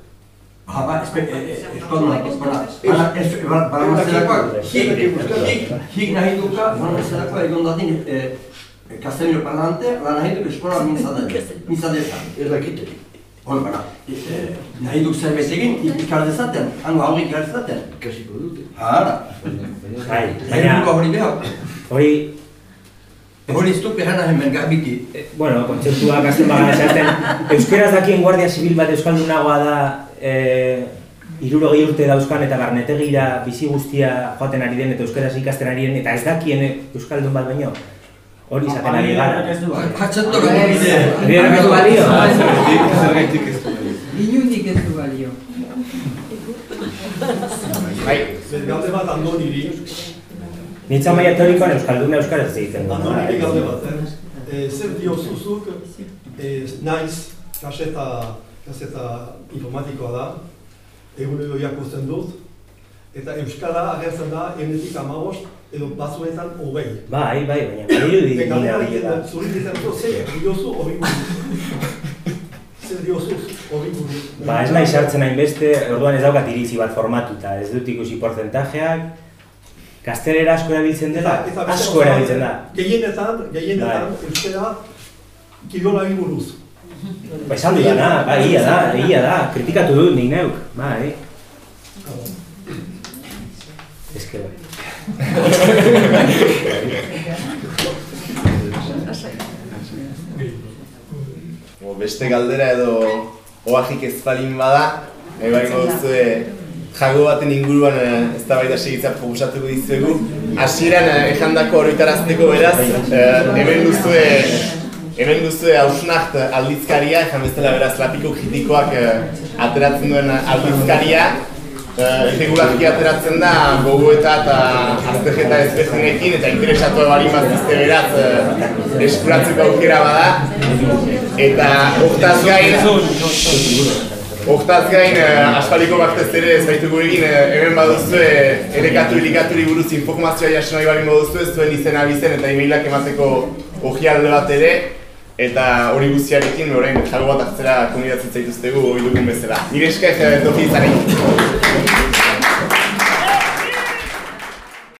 Ah, ba, espe, e, e, eskoldunak, bana, bana, ez, ba- bana mazerakoak, hik, hik, hik nahi duka, bana mazerakoa egon dadin, e, Castello parlante, la nahi duk eskola mintzadela, mintzadela. Ez dakite. Hor, bana, e, e, nahi duk zerbait egin, ikar dezaten, hango aurrik ikar dezaten. Ikasiko dute. Hara, Bai, nahi baina duka hori behar. hori Hori ez duk behar hemen garbiki. Eh, bueno, kontzeptua gazten baga esaten, euskeraz dakien guardia zibil bat euskaldunagoa da eh, irurogei urte dauzkan eta barnetegira bizi guztia joaten ari den eta euskeraz ikasten ari den eta ez dakien euskaldun bat baino. Hori izaten ari gara. Bide. Hori ez du balio? Zergaitik ez du. Inundik ez du balio. Bai. Galde bat andoniri, Nitza maia teorikoan euskalduna euskaraz egiten du. andoniri galde bat, eh? E, zer dio zuzuk, e, naiz, kaseta, kaseta informatikoa da, egunero jakusten dut, eta euskara agertzen da enetik amabost, edo batzuetan hogei. Bai, bai, baina badirudi Eta galdera da. zuri ditzen dut, zer diozu hori? Zer diozu hori? Ba, ez nahi sartzen hainbeste, orduan ez daukat iritzi bat formatuta, ez dut ikusi porcentajeak, Gaztelera asko erabiltzen dela, asko erabiltzen da. Gehienetan, gehienetan, Bai. euskera kirolari buruz. Ba, esan dudana, ba, egia da, egia da, kritikatu dut nik neuk, bai. Ez que bai. Bo, beste galdera edo oagik ez balin bada, nahi baino duzue jago baten inguruan eh, eztabaida segitza proposatuko dizuegu. Hasieran eh, ejandako oroitarazteko beraz, eh, hemen duzue hemen duzue Hausnacht aldizkaria, ejan bezala beraz lapiko kritikoak eh, ateratzen duen aldizkaria. Uh, Irregularki ateratzen da gogoeta eta azterketa ezberdinekin eta interesatu barin bat izte beraz uh, eskuratzeko aukera bada. Eta hortaz gain, hortaz gain, uh, aspaliko batez ere ez baitu uh, hemen baduzue erekatu ilikaturi buruz informazioa jaso nahi barin baduzue zuen izen abizen eta emailak emateko ojialde bat ere. Eta hori guztiarekin, orain jago bat hartzera komunidatzen zaituztegu dugun bezala. Nire esker, toki izanik.